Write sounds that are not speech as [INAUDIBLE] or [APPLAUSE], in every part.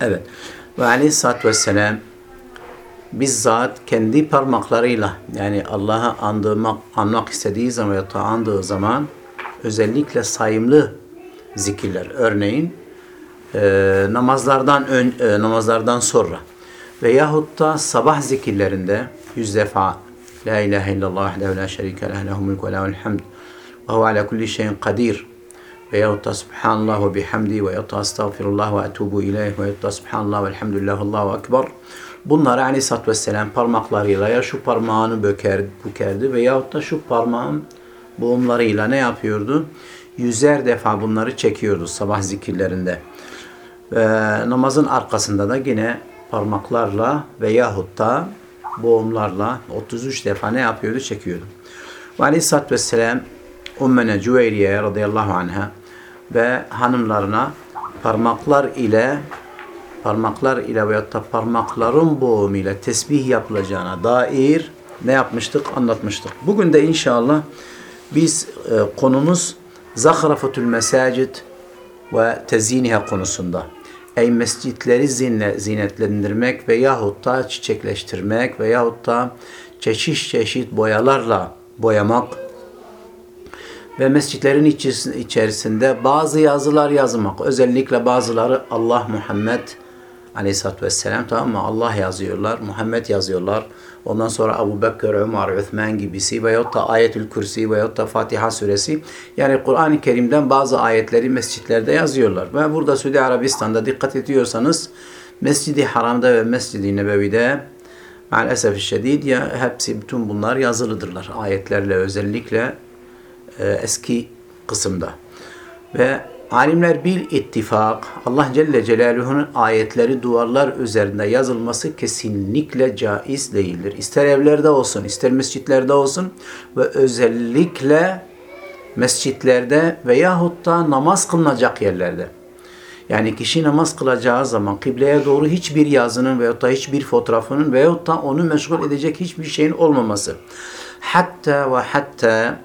Evet. Ve aleyhissalatü vesselam bizzat kendi parmaklarıyla yani Allah'a andırmak, anmak istediği zaman ya andığı zaman özellikle sayımlı zikirler. Örneğin e, namazlardan ön, e, namazlardan sonra veyahut da sabah zikirlerinde yüz defa La ilahe illallah vahdehu la şerike leh lehu mulku ve lehul hamd ve huve ala kulli şeyin kadir veyahut da Subhanallah ve bihamdi veyahut da Estağfirullah ve etubu ileyh veyahut da Subhanallah ve elhamdülillah Allahu Ekber Bunları aleyhissalatü vesselam parmaklarıyla ya şu parmağını böker, bükerdi veyahut da şu parmağın boğumlarıyla ne yapıyordu? Yüzer defa bunları çekiyordu sabah zikirlerinde. Ve namazın arkasında da yine parmaklarla veyahut da boğumlarla 33 defa ne yapıyordu? Çekiyordu. Ve aleyhissalatü vesselam Ummene Cüveyriye radıyallahu anha ve hanımlarına parmaklar ile parmaklar ile veyahut da parmakların boğumu ile tesbih yapılacağına dair ne yapmıştık? Anlatmıştık. Bugün de inşallah biz e, konumuz Zahrafetül Mesacid ve teziniha konusunda. Ey mescitleri zinle, zinetlendirmek veyahut da çiçekleştirmek veyahut da çeşit çeşit boyalarla boyamak ve mescitlerin içerisinde bazı yazılar yazmak. Özellikle bazıları Allah Muhammed Aleyhisselatü Vesselam tamam mı? Allah yazıyorlar, Muhammed yazıyorlar. Ondan sonra Abu Bekir, Ömer, Üthman gibisi veyahut da Ayetül Kürsi veyahut da Fatiha suresi. Yani Kur'an-ı Kerim'den bazı ayetleri mescitlerde yazıyorlar. Ve burada Suudi Arabistan'da dikkat ediyorsanız Mescidi Haram'da ve Mescidi Nebevi'de maalesef şiddet ya hepsi bütün bunlar yazılıdırlar. Ayetlerle özellikle eski kısımda. Ve Alimler bil ittifak Allah Celle Celaluhu'nun ayetleri duvarlar üzerinde yazılması kesinlikle caiz değildir. İster evlerde olsun, ister mescitlerde olsun ve özellikle mescitlerde veyahut da namaz kılınacak yerlerde. Yani kişi namaz kılacağı zaman kıbleye doğru hiçbir yazının veyahut da hiçbir fotoğrafının veyahut da onu meşgul edecek hiçbir şeyin olmaması. Hatta ve hatta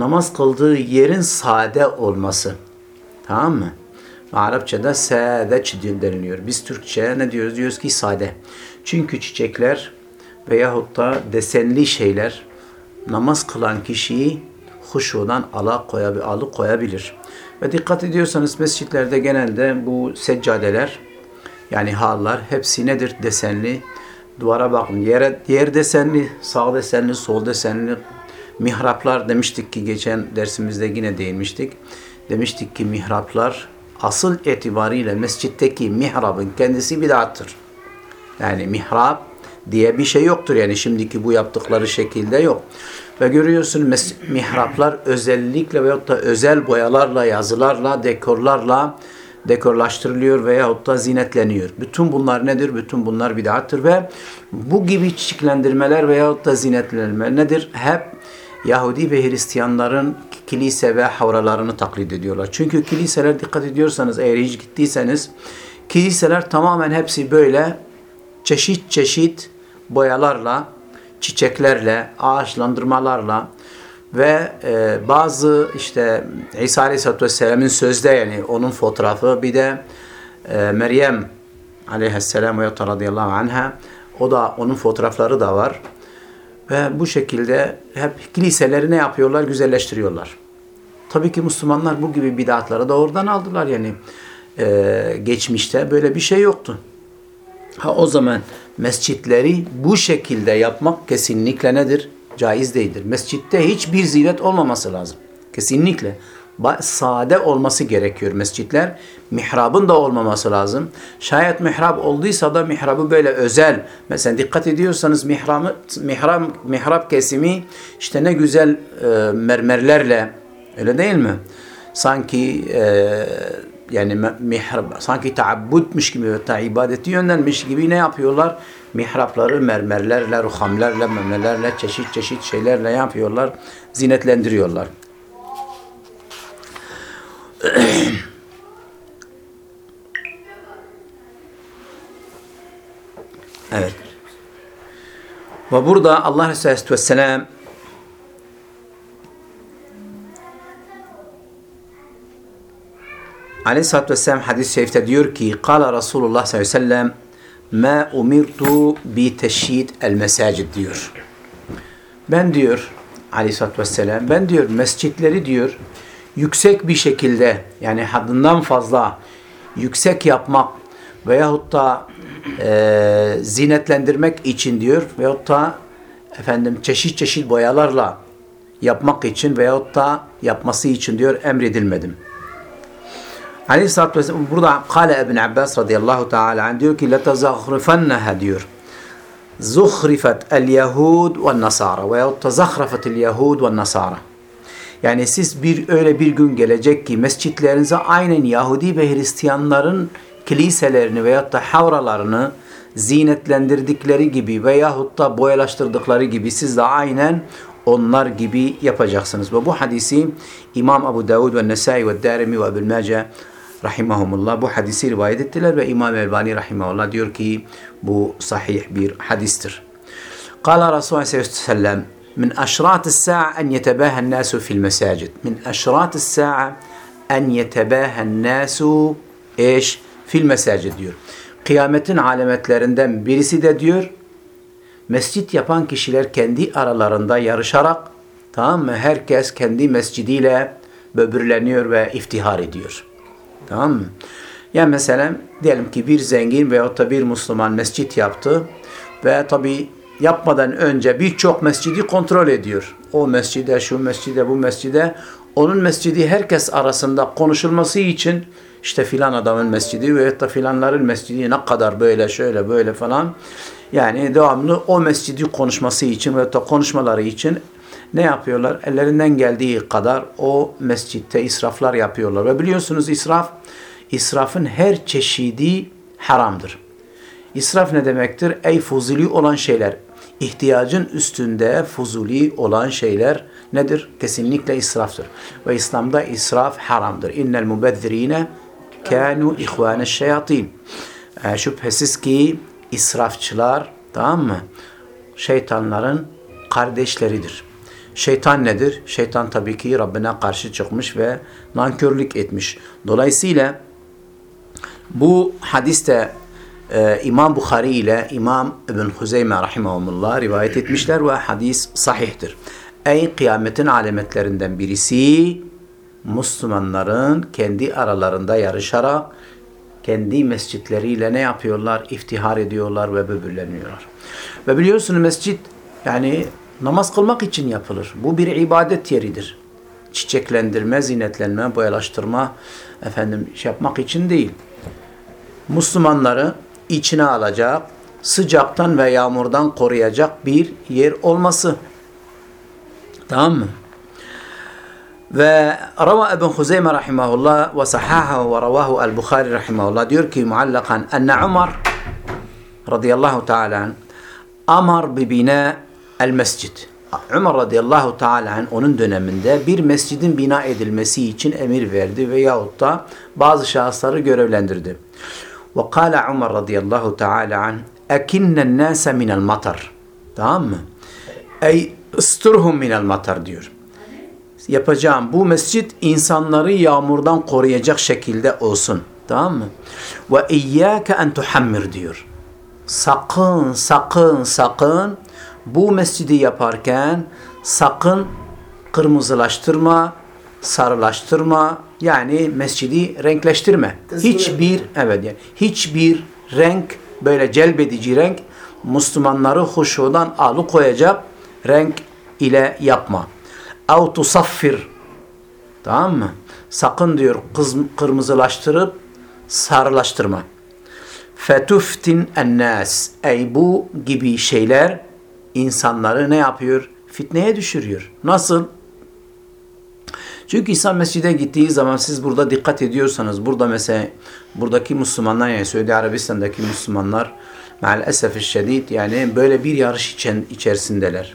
namaz kıldığı yerin sade olması. Tamam mı? Arapçada sadeç deniliyor. Biz Türkçe ne diyoruz? Diyoruz ki sade. Çünkü çiçekler veyahut da desenli şeyler namaz kılan kişiyi huşudan ala koyabilir. Ve dikkat ediyorsanız mescitlerde genelde bu seccadeler yani hallar hepsi nedir? Desenli. Duvara bakın. Yere, yer desenli, sağ desenli, sol desenli, Mihraplar demiştik ki geçen dersimizde yine değinmiştik. Demiştik ki mihraplar asıl itibariyle mescitteki mihrabın kendisi bid'attır. Yani mihrap diye bir şey yoktur. Yani şimdiki bu yaptıkları şekilde yok. Ve görüyorsun mihraplar özellikle veyahut da özel boyalarla, yazılarla, dekorlarla dekorlaştırılıyor veyahut da zinetleniyor. Bütün bunlar nedir? Bütün bunlar bid'attır ve bu gibi çiçeklendirmeler veyahut da zinetlenme nedir? Hep Yahudi ve Hristiyanların kilise ve havralarını taklit ediyorlar. Çünkü kiliseler dikkat ediyorsanız eğer hiç gittiyseniz kiliseler tamamen hepsi böyle çeşit çeşit boyalarla, çiçeklerle, ağaçlandırmalarla ve e, bazı işte İsa Aleyhisselatü Vesselam'ın sözde yani onun fotoğrafı bir de e, Meryem Aleyhisselam ve radıyallahu anha o da onun fotoğrafları da var. Ve bu şekilde hep kiliseleri ne yapıyorlar? Güzelleştiriyorlar. Tabii ki Müslümanlar bu gibi bidatları da oradan aldılar yani. Ee, geçmişte böyle bir şey yoktu. Ha o zaman mescitleri bu şekilde yapmak kesinlikle nedir? Caiz değildir. Mescitte hiçbir zinet olmaması lazım. Kesinlikle sade olması gerekiyor mescitler. Mihrabın da olmaması lazım. Şayet mihrab olduysa da mihrabı böyle özel. Mesela dikkat ediyorsanız mihrabı, mihrab, mihrab kesimi işte ne güzel e, mermerlerle öyle değil mi? Sanki e, yani mihrab, sanki taabbutmuş gibi, ta ibadeti yönlenmiş gibi ne yapıyorlar? Mihrapları mermerlerle, ruhamlerle, memelerle, çeşit çeşit şeylerle yapıyorlar, zinetlendiriyorlar. [CLEARS THROAT] evet. Ve burada Allah Aleyhisselatü Vesselam Aleyhisselatü Vesselam hadis-i şerifte diyor ki Kala Resulullah sallallahu aleyhi ve sellem Ma umirtu bi teşhid el mesacid diyor. Ben diyor Aleyhisselatü Vesselam ben diyor mescitleri diyor yüksek bir şekilde yani haddinden fazla yüksek yapmak veyahut da e, zinetlendirmek için diyor veyahut da efendim çeşit çeşit boyalarla yapmak için veyahut da yapması için diyor emredilmedim. Aleyhisselatü Vesselam burada Kale İbn Abbas radıyallahu teala anh diyor ki لَتَزَخْرِفَنَّهَا diyor. Zuhrifet el Yahud ve Nasara veyahut da zahrafet el Yahud ve Nasara. yani siz bir öyle bir gün gelecek ki mescitlerinize aynen Yahudi ve Hristiyanların kiliselerini veyahut da havralarını zinetlendirdikleri gibi veyahut da boyalaştırdıkları gibi siz de aynen onlar gibi yapacaksınız. Ve bu hadisi İmam Abu Davud ve Nesai ve Darimi ve Ebul Mace rahimahumullah bu hadisi rivayet ettiler ve İmam Elbani rahimahullah diyor ki bu sahih bir hadistir. Kala Resulullah sallallahu aleyhi ve sellem من أشراط الساعة أن يتباهى الناس في المساجد من أشراط الساعة أن يتباهى الناس إيش في المساجد diyor. Kıyametin alametlerinden birisi de diyor mescit yapan kişiler kendi aralarında yarışarak tamam mı? Herkes kendi mescidiyle böbürleniyor ve iftihar ediyor. Tamam mı? Yani mesela diyelim ki bir zengin veyahut da bir Müslüman mescit yaptı ve tabi yapmadan önce birçok mescidi kontrol ediyor. O mescide, şu mescide, bu mescide onun mescidi herkes arasında konuşulması için işte filan adamın mescidi veyahut da filanların mescidi ne kadar böyle şöyle böyle falan yani devamlı o mescidi konuşması için veyahut da konuşmaları için ne yapıyorlar? Ellerinden geldiği kadar o mescitte israflar yapıyorlar. Ve biliyorsunuz israf, israfın her çeşidi haramdır. İsraf ne demektir? Ey fuzuli olan şeyler. İhtiyacın üstünde fuzuli olan şeyler nedir? Kesinlikle israftır. Ve İslam'da israf haramdır. İnnel mubezzirine kânû ihvâne şeyatin. E, şüphesiz ki israfçılar tamam mı? Şeytanların kardeşleridir. Şeytan nedir? Şeytan tabii ki Rabbine karşı çıkmış ve nankörlük etmiş. Dolayısıyla bu hadiste e, İmam Bukhari ile İmam İbn Huzeyme rahimahumullah rivayet etmişler ve hadis sahihtir. Ey kıyametin alametlerinden birisi Müslümanların kendi aralarında yarışarak kendi mescitleriyle ne yapıyorlar? İftihar ediyorlar ve böbürleniyorlar. Ve biliyorsunuz mescit yani namaz kılmak için yapılır. Bu bir ibadet yeridir. Çiçeklendirme, zinetlenme, boyalaştırma efendim şey yapmak için değil. Müslümanları içine alacak, sıcaktan ve yağmurdan koruyacak bir yer olması. Tamam mı? Ve Rava Ebn Huzeyme rahimahullah ve sahahahu ve ravahu el-Bukhari rahimahullah diyor ki muallakan enne Umar radıyallahu teala amar bi bina el mescid. Umar radıyallahu teala onun döneminde bir mescidin bina edilmesi için emir verdi veyahut da bazı şahısları görevlendirdi. Ve kâle Umar radıyallahu teala anh ekinnen nâse minel matar. Tamam mı? Ey ısturhum minel matar diyor. Yapacağım bu mescit insanları yağmurdan koruyacak şekilde olsun. Tamam mı? Ve iyyâke en tuhammir diyor. Sakın, sakın, sakın bu mescidi yaparken sakın kırmızılaştırma, sarılaştırma yani mescidi renkleştirme. Hiçbir evet yani hiçbir renk böyle celbedici renk Müslümanları huşudan alıkoyacak renk ile yapma. Ev tusaffir tamam mı? Sakın diyor kız, kırmızılaştırıp sarılaştırma. Fetuftin ennas. Ey bu gibi şeyler insanları ne yapıyor? Fitneye düşürüyor. Nasıl? Çünkü insan mescide gittiği zaman siz burada dikkat ediyorsanız burada mesela buradaki Müslümanlar yani Suudi Arabistan'daki Müslümanlar maalesef şiddet yani böyle bir yarış için, içerisindeler.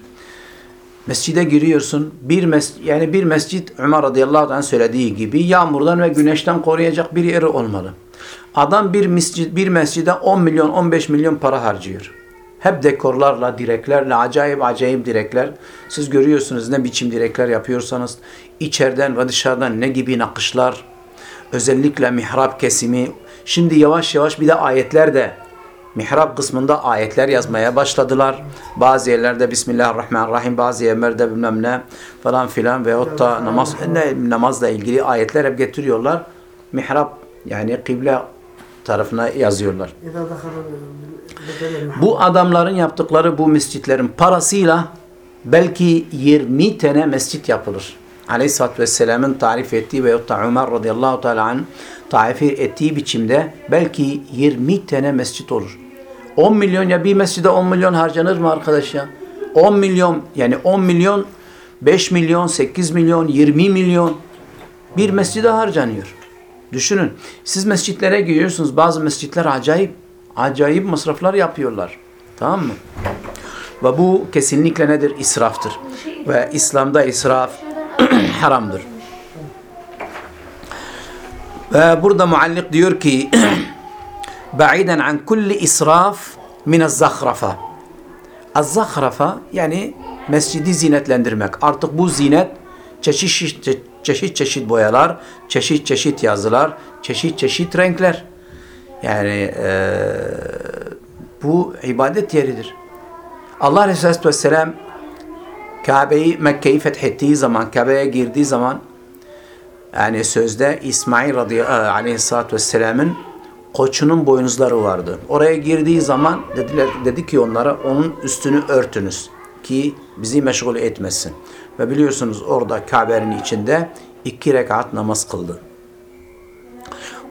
Mescide giriyorsun. Bir mes yani bir mescit Ömer radıyallahu anh söylediği gibi yağmurdan ve güneşten koruyacak bir yeri olmalı. Adam bir mescid bir mescide 10 milyon 15 milyon para harcıyor. Hep dekorlarla, direklerle, acayip acayip direkler. Siz görüyorsunuz ne biçim direkler yapıyorsanız içeriden ve dışarıdan ne gibi nakışlar, özellikle mihrap kesimi. Şimdi yavaş yavaş bir de ayetler de mihrap kısmında ayetler yazmaya başladılar. Bazı yerlerde Bismillahirrahmanirrahim, bazı yerlerde bilmem ne falan filan veyahut da namaz, ne, namazla ilgili ayetler hep getiriyorlar. Mihrap yani kıble tarafına yazıyorlar. Bu adamların yaptıkları bu mescitlerin parasıyla belki 20 tane mescit yapılır. Aleyhisselatü Vesselam'ın tarif ettiği veyahut da Ömer radıyallahu teala tarif ettiği biçimde belki 20 tane mescit olur. 10 milyon ya bir mescide 10 milyon harcanır mı arkadaş ya? 10 milyon yani 10 milyon 5 milyon 8 milyon 20 milyon bir mescide harcanıyor. Düşünün. Siz mescitlere giriyorsunuz. Bazı mescitler acayip acayip masraflar yapıyorlar. Tamam mı? Ve bu kesinlikle nedir? İsraftır. Ve İslam'da israf haramdır. Ve burada muallik diyor ki [CLEARS THROAT] Ba'iden an kulli israf minez zahrafa. Az zahrafa yani mescidi zinetlendirmek. Artık bu zinet çeşit çeşit çeşit boyalar, çeşit çeşit yazılar, çeşit çeşit renkler. Yani e, bu ibadet yeridir. Allah Resulü Aleyhisselatü Vesselam Kabe'yi Mekke'yi fethettiği zaman, Kabe'ye girdiği zaman yani sözde İsmail radıyallahu aleyhissalatü vesselamın koçunun boynuzları vardı. Oraya girdiği zaman dediler, dedi ki onlara onun üstünü örtünüz ki bizi meşgul etmesin. Ve biliyorsunuz orada Kabe'nin içinde iki rekat namaz kıldı.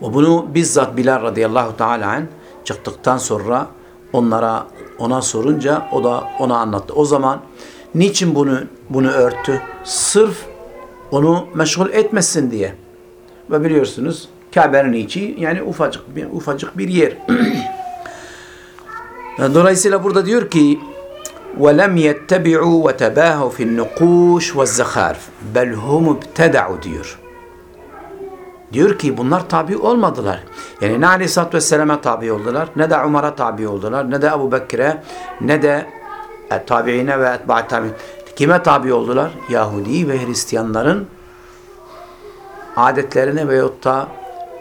O bunu bizzat Bilal radıyallahu teala anh çıktıktan sonra onlara ona sorunca o da ona anlattı. O zaman niçin bunu bunu örttü? Sırf onu meşgul etmesin diye. Ve biliyorsunuz Kabe'nin içi yani ufacık bir ufacık bir yer. [CLEARS THROAT] Dolayısıyla burada diyor ki وَلَمْ يَتَّبِعُوا وَتَبَاهُوا فِي النُّقُوشِ وَالزَّخَارِفِ بَلْ هُمُ ابْتَدَعُوا diyor. Diyor ki bunlar tabi olmadılar. Yani ne Aleyhisselatü Vesselam'a tabi oldular, ne de Umar'a tabi oldular, ne de Ebu Bekir'e, ne de tabiine ve etba'i tabi. Kime tabi oldular? Yahudi ve Hristiyanların adetlerine veyahut da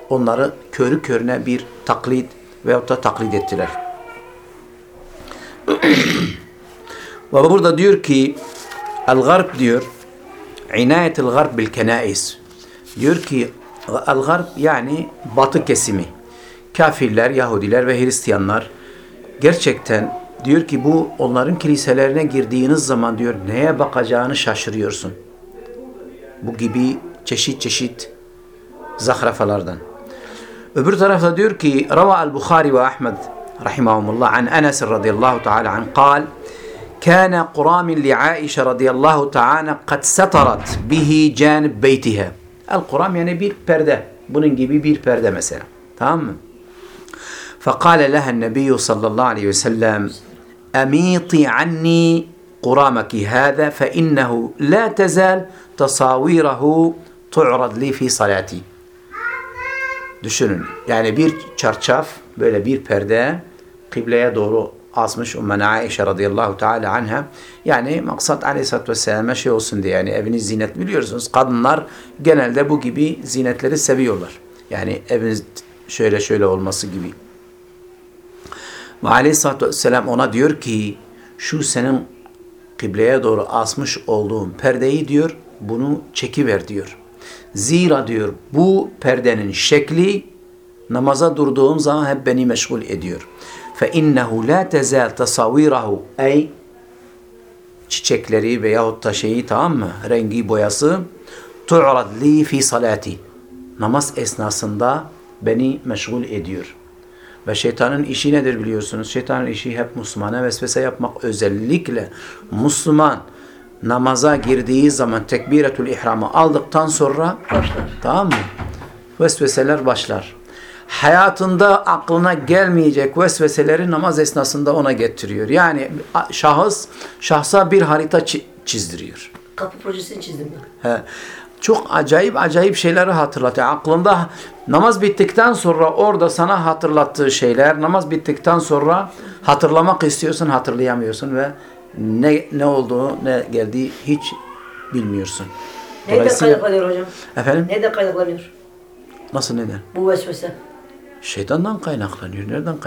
onları körü körüne bir taklit veyahut da taklit ettiler. [CLEARS THROAT] Ve burada diyor ki El-Garb diyor İnayetil Garb bil kenais diyor ki El-Garb yani batı kesimi kafirler, Yahudiler ve Hristiyanlar gerçekten diyor ki bu onların kiliselerine girdiğiniz zaman diyor neye bakacağını şaşırıyorsun. Bu gibi çeşit çeşit zahrafalardan. Öbür tarafta diyor ki Rava el-Bukhari ve Ahmed rahimahumullah an Enes radıyallahu teala an kal كان قرام لعائشة رضي الله تعالى قد سترت به جانب بيتها. El-Kuram yani bir perde. Bunun gibi bir perde mesela. Tamam mı? فقال لها النبي صلى الله عليه وسلم أميطي عني قرامك هذا فإنه لا تزال تصاويره تعرض لي في صلاتي Düşünün. Yani bir çarşaf, böyle bir perde kıbleye doğru asmış Ümmüne Aişe radıyallahu teala anha. Yani maksat aleyhissalatü vesselam'a şey olsun diye yani eviniz zinet biliyorsunuz. Kadınlar genelde bu gibi zinetleri seviyorlar. Yani eviniz şöyle şöyle olması gibi. Ve aleyhissalatü vesselam ona diyor ki şu senin kıbleye doğru asmış olduğun perdeyi diyor bunu çekiver diyor. Zira diyor bu perdenin şekli namaza durduğum zaman hep beni meşgul ediyor. Fe innehu la tezal tasavvirahu ey çiçekleri veyahut da şeyi tamam mı? Rengi, boyası tu'rad li fi salati. Namaz esnasında beni meşgul ediyor.'' Ve şeytanın işi nedir biliyorsunuz? Şeytanın işi hep Müslümana vesvese yapmak. Özellikle Müslüman namaza girdiği zaman tekbiretül ihramı aldıktan sonra Başlar. tamam mı? Vesveseler başlar. Hayatında aklına gelmeyecek vesveseleri namaz esnasında ona getiriyor. Yani şahıs şahsa bir harita çi- çizdiriyor. Kapı projesini çizdim ben. He. Çok acayip acayip şeyleri hatırlatıyor. Aklında namaz bittikten sonra orada sana hatırlattığı şeyler, namaz bittikten sonra hatırlamak istiyorsun, hatırlayamıyorsun ve ne ne olduğu, ne geldiği hiç bilmiyorsun. Dolayısıyla kaynaklanıyor hocam? efendim Nerede kaynaklanıyor? Nasıl neden? Bu vesvese. Şeytandan kaynaklanıyor. Nereden?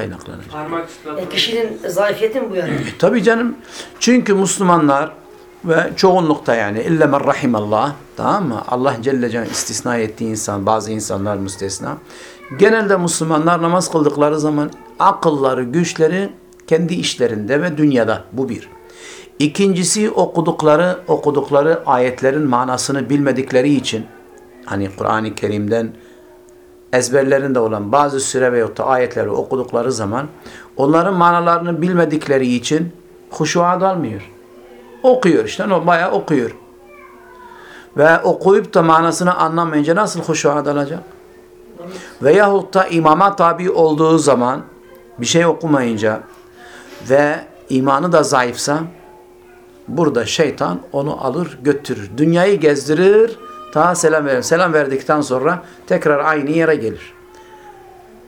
Parmak çıtlatma. E, kişinin zayıfiyeti mi bu yani? E, tabii canım. Çünkü Müslümanlar ve çoğunlukta yani illa men rahimallah tamam mı? Allah Celle Celaluhu istisna ettiği insan, bazı insanlar müstesna. Genelde Müslümanlar namaz kıldıkları zaman akılları, güçleri kendi işlerinde ve dünyada. Bu bir. İkincisi okudukları okudukları ayetlerin manasını bilmedikleri için hani Kur'an-ı Kerim'den ezberlerinde olan bazı süre veyahut da ayetleri okudukları zaman onların manalarını bilmedikleri için huşuğa dalmıyor. Okuyor işte o bayağı okuyor. Ve okuyup da manasını anlamayınca nasıl huşuğa dalacak? Veyahut da imama tabi olduğu zaman bir şey okumayınca ve imanı da zayıfsa burada şeytan onu alır götürür. Dünyayı gezdirir ta selam verir. Selam verdikten sonra tekrar aynı yere gelir.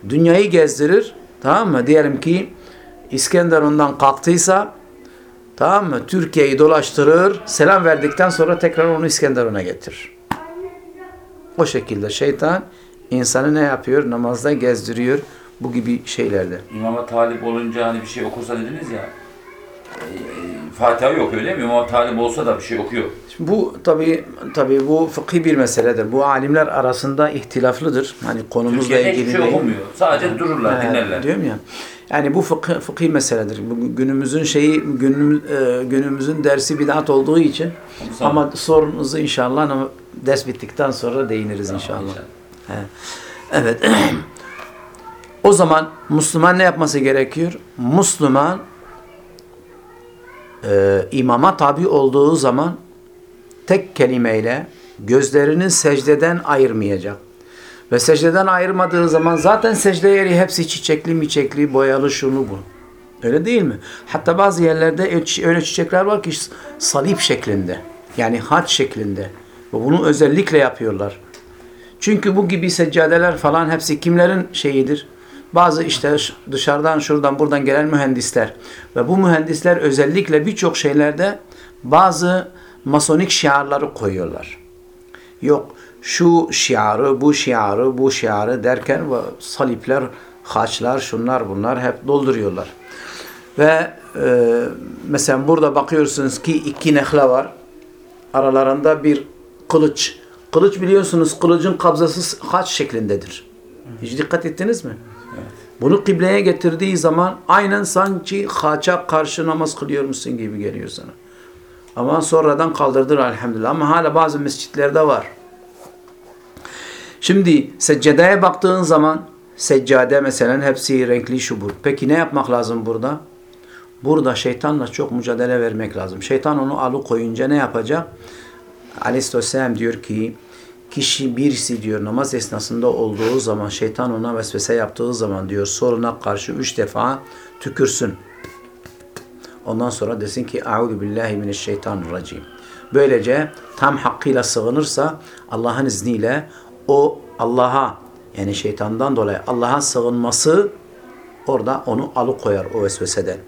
Dünyayı gezdirir tamam mı? Diyelim ki İskender ondan kalktıysa tamam mı? Türkiye'yi dolaştırır. Selam verdikten sonra tekrar onu İskenderun'a getirir. O şekilde şeytan insanı ne yapıyor? Namazda gezdiriyor. Bu gibi şeylerde. İmama talip olunca hani bir şey okursa dediniz ya. e, Fatiha yok öyle mi? İmama talip olsa da bir şey okuyor. Şimdi bu tabi tabi bu fıkhi bir meseledir. Bu alimler arasında ihtilaflıdır. Hani konumuzla Türkiye'de ilgili hiçbir şey değil. okumuyor. Sadece dururlar, Ee, dinlerler. Diyorum ya. Yani bu fıkhi, fıkhi meseledir. Bu günümüzün şeyi günümüz, e, günümüzün dersi bidat olduğu için Tamam. ama sorunuzu inşallah ders bittikten sonra değiniriz inşallah. He. Evet. [CLEARS THROAT] o zaman Müslüman ne yapması gerekiyor? Müslüman e, imama tabi olduğu zaman tek kelimeyle gözlerini secdeden ayırmayacak. Ve secdeden ayırmadığı zaman zaten secde yeri hepsi çiçekli miçekli, boyalı şunu bu. Öyle değil mi? Hatta bazı yerlerde öyle çiçekler var ki salip şeklinde. Yani haç şeklinde. Ve bunu özellikle yapıyorlar. Çünkü bu gibi seccadeler falan hepsi kimlerin şeyidir? Bazı işte dışarıdan şuradan buradan gelen mühendisler. Ve bu mühendisler özellikle birçok şeylerde bazı masonik şiarları koyuyorlar. Yok şu şiarı, bu şiarı, bu şiarı derken salipler, haçlar, şunlar bunlar hep dolduruyorlar. Ve e, mesela burada bakıyorsunuz ki iki nehla var. Aralarında bir kılıç. Kılıç biliyorsunuz kılıcın kabzası haç şeklindedir. Hiç dikkat ettiniz mi? Bunu kıbleye getirdiği zaman aynen sanki haça karşı namaz kılıyormuşsun gibi geliyor sana. Ama sonradan kaldırdır elhamdülillah. Ama hala bazı mescitlerde var. Şimdi seccadeye baktığın zaman seccade mesela hepsi renkli şubur. Peki ne yapmak lazım burada? Burada şeytanla çok mücadele vermek lazım. Şeytan onu alıkoyunca ne yapacak? Aleyhisselam diyor ki kişi birisi diyor namaz esnasında olduğu zaman şeytan ona vesvese yaptığı zaman diyor soruna karşı üç defa tükürsün. Ondan sonra desin ki Euzu billahi mineşşeytanirracim. Böylece tam hakkıyla sığınırsa Allah'ın izniyle o Allah'a yani şeytandan dolayı Allah'a sığınması orada onu alıkoyar o vesveseden.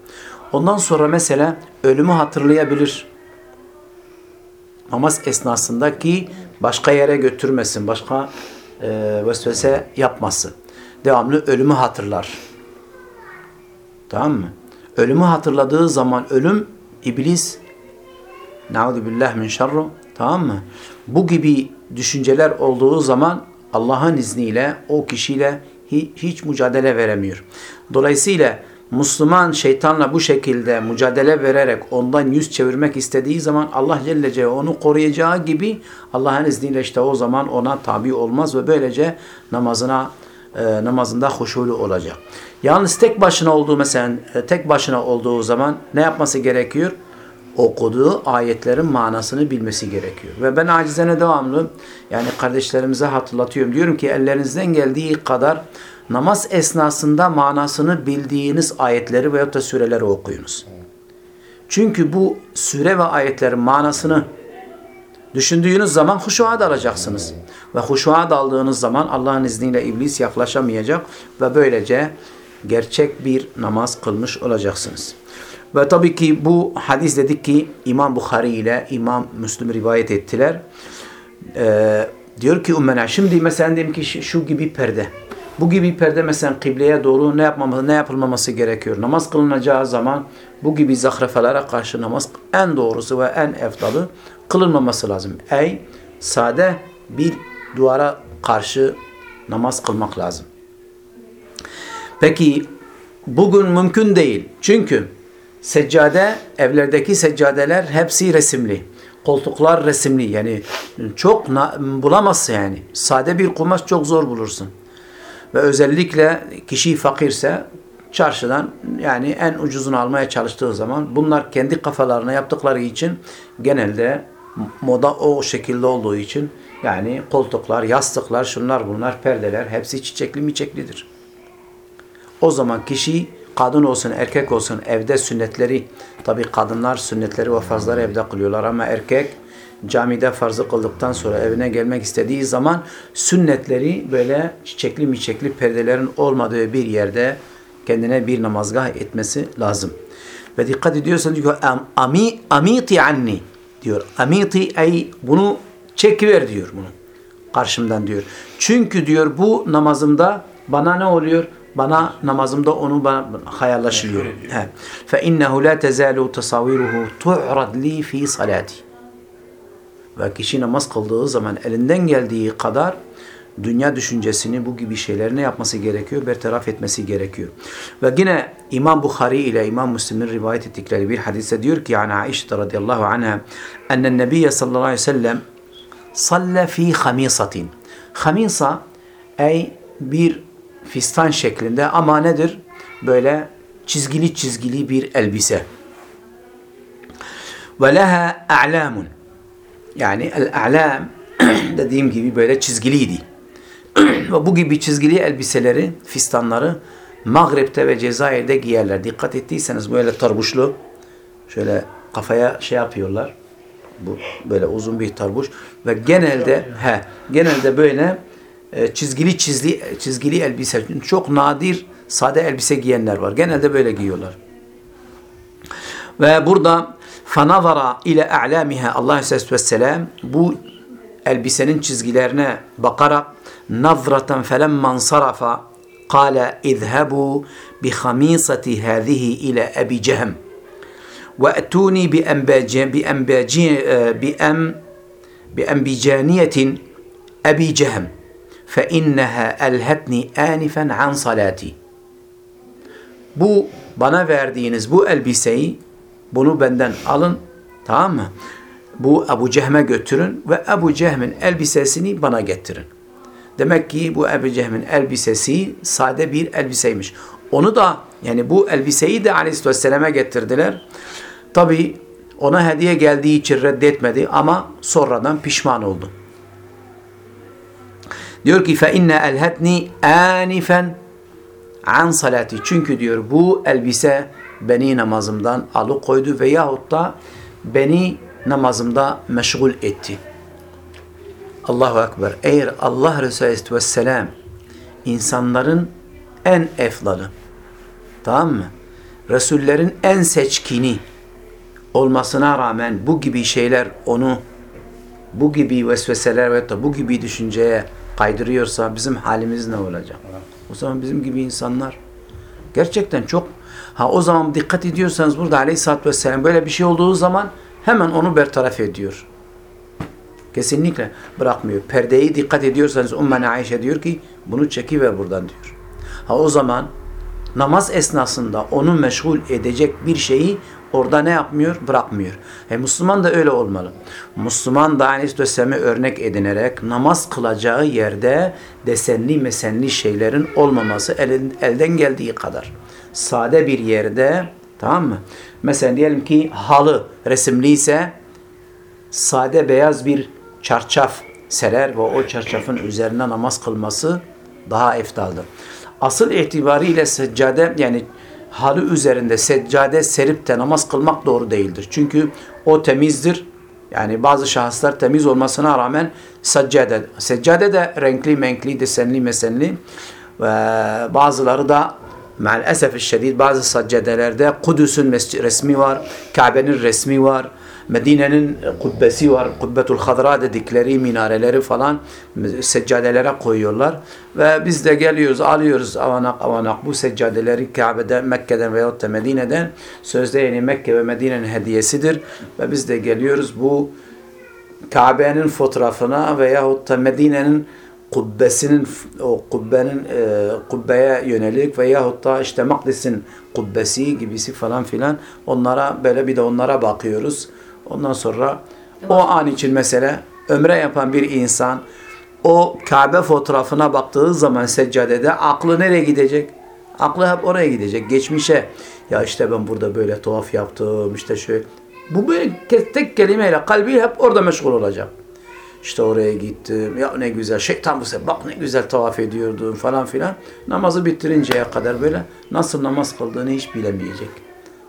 Ondan sonra mesela ölümü hatırlayabilir. Namaz esnasındaki başka yere götürmesin, başka e, vesvese yapmasın. Devamlı ölümü hatırlar. Tamam mı? Ölümü hatırladığı zaman ölüm iblis Nauzu billah min şerru tamam mı? Bu gibi düşünceler olduğu zaman Allah'ın izniyle o kişiyle hiç mücadele veremiyor. Dolayısıyla Müslüman şeytanla bu şekilde mücadele vererek ondan yüz çevirmek istediği zaman Allah Celle Celle onu koruyacağı gibi Allah'ın izniyle işte o zaman ona tabi olmaz ve böylece namazına e, namazında huşulu olacak. Yalnız tek başına olduğu mesela e, tek başına olduğu zaman ne yapması gerekiyor? Okuduğu ayetlerin manasını bilmesi gerekiyor. Ve ben acizene devamlı yani kardeşlerimize hatırlatıyorum. Diyorum ki ellerinizden geldiği kadar namaz esnasında manasını bildiğiniz ayetleri veyahut da süreleri okuyunuz. Çünkü bu süre ve ayetlerin manasını düşündüğünüz zaman huşuğa dalacaksınız. Ve huşuğa daldığınız zaman Allah'ın izniyle iblis yaklaşamayacak ve böylece gerçek bir namaz kılmış olacaksınız. Ve tabii ki bu hadis dedik ki İmam Bukhari ile İmam Müslim rivayet ettiler. Ee, Diyor ki Ümmena şimdi mesela diyelim ki şu gibi perde. Bu gibi perde mesela kıbleye doğru ne yapmaması, ne yapılmaması gerekiyor? Namaz kılınacağı zaman bu gibi zahrefelere karşı namaz en doğrusu ve en eftalı kılınmaması lazım. Ey sade bir duvara karşı namaz kılmak lazım. Peki bugün mümkün değil. Çünkü seccade, evlerdeki seccadeler hepsi resimli. Koltuklar resimli. Yani çok bulamazsın yani. Sade bir kumaş çok zor bulursun. Ve özellikle kişi fakirse çarşıdan yani en ucuzunu almaya çalıştığı zaman bunlar kendi kafalarına yaptıkları için genelde moda o şekilde olduğu için yani koltuklar, yastıklar, şunlar bunlar, perdeler hepsi çiçekli miçeklidir. O zaman kişi kadın olsun erkek olsun evde sünnetleri tabi kadınlar sünnetleri ve farzları evde kılıyorlar ama erkek camide farzı kıldıktan sonra evine gelmek istediği zaman sünnetleri böyle çiçekli miçekli perdelerin olmadığı bir yerde kendine bir namazgah etmesi lazım. Ve dikkat ediyorsanız diyor ami amiti anni diyor. Amiti ey bunu çekiver diyor bunu. Karşımdan diyor. Çünkü diyor bu namazımda bana ne oluyor? Bana namazımda onu bana hayallaşılıyor. Fe innehu la tezalu tasaviruhu tu'rad li fi salati. Ve kişi namaz kıldığı zaman elinden geldiği kadar dünya düşüncesini bu gibi şeyler ne yapması gerekiyor? Bertaraf etmesi gerekiyor. Ve yine İmam Bukhari ile İmam Müslim'in rivayet ettikleri bir hadise diyor ki yani Aişe radıyallahu anha ennen Nebiye sallallahu aleyhi ve sellem salle fi hamisatin. Hamisa ey bir fistan şeklinde ama nedir? Böyle çizgili çizgili bir elbise. Ve leha a'lamun. Yani el-a'lam [CLEARS THROAT] dediğim gibi böyle çizgiliydi. [CLEARS THROAT] ve bu gibi çizgili elbiseleri, fistanları Mağrib'te ve Cezayir'de giyerler. Dikkat ettiyseniz böyle tarbuşlu şöyle kafaya şey yapıyorlar. Bu böyle uzun bir tarbuş ve genelde he genelde böyle e, çizgili çizgili çizgili elbise çok nadir sade elbise giyenler var. Genelde böyle giyiyorlar. Ve burada fanazara ile a'lamiha Allah Aleyhisselatü Vesselam bu elbisenin çizgilerine bakarak nazratan felemman sarafa kâle izhebu bi hamisati hâzihi ile Ebi Cehem وأتوني بأنبجانية أبي fe inneha elhetni anifen an salati. Bu bana verdiğiniz bu elbiseyi bunu benden alın tamam mı? Bu Ebu Cehme götürün ve Ebu Cehm'in elbisesini bana getirin. Demek ki bu Ebu Cehm'in elbisesi sade bir elbiseymiş. Onu da yani bu elbiseyi de Aleyhisselam'a getirdiler. Tabi ona hediye geldiği için reddetmedi ama sonradan pişman oldu. Diyor ki فَاِنَّ اَلْهَتْنِي آنِفًا an salati. Çünkü diyor bu elbise beni namazımdan alıkoydu veyahut da beni namazımda meşgul etti. Allahu Ekber. Eğer Allah Resulü Aleyhisselam insanların en eflalı tamam mı? Resullerin en seçkini olmasına rağmen bu gibi şeyler onu bu gibi vesveseler ve da bu gibi düşünceye kaydırıyorsa bizim halimiz ne olacak? O zaman bizim gibi insanlar gerçekten çok ha o zaman dikkat ediyorsanız burada Aleyhisselatü Vesselam böyle bir şey olduğu zaman hemen onu bertaraf ediyor. Kesinlikle bırakmıyor. Perdeyi dikkat ediyorsanız Ummene Ayşe diyor ki bunu çekiver buradan diyor. Ha o zaman namaz esnasında onu meşgul edecek bir şeyi orada ne yapmıyor? Bırakmıyor. E, Müslüman da öyle olmalı. Müslüman da Aleyhisselam'ı örnek edinerek namaz kılacağı yerde desenli mesenli şeylerin olmaması elin, elden geldiği kadar. Sade bir yerde tamam mı? Mesela diyelim ki halı resimli ise sade beyaz bir çarşaf serer ve o çarşafın üzerine namaz kılması daha eftaldır. Asıl itibariyle seccade yani halı üzerinde seccade serip de namaz kılmak doğru değildir. Çünkü o temizdir. Yani bazı şahıslar temiz olmasına rağmen seccade, seccade de renkli, menkli, desenli, mesenli ve bazıları da maalesef şiddet bazı seccadelerde Kudüs'ün resmi var, Kabe'nin resmi var, Medine'nin kubbesi var. Kubbetul Hadra dedikleri minareleri falan seccadelere koyuyorlar. Ve biz de geliyoruz, alıyoruz avanak avanak bu seccadeleri Kabe'den, Mekke'den veyahut da Medine'den sözde yeni Mekke ve Medine'nin hediyesidir. Ve biz de geliyoruz bu Kabe'nin fotoğrafına veyahut da Medine'nin kubbesinin o kubbenin e, kubbeye yönelik veyahut da işte Makdis'in kubbesi gibisi falan filan onlara böyle bir de onlara bakıyoruz. Ondan sonra o an için mesela ömre yapan bir insan o Kabe fotoğrafına baktığı zaman seccadede aklı nereye gidecek? Aklı hep oraya gidecek. Geçmişe. Ya işte ben burada böyle tuhaf yaptım. işte şöyle. Bu böyle tek kelimeyle kalbi hep orada meşgul olacak. İşte oraya gittim. Ya ne güzel. Şeytan bu sefer bak ne güzel tavaf ediyordum falan filan. Namazı bitirinceye kadar böyle nasıl namaz kıldığını hiç bilemeyecek.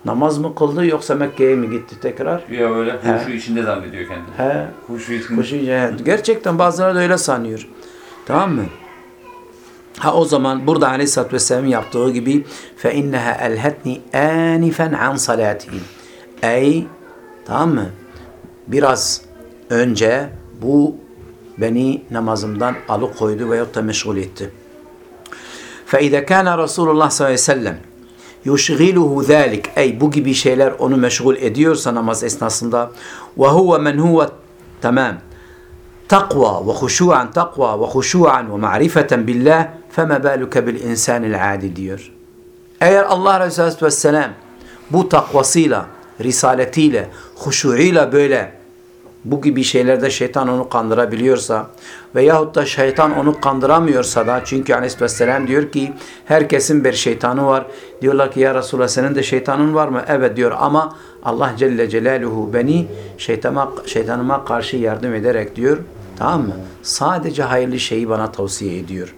Namaz mı kıldı yoksa Mekke'ye mi gitti tekrar? Ya öyle He. huşu içinde zannediyor kendini. He. Huşu içinde. Koşunca gerçekten bazıları da öyle sanıyor. Tamam mı? Ha o zaman burada Aleyhisselatü Vesselam yaptığı gibi فَاِنَّهَا اَلْهَتْنِ آنِفًا عَنْ صَلَاتِهِ Ey tamam mı? Biraz önce bu beni namazımdan alıkoydu veyahut da meşgul etti. فَاِذَا كَانَ رَسُولُ اللّٰهِ sallallahu yushghiluhu zalik. Ey bu gibi şeyler onu meşgul ediyorsa namaz esnasında ve huve men huve tamam. Takva ve huşu'an takva ve huşu'an ve ma'rifeten billah fema baluke bil insanil adi? diyor. Eğer Allah Resulü Aleyhisselatü Vesselam bu takvasıyla, risaletiyle, huşuyla böyle bu gibi şeylerde şeytan onu kandırabiliyorsa veyahut da şeytan onu kandıramıyorsa da çünkü Aleyhisselatü Vesselam diyor ki herkesin bir şeytanı var. Diyorlar ki ya Resulallah senin de şeytanın var mı? Evet diyor ama Allah Celle Celaluhu beni şeytana, şeytanıma karşı yardım ederek diyor. Tamam mı? Sadece hayırlı şeyi bana tavsiye ediyor.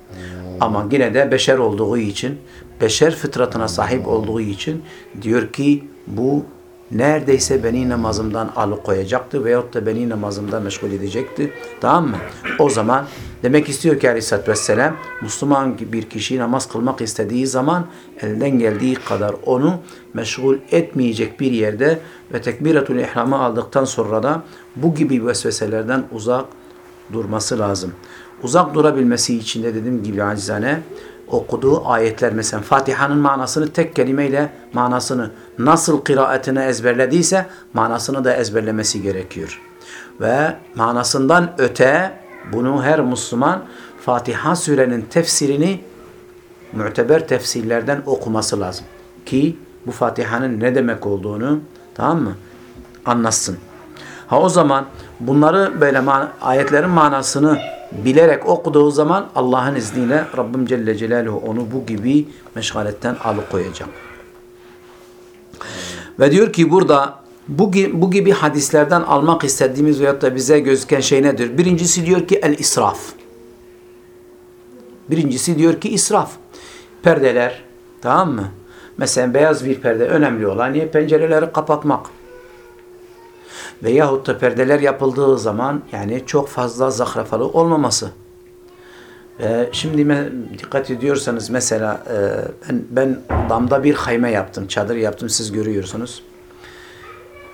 Ama yine de beşer olduğu için, beşer fıtratına sahip olduğu için diyor ki bu neredeyse beni namazımdan alıkoyacaktı veyahut da beni namazımdan meşgul edecekti. Tamam mı? O zaman demek istiyor ki Aleyhisselatü Vesselam Müslüman bir kişi namaz kılmak istediği zaman elden geldiği kadar onu meşgul etmeyecek bir yerde ve tekbiratul ihramı aldıktan sonra da bu gibi vesveselerden uzak durması lazım. Uzak durabilmesi için de dediğim gibi acizane okuduğu ayetler mesela Fatiha'nın manasını tek kelimeyle manasını nasıl kıraatını ezberlediyse manasını da ezberlemesi gerekiyor. Ve manasından öte bunu her Müslüman Fatiha surenin tefsirini müteber tefsirlerden okuması lazım. Ki bu Fatiha'nın ne demek olduğunu tamam mı? Anlasın. Ha o zaman bunları böyle man ayetlerin manasını bilerek okuduğu zaman Allah'ın izniyle Rabbim Celle Celaluhu onu bu gibi meşgaletten alıkoyacak. Ve diyor ki burada bu, bu gibi hadislerden almak istediğimiz veyahut da bize gözüken şey nedir? Birincisi diyor ki el israf. Birincisi diyor ki israf. Perdeler tamam mı? Mesela beyaz bir perde önemli olan niye? Pencereleri kapatmak. Veyahut da perdeler yapıldığı zaman yani çok fazla zahrafalı olmaması. Ve şimdi dikkat ediyorsanız mesela e, ben, ben damda bir hayme yaptım, çadır yaptım siz görüyorsunuz.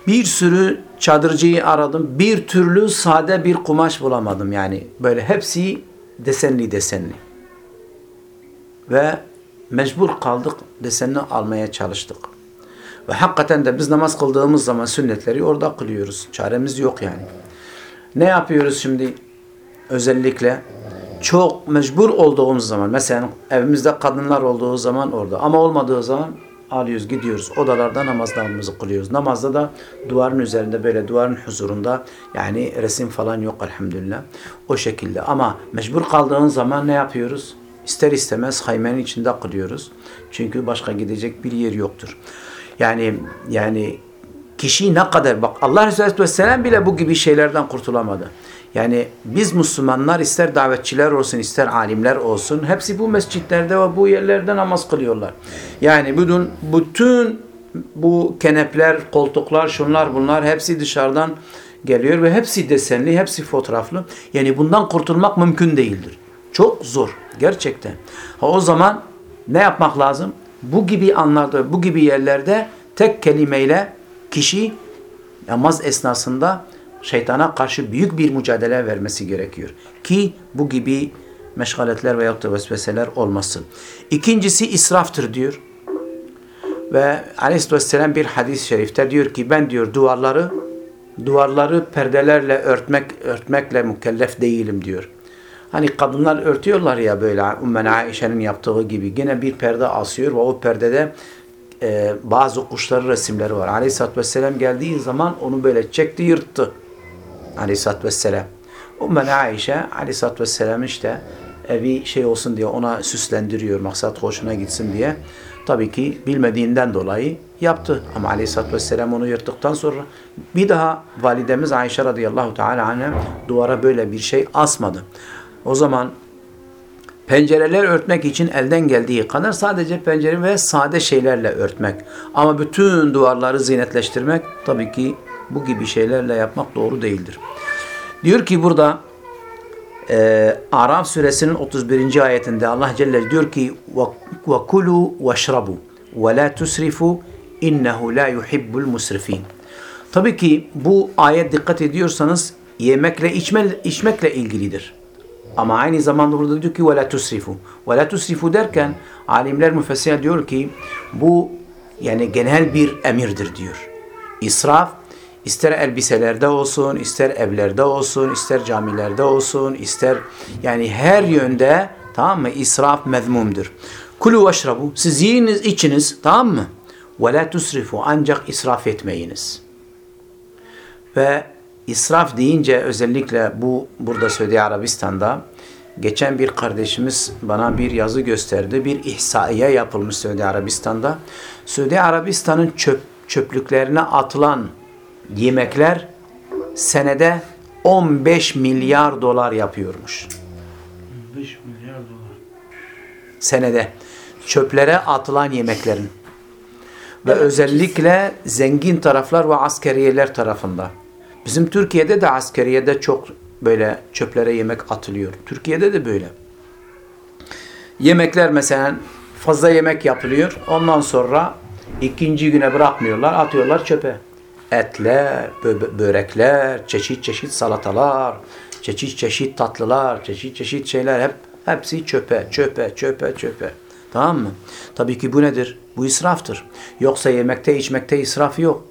Bir sürü çadırcıyı aradım. Bir türlü sade bir kumaş bulamadım yani. Böyle hepsi desenli desenli. Ve mecbur kaldık desenli almaya çalıştık. Ve hakikaten de biz namaz kıldığımız zaman sünnetleri orada kılıyoruz. Çaremiz yok yani. Ne yapıyoruz şimdi? Özellikle çok mecbur olduğumuz zaman mesela evimizde kadınlar olduğu zaman orada ama olmadığı zaman alıyoruz gidiyoruz odalarda namazlarımızı kılıyoruz. Namazda da duvarın üzerinde böyle duvarın huzurunda yani resim falan yok elhamdülillah. O şekilde ama mecbur kaldığın zaman ne yapıyoruz? İster istemez haymenin içinde kılıyoruz. Çünkü başka gidecek bir yer yoktur. Yani yani kişi ne kadar bak Allah Resulü Vesselam bile bu gibi şeylerden kurtulamadı. Yani biz Müslümanlar ister davetçiler olsun ister alimler olsun hepsi bu mescitlerde ve bu yerlerde namaz kılıyorlar. Yani bütün bütün bu kenepler, koltuklar, şunlar bunlar hepsi dışarıdan geliyor ve hepsi desenli, hepsi fotoğraflı. Yani bundan kurtulmak mümkün değildir. Çok zor gerçekten. Ha, o zaman ne yapmak lazım? Bu gibi anlarda, bu gibi yerlerde tek kelimeyle kişi Namaz esnasında şeytana karşı büyük bir mücadele vermesi gerekiyor. Ki bu gibi meşgaletler veyahut da vesveseler olmasın. İkincisi israftır diyor. Ve aleyhisselatü vesselam bir hadis-i şerifte diyor ki ben diyor duvarları duvarları perdelerle örtmek örtmekle mükellef değilim diyor. Hani kadınlar örtüyorlar ya böyle Ummen Aişe'nin yaptığı gibi gene bir perde asıyor ve o perdede e, bazı kuşların resimleri var. Aleyhisselatü Vesselam geldiği zaman onu böyle çekti yırttı. Aleyhisselatü Vesselam. Ummen Aişe Aleyhisselatü Vesselam işte evi şey olsun diye ona süslendiriyor maksat hoşuna gitsin diye. Tabii ki bilmediğinden dolayı yaptı. Ama Aleyhisselatü Vesselam onu yırttıktan sonra bir daha validemiz Ayşe radıyallahu teala annem duvara böyle bir şey asmadı. O zaman pencereler örtmek için elden geldiği kadar sadece pencere ve sade şeylerle örtmek. Ama bütün duvarları zinetleştirmek tabii ki bu gibi şeylerle yapmak doğru değildir. Diyor ki burada e, Araf suresinin 31. ayetinde Allah Celle diyor ki وَكُلُوا وَاشْرَبُوا وَلَا تُسْرِفُوا اِنَّهُ لَا يُحِبُّ الْمُسْرِفِينَ Tabii ki bu ayet dikkat ediyorsanız yemekle içme, içmekle ilgilidir. Ama aynı zamanda burada diyor ki وَلَا تُسْرِفُوا وَلَا تُسْرِفُوا derken alimler müfessir diyor ki bu yani genel bir emirdir diyor. İsraf ister elbiselerde olsun, ister evlerde olsun, ister camilerde olsun, ister yani her yönde tamam mı? İsraf mezmumdur. Kulu veşrabu. Siz yiyiniz, içiniz tamam mı? Ve la tusrifu. Ancak israf etmeyiniz. Ve israf deyince özellikle bu burada Suudi Arabistan'da geçen bir kardeşimiz bana bir yazı gösterdi. Bir ihsaiye yapılmış Suudi Arabistan'da. Suudi Arabistan'ın çöp, çöplüklerine atılan yemekler senede 15 milyar dolar yapıyormuş. 15 milyar dolar. Senede çöplere atılan yemeklerin. Ve özellikle zengin taraflar ve askeriyeler tarafında. Bizim Türkiye'de de askeriyede çok böyle çöplere yemek atılıyor. Türkiye'de de böyle. Yemekler mesela fazla yemek yapılıyor. Ondan sonra ikinci güne bırakmıyorlar. Atıyorlar çöpe. Etler, bö börekler, çeşit çeşit salatalar, çeşit çeşit tatlılar, çeşit çeşit şeyler hep hepsi çöpe, çöpe, çöpe, çöpe. Tamam mı? Tabii ki bu nedir? Bu israftır. Yoksa yemekte, içmekte israf yok.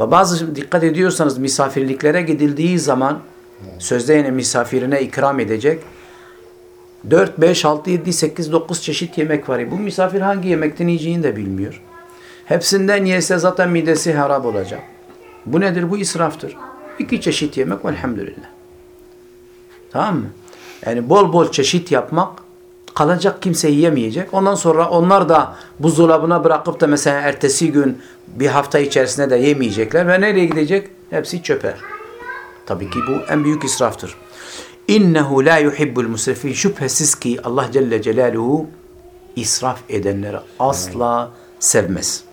Ve bazı dikkat ediyorsanız misafirliklere gidildiği zaman sözde yine misafirine ikram edecek 4, 5, 6, 7, 8, 9 çeşit yemek var. Bu misafir hangi yemekten yiyeceğini de bilmiyor. Hepsinden yese zaten midesi harap olacak. Bu nedir? Bu israftır. İki çeşit yemek elhamdülillah. Tamam mı? Yani bol bol çeşit yapmak kalacak kimse yiyemeyecek. Ondan sonra onlar da buzdolabına bırakıp da mesela ertesi gün bir hafta içerisinde de yemeyecekler ve nereye gidecek? Hepsi çöpe. Tabii ki bu en büyük israftır. İnnehu la yuhibbul musrifin. Şüphesiz ki Allah Celle Celaluhu israf edenleri asla sevmez.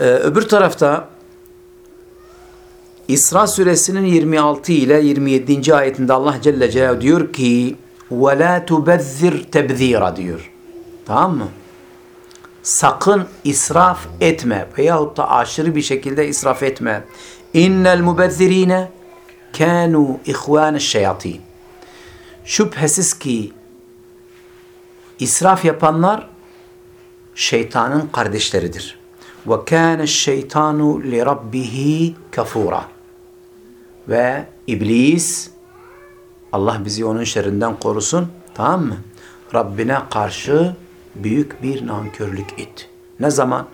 ee, öbür tarafta İsra suresinin 26 ile 27. ayetinde Allah Celle Celaluhu diyor ki وَلَا تُبَذِّرْ تَبْذِيرًا diyor. Tamam mı? Sakın israf etme veyahut da aşırı bir şekilde israf etme. İnnel mubezzirine kanu ihvan şeyatin. Şüphesiz ki israf yapanlar şeytanın kardeşleridir. Ve kana şeytanu li rabbihi kafura. ve iblis Allah bizi onun şerrinden korusun. Tamam mı? Rabbine karşı büyük bir nankörlük et. Ne zaman?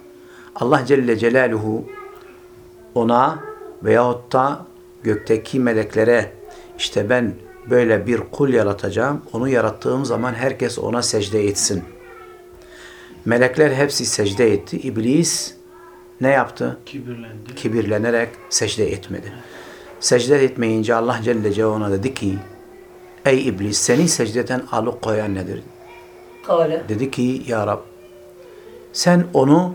Allah Celle Celaluhu ona veyahut da gökteki meleklere işte ben böyle bir kul yaratacağım. Onu yarattığım zaman herkes ona secde etsin. Melekler hepsi secde etti. İblis ne yaptı? Kibirlendi. Kibirlenerek secde etmedi. Secde etmeyince Allah Celle Celaluhu ona dedi ki Ey iblis seni secdeden alıkoyan nedir? Kale. Dedi ki ya Rab sen onu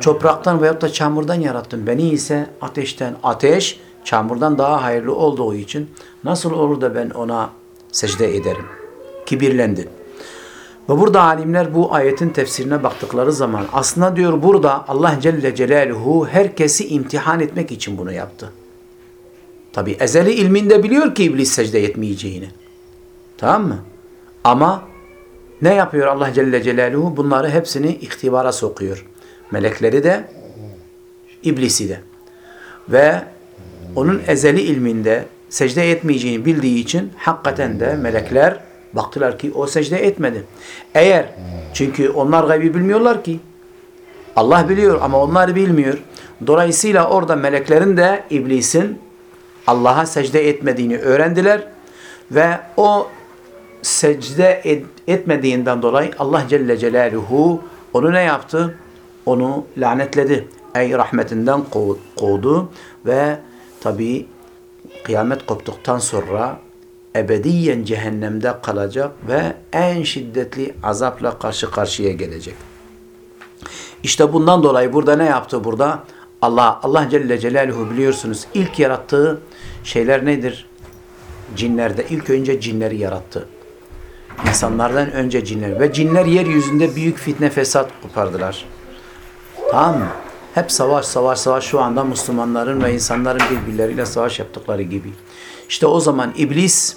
topraktan veyahut da çamurdan yarattın. Beni ise ateşten. Ateş çamurdan daha hayırlı olduğu için nasıl olur da ben ona secde ederim? Kibirlendi. Ve burada alimler bu ayetin tefsirine baktıkları zaman aslında diyor burada Allah Celle Celaluhu herkesi imtihan etmek için bunu yaptı. Tabi ezeli ilminde biliyor ki iblis secde etmeyeceğini. Tamam mı? Ama ne yapıyor Allah Celle Celaluhu? Bunları hepsini ihtibara sokuyor. Melekleri de, iblisi de. Ve onun ezeli ilminde secde etmeyeceğini bildiği için hakikaten de melekler baktılar ki o secde etmedi. Eğer çünkü onlar gaybi bilmiyorlar ki Allah biliyor ama onlar bilmiyor. Dolayısıyla orada meleklerin de iblisin Allah'a secde etmediğini öğrendiler ve o secde et- etmediğinden dolayı Allah Celle Celaluhu onu ne yaptı? Onu lanetledi. Ey rahmetinden kov- kovdu ve tabi kıyamet koptuktan sonra ebediyen cehennemde kalacak ve en şiddetli azapla karşı karşıya gelecek. İşte bundan dolayı burada ne yaptı burada? Allah Allah Celle Celaluhu biliyorsunuz ilk yarattığı şeyler nedir? Cinlerde ilk önce cinleri yarattı. İnsanlardan önce cinler ve cinler yeryüzünde büyük fitne fesat kopardılar. Tamam mı? Hep savaş savaş savaş şu anda Müslümanların ve insanların birbirleriyle savaş yaptıkları gibi. İşte o zaman iblis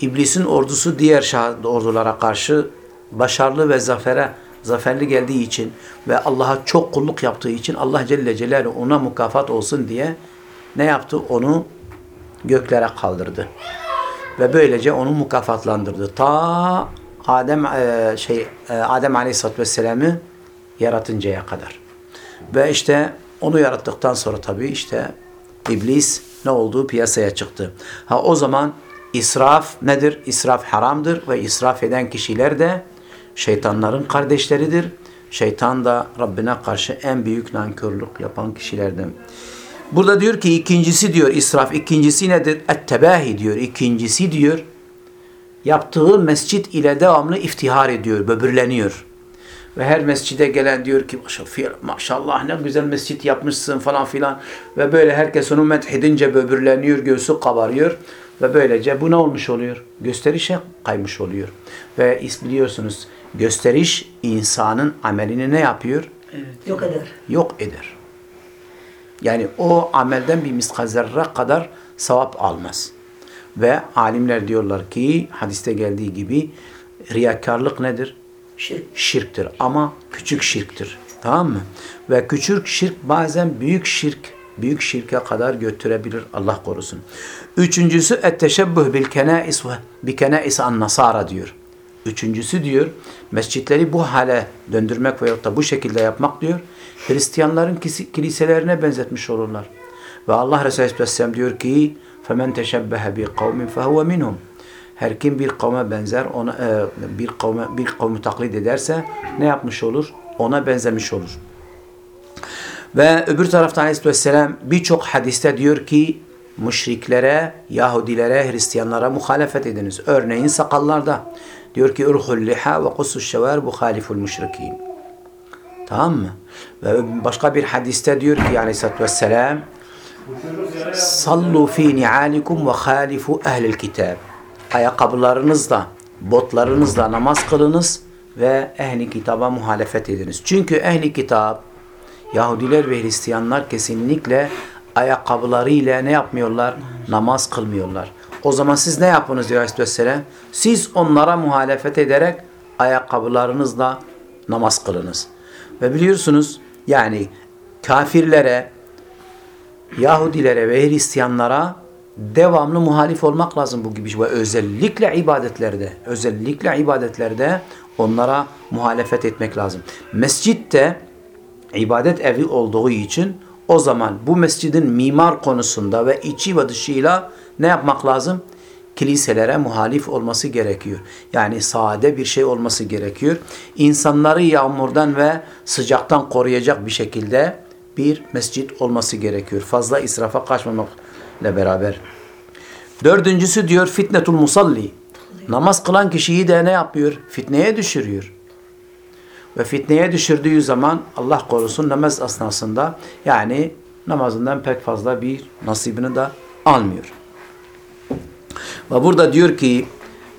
İblisin ordusu diğer ordulara karşı başarılı ve zafere zaferli geldiği için ve Allah'a çok kulluk yaptığı için Allah Celle Celaluhu ona mukafat olsun diye ne yaptı? Onu göklere kaldırdı. Ve böylece onu mukafatlandırdı. Ta Adem e, şey e, Adem Aleyhisselatü Vesselam'ı yaratıncaya kadar. Ve işte onu yarattıktan sonra tabii işte iblis ne olduğu piyasaya çıktı. Ha o zaman israf nedir? İsraf haramdır ve israf eden kişiler de şeytanların kardeşleridir. Şeytan da Rabbine karşı en büyük nankörlük yapan kişilerden. Burada diyor ki ikincisi diyor israf. ikincisi nedir? Ettebahi diyor. İkincisi diyor yaptığı mescit ile devamlı iftihar ediyor, böbürleniyor. Ve her mescide gelen diyor ki "Maşallah, ne güzel mescit yapmışsın falan filan. Ve böyle herkes onu methedince böbürleniyor, göğsü kabarıyor. Ve böylece bu ne olmuş oluyor? Gösterişe kaymış oluyor. Ve is- biliyorsunuz gösteriş insanın amelini ne yapıyor? Yok eder. Yok eder. Yani o amelden bir miskal zerre kadar sevap almaz. Ve alimler diyorlar ki hadiste geldiği gibi riyakarlık nedir? Şirk. şirktir ama küçük şirktir. Tamam mı? Ve küçük şirk bazen büyük şirk, büyük şirke kadar götürebilir Allah korusun. Üçüncüsü etteşebbüh bil kenais ve bi kenais an nasara diyor. Üçüncüsü diyor mescitleri bu hale döndürmek veyahut da bu şekilde yapmak diyor. Hristiyanların kisi- kiliselerine benzetmiş olurlar. Ve Allah Resulü Aleyhisselam diyor ki فَمَنْ تَشَبَّهَ بِقَوْمٍ فَهُوَ مِنْهُمْ her kim bir kavme benzer, ona e, bir kavme bir kavmi taklit ederse ne yapmış olur? Ona benzemiş olur. Ve öbür taraftan Aleyhisselam birçok hadiste diyor ki müşriklere, Yahudilere, Hristiyanlara muhalefet ediniz. Örneğin sakallarda. Diyor ki urhul liha ve kusus şever bu haliful müşrikin. Tamam mı? Ve başka bir hadiste diyor ki Aleyhisselatü Vesselam Sallu fi ni'alikum ve halifu ehlil kitab. Ayakkabılarınızla, botlarınızla namaz kılınız ve ehli kitaba muhalefet ediniz. Çünkü ehli kitap, Yahudiler ve Hristiyanlar kesinlikle ayakkabılarıyla ne yapmıyorlar? Namaz kılmıyorlar. O zaman siz ne yapınız diyor Aleyhisselam? Siz onlara muhalefet ederek ayakkabılarınızla namaz kılınız. Ve biliyorsunuz yani kafirlere, Yahudilere ve Hristiyanlara devamlı muhalif olmak lazım bu gibi ve özellikle ibadetlerde, özellikle ibadetlerde onlara muhalefet etmek lazım. Mescitte ibadet evi olduğu için o zaman bu mescidin mimar konusunda ve içi ve dışıyla ne yapmak lazım? Kiliselere muhalif olması gerekiyor. Yani sade bir şey olması gerekiyor. İnsanları yağmurdan ve sıcaktan koruyacak bir şekilde bir mescit olması gerekiyor. Fazla israfa kaçmamakla beraber. Dördüncüsü diyor fitnetul musalli. Namaz kılan kişiyi de ne yapıyor? Fitneye düşürüyor Ve fitneye düşürdüğü zaman Allah korusun namaz esnasında yani namazından pek fazla bir nasibini de almıyor. Ve burada diyor ki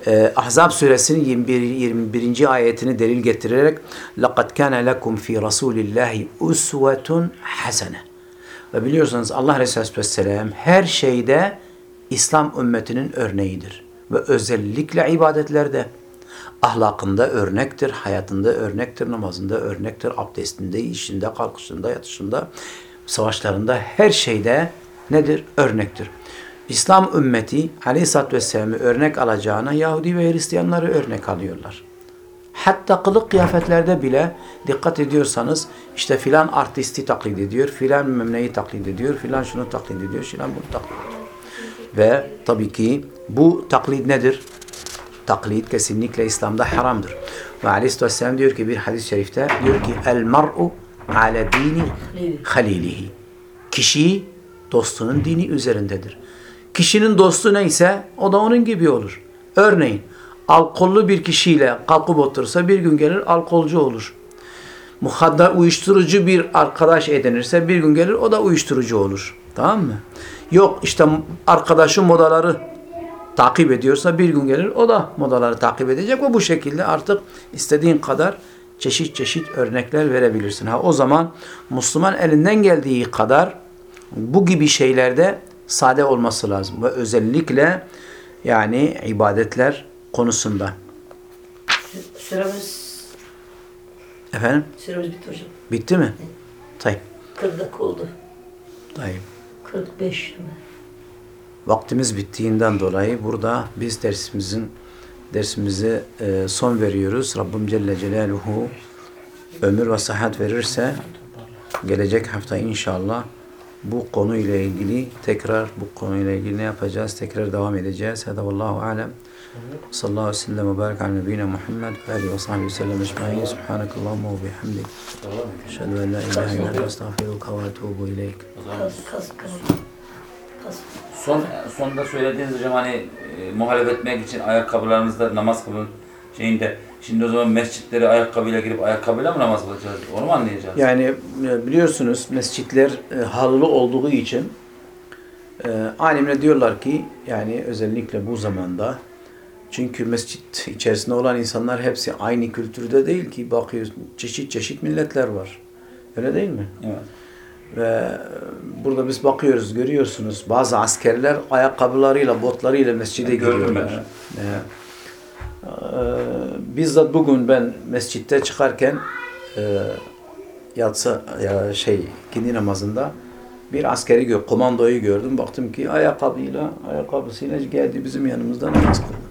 e, Ahzab suresinin 21. 21. ayetini delil getirerek لَقَدْ كَانَ لَكُمْ ف۪ي رَسُولِ اللّٰهِ اُسْوَةٌ حَسَنَةٌ Ve biliyorsunuz Allah Resulü Aleyhisselam her şeyde İslam ümmetinin örneğidir. Ve özellikle ibadetlerde ahlakında örnektir, hayatında örnektir, namazında örnektir, abdestinde, işinde, kalkışında, yatışında, savaşlarında her şeyde nedir? Örnektir. İslam ümmeti Aleyhisselatü Vesselam'ı örnek alacağına Yahudi ve Hristiyanları örnek alıyorlar. Hatta kılık kıyafetlerde bile dikkat ediyorsanız işte filan artisti taklit ediyor, filan memneyi taklit ediyor, filan şunu taklit ediyor, filan bunu taklit ediyor. Ve tabii ki bu taklit nedir? Taklit kesinlikle İslam'da haramdır. Ve Aleyhisselatü Vesselam diyor ki bir hadis-i şerifte diyor ki el mar'u ala dini halilihi. Kişi dostunun dini üzerindedir. Kişinin dostu neyse o da onun gibi olur. Örneğin alkollü bir kişiyle kalkıp otursa bir gün gelir alkolcu olur. Muhadder uyuşturucu bir arkadaş edinirse bir gün gelir o da uyuşturucu olur. Tamam mı? Yok işte arkadaşı modaları takip ediyorsa bir gün gelir o da modaları takip edecek ve bu şekilde artık istediğin kadar çeşit çeşit örnekler verebilirsin. Ha o zaman Müslüman elinden geldiği kadar bu gibi şeylerde sade olması lazım ve özellikle yani ibadetler konusunda. Süremiz, Efendim? süremiz bitti hocam. Bitti mi? Tayyip. 40 dakika oldu. Tayyip. 45 mi? Vaktimiz bittiğinden dolayı burada biz dersimizin dersimize e, son veriyoruz. Rabbim Celle Celaluhu ömür ve sıhhat verirse gelecek hafta inşallah bu konuyla ilgili tekrar bu konuyla ilgili ne yapacağız? Tekrar devam edeceğiz. Hada vallahu alem. Sallallahu aleyhi ve sellem ve barik ala nebiyyina Muhammed ve alihi ve sahbihi ve sellem ecmaîn. Subhanakallahumma ve bihamdik. Eşhedü en la ilahe illa ente estağfiruke ve etûbü ileyk. Kas, kas. Kas. Son sonda söylediğiniz hocam hani e, muhalefet etmek için ayakkabılarınızda namaz kılın şeyinde. Şimdi o zaman mescitlere ayakkabıyla girip ayakkabıyla mı namaz kılacağız? Onu mu anlayacağız? Yani e, biliyorsunuz mescitler e, halılı olduğu için e, alimler diyorlar ki yani özellikle bu zamanda çünkü mescit içerisinde olan insanlar hepsi aynı kültürde değil ki bakıyorsun çeşit çeşit milletler var. Öyle değil mi? Evet. Ve e, burada biz bakıyoruz, görüyorsunuz bazı askerler ayakkabılarıyla, botlarıyla mescide Gördüm giriyorlar. Ee, bizzat bugün ben mescitte çıkarken e, yatsı ya şey ikindi namazında bir askeri gör, komandoyu gördüm. Baktım ki ayakkabıyla, ayakkabısıyla geldi bizim yanımızda namaz kıldı.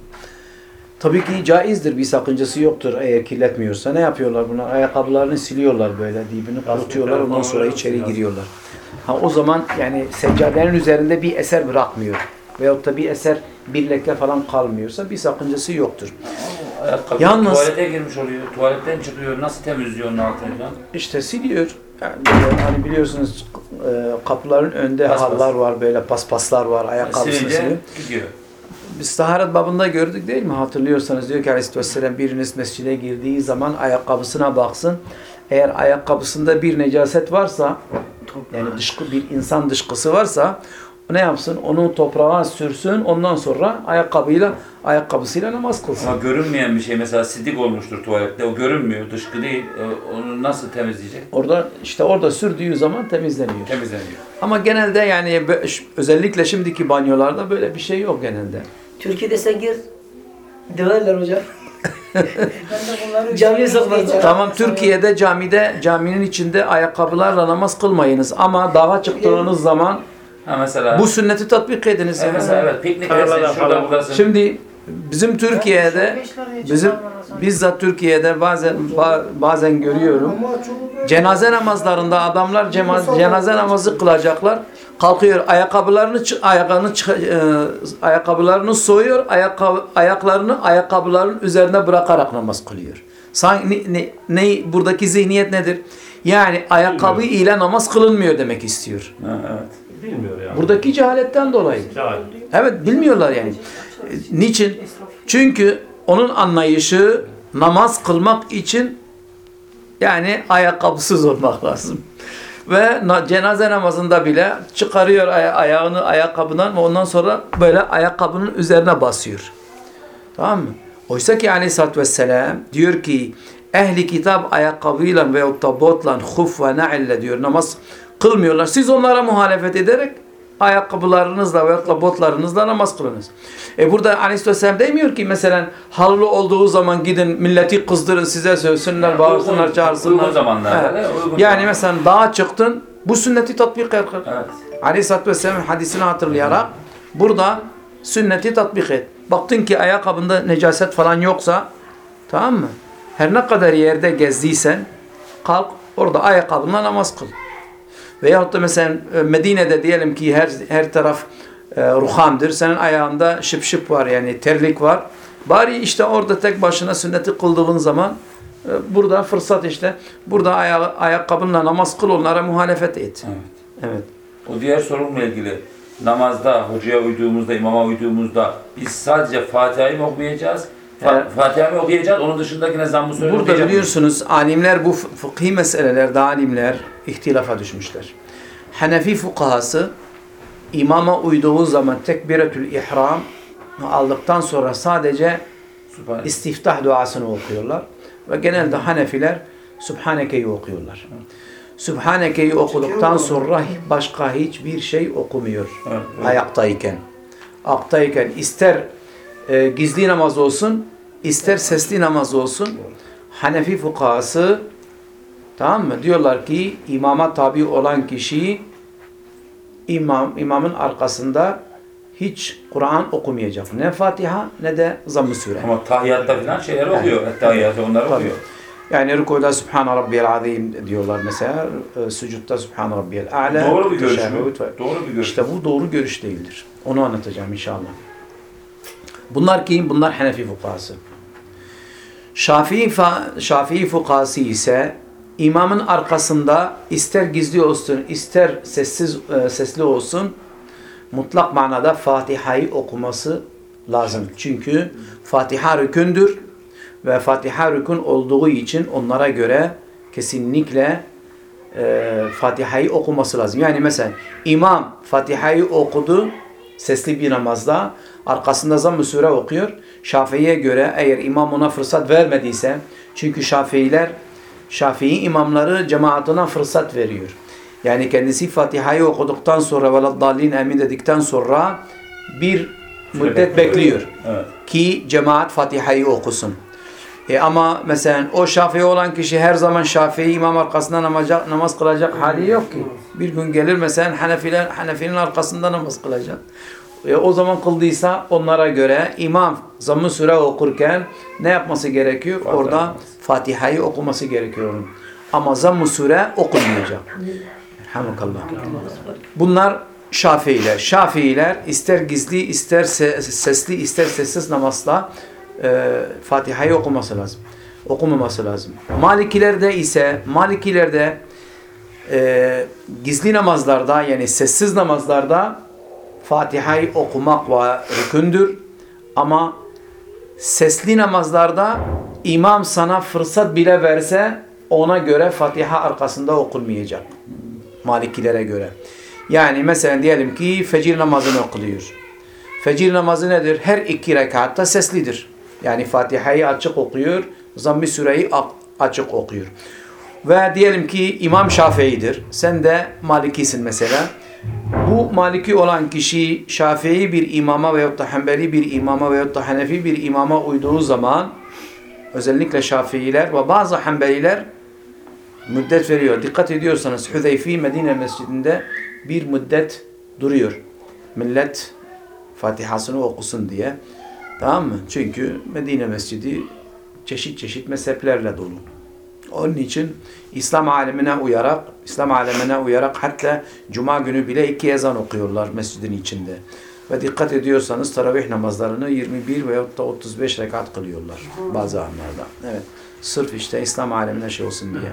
Tabii ki caizdir, bir sakıncası yoktur eğer kirletmiyorsa. Ne yapıyorlar bunlar? Ayakkabılarını siliyorlar böyle, dibini kurutuyorlar, ondan sonra içeri giriyorlar. Ha o zaman yani seccadelerin üzerinde bir eser bırakmıyor. Veyahut da bir eser, bir leke falan kalmıyorsa bir sakıncası yoktur. Ayakkabı Yalnız- tuvalete girmiş oluyor. Tuvaletten çıkıyor. Nasıl temizliyor onun altını? İşte siliyor. Yani böyle hani biliyorsunuz e, kapıların önünde Paspas. hallar var, böyle paspaslar var, ayakkabısını siliyor. Biz taharet babında gördük değil mi? Hatırlıyorsanız diyor ki Aleyhisselam biriniz mescide girdiği zaman ayakkabısına baksın. Eğer ayakkabısında bir necaset varsa yani dışkı bir insan dışkısı varsa ne yapsın? Onu toprağa sürsün. Ondan sonra ayakkabıyla ayakkabısıyla namaz kılsın. Ama görünmeyen bir şey mesela sidik olmuştur tuvalette. O görünmüyor. Dışkı değil. E, Onu nasıl temizleyecek? Orada işte orada sürdüğü zaman temizleniyor. Temizleniyor. Ama genelde yani özellikle şimdiki banyolarda böyle bir şey yok genelde. Türkiye'de sen gir, döverler hocam. Camiye sokmazlar. Tamam Türkiye'de camide caminin içinde ayakkabılarla namaz kılmayınız ama dağa çıktığınız zaman Ha mesela. bu sünneti tatbik ediniz. E, yani. mesela evet piknik edersin. Şurada buradasın. Şimdi bizim Türkiye'de bizim bizzat Türkiye'de bazen ba- bazen görüyorum. Cenaze namazlarında adamlar cema- cenaze namazı kılacaklar. Kalkıyor ayakkabılarını ayaklarını çı- e, ayakkabılarını soyuyor. Ayakkabı, ayaklarını ayakkabıların üzerine bırakarak namaz kılıyor. Sanki ne, ne, buradaki zihniyet nedir? Yani ayakkabı ile namaz kılınmıyor demek istiyor. Ha, evet. Bilmiyor yani. Buradaki cehaletten dolayı. Yani. Evet bilmiyorlar yani. Niçin? Çünkü onun anlayışı namaz kılmak için yani ayakkabısız olmak lazım. Ve na- cenaze namazında bile çıkarıyor aya- ayağını ayakkabından ve ondan sonra böyle ayakkabının üzerine basıyor. Tamam mı? Oysa ki aleyhissalatü vesselam diyor ki ehli kitap ayakkabıyla veyahut da botla, huf ve na'ille diyor namaz kılmıyorlar. Siz onlara muhalefet ederek ayakkabılarınızla veyahut da botlarınızla namaz kılınız. E burada aleyhissalatü vesselam demiyor ki mesela halılı olduğu zaman gidin milleti kızdırın size sövsünler, bağırsınlar, Uygun- çağırsınlar. uygun zamanlarda, Evet. uygun Yani zaman. mesela dağa çıktın bu sünneti tatbik et. Evet. Aleyhisselatü hadisini hatırlayarak burada sünneti tatbik et. Baktın ki ayakkabında necaset falan yoksa tamam mı? Her ne kadar yerde gezdiysen kalk orada ayakkabınla namaz kıl. Veyahut da mesela e, Medine'de diyelim ki her her taraf e, ruhamdır. Senin ayağında şıp şıp var yani terlik var. Bari işte orada tek başına sünneti kıldığın zaman e, burada fırsat işte. Burada aya ayakkabınla namaz kıl onlara muhalefet et. Evet. Evet. O diğer sorunla ilgili namazda hocaya uyduğumuzda, imama uyduğumuzda biz sadece Fatiha'yı mı okuyacağız? Fa- Evet. Fatiha mı okuyacağız? Onun dışındakine zamm-ı sure Burada biliyorsunuz alimler bu fı- fıkhi meselelerde alimler ihtilafa düşmüşler. Hanefi fukahası imama uyduğu zaman tekbiretül ihram aldıktan sonra sadece istiftah duasını okuyorlar. Ve genelde Hanefiler Subhaneke'yi okuyorlar. Subhaneke'yi okuduktan sonra başka hiçbir şey okumuyor. Evet, evet. Ayaktayken. Ayaktayken ister e, gizli namaz olsun, ister sesli namaz olsun. Hanefi fukahası tamam mı? Diyorlar ki imama tabi olan kişi imam imamın arkasında hiç Kur'an okumayacak. Ne Fatiha ne de Zamm-ı Sure. Ama tahiyyatta falan şeyler okuyor. Tahiyyatı onları Tabii. okuyor. Yani rükuda Subhan Rabbiyel Azim diyorlar mesela. E, Sucutta Subhan Rabbiyel A'la. Doğru bir görüş mü? Doğru bir görüş. İşte bu doğru görüş değildir. Onu anlatacağım inşallah. Bunlar kim? Bunlar Hanefi fukahası. Şafii, Şafii fukahası ise imamın arkasında ister gizli olsun ister sessiz e, sesli olsun mutlak manada Fatiha'yı okuması lazım. Çünkü Fatiha rükündür ve Fatiha rükün olduğu için onlara göre kesinlikle e, Fatiha'yı okuması lazım. Yani mesela imam Fatiha'yı okudu sesli bir namazda arkasında zamm-ı sure okuyor. Şafii'ye göre eğer imam ona fırsat vermediyse çünkü Şafiiler Şafii imamları cemaatine fırsat veriyor. Yani kendisi Fatiha'yı okuduktan sonra veladdallin emin dedikten sonra bir müddet bekliyor Evet. ki cemaat Fatiha'yı okusun. E ama mesela o Şafii olan kişi her zaman Şafii imam arkasında namaz, namaz kılacak hali yok ki. Bir gün gelir mesela Hanefiler, Hanefi'nin arkasında namaz kılacak. E o zaman kıldıysa onlara göre imam zamm-ı sure okurken ne yapması gerekiyor? Fatiha Orada. Fatiha'yı okuması gerekiyor onun. Ama zamm-ı sure okunmayacak. Elhamdülillah. Bunlar Şafiiler. Şafiiler ister gizli, ister se- sesli, ister sessiz namazla e, Fatiha'yı okuması lazım. Okumaması lazım. Malikilerde ise Malikilerde e, gizli namazlarda yani sessiz namazlarda Fatiha'yı okumak rükündür. Ama sesli namazlarda imam sana fırsat bile verse ona göre Fatiha arkasında okunmayacak. Malikilere göre. Yani mesela diyelim ki fecir namazını kılıyor. Fecir namazı nedir? Her iki rekatta seslidir. Yani Fatiha'yı açık okuyor, Zamm-ı Sure'yi a- açık okuyor. Ve diyelim ki İmam Şafii'dir. Sen de Malikisin mesela. Bu Maliki olan kişi Şafii bir imama veyahut da Hanbeli bir imama veyahut da Hanefi bir imama uyduğu zaman özellikle Şafiiler ve bazı Hanbeliler müddet veriyor. Dikkat ediyorsanız Hüzeyfi Medine Mescidinde bir müddet duruyor. Millet Fatihasını okusun diye. Tamam mı? Çünkü Medine Mescidi çeşit çeşit mezheplerle dolu. Onun için İslam alemine uyarak, İslam alemine uyarak hatta Cuma günü bile iki ezan okuyorlar mescidin içinde. Ve dikkat ediyorsanız taravih namazlarını 21 veyahut da 35 rekat kılıyorlar bazı anlarda. Evet. Sırf işte İslam alemine şey olsun diye.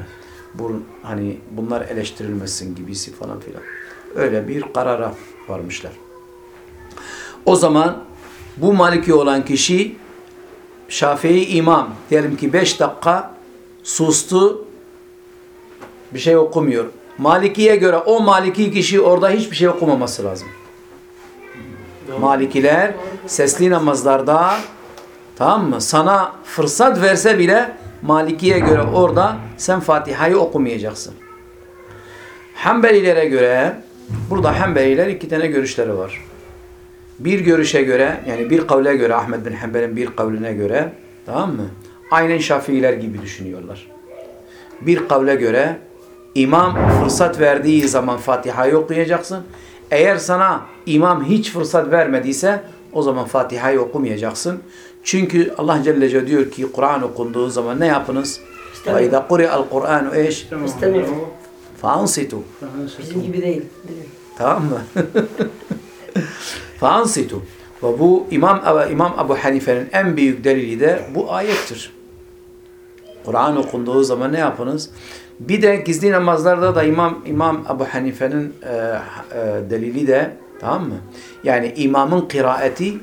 Bu, hani bunlar eleştirilmesin gibisi falan filan. Öyle bir karara varmışlar. O zaman bu maliki olan kişi Şafii imam diyelim ki 5 dakika sustu bir şey okumuyor. Maliki'ye göre o maliki kişi orada hiçbir şey okumaması lazım. Malikiler sesli namazlarda Tamam mı? Sana fırsat verse bile Maliki'ye göre orada sen Fatiha'yı okumayacaksın. Hanbelilere göre burada Hanbeliler iki tane görüşleri var. Bir görüşe göre yani bir kavle göre Ahmed bin Hanbel'in bir kavline göre tamam mı? Aynen Şafiiler gibi düşünüyorlar. Bir kavle göre imam fırsat verdiği zaman Fatiha'yı okuyacaksın. Eğer sana imam hiç fırsat vermediyse o zaman Fatiha'yı okumayacaksın. Çünkü Allah Celle Celle diyor ki Kur'an okunduğu zaman ne yapınız? İstemiyorum. وَاِذَا قُرِئَ الْقُرْآنُ ايش? Tamam. İstemiyorum. فَاَنْصِتُوا Bizim gibi değil. değil. Tamam mı? [LAUGHS] Fansitu. Ve bu İmam, İmam Ebu Hanife'nin en büyük delili de bu ayettir. Kur'an okunduğu zaman ne yapınız? Bir de gizli namazlarda da İmam İmam Ebu Hanife'nin e, e, delili de tamam mı? Yani imamın kıraati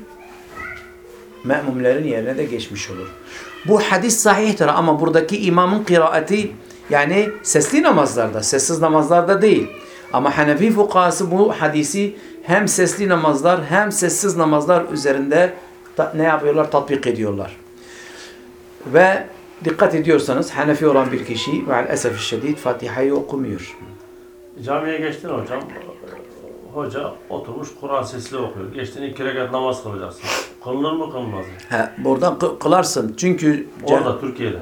me'mumlerin yerine de geçmiş olur. Bu hadis sahihtir ama buradaki imamın kıraati yani sesli namazlarda, sessiz namazlarda değil. Ama Hanefi fukahası bu hadisi hem sesli namazlar hem sessiz namazlar üzerinde ne yapıyorlar? Tatbik ediyorlar. Ve dikkat ediyorsanız Hanefi olan bir kişi maalesef şiddet Fatiha'yı okumuyor. Camiye geçtin hocam. Hoca oturmuş Kur'an sesli okuyor. Geçtin iki rekat namaz kılacaksın. Kılınır mı kılınmaz mı? Ha, buradan kı- kılarsın. Çünkü Orada Türkiye'de.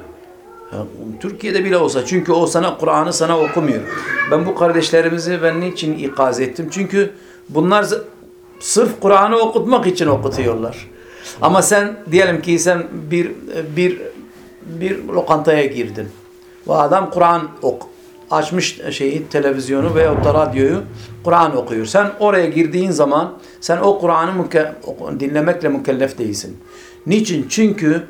Türkiye'de bile olsa çünkü o sana Kur'an'ı sana okumuyor. Ben bu kardeşlerimizi ben niçin ikaz ettim? Çünkü bunlar sırf Kur'an'ı okutmak için okutuyorlar. Ama sen diyelim ki sen bir bir bir lokantaya girdin. Ve adam Kur'an ok açmış şeyi televizyonu veya da radyoyu Kur'an okuyor. Sen oraya girdiğin zaman sen o Kur'an'ı müke- dinlemekle mükellef değilsin. Niçin? Çünkü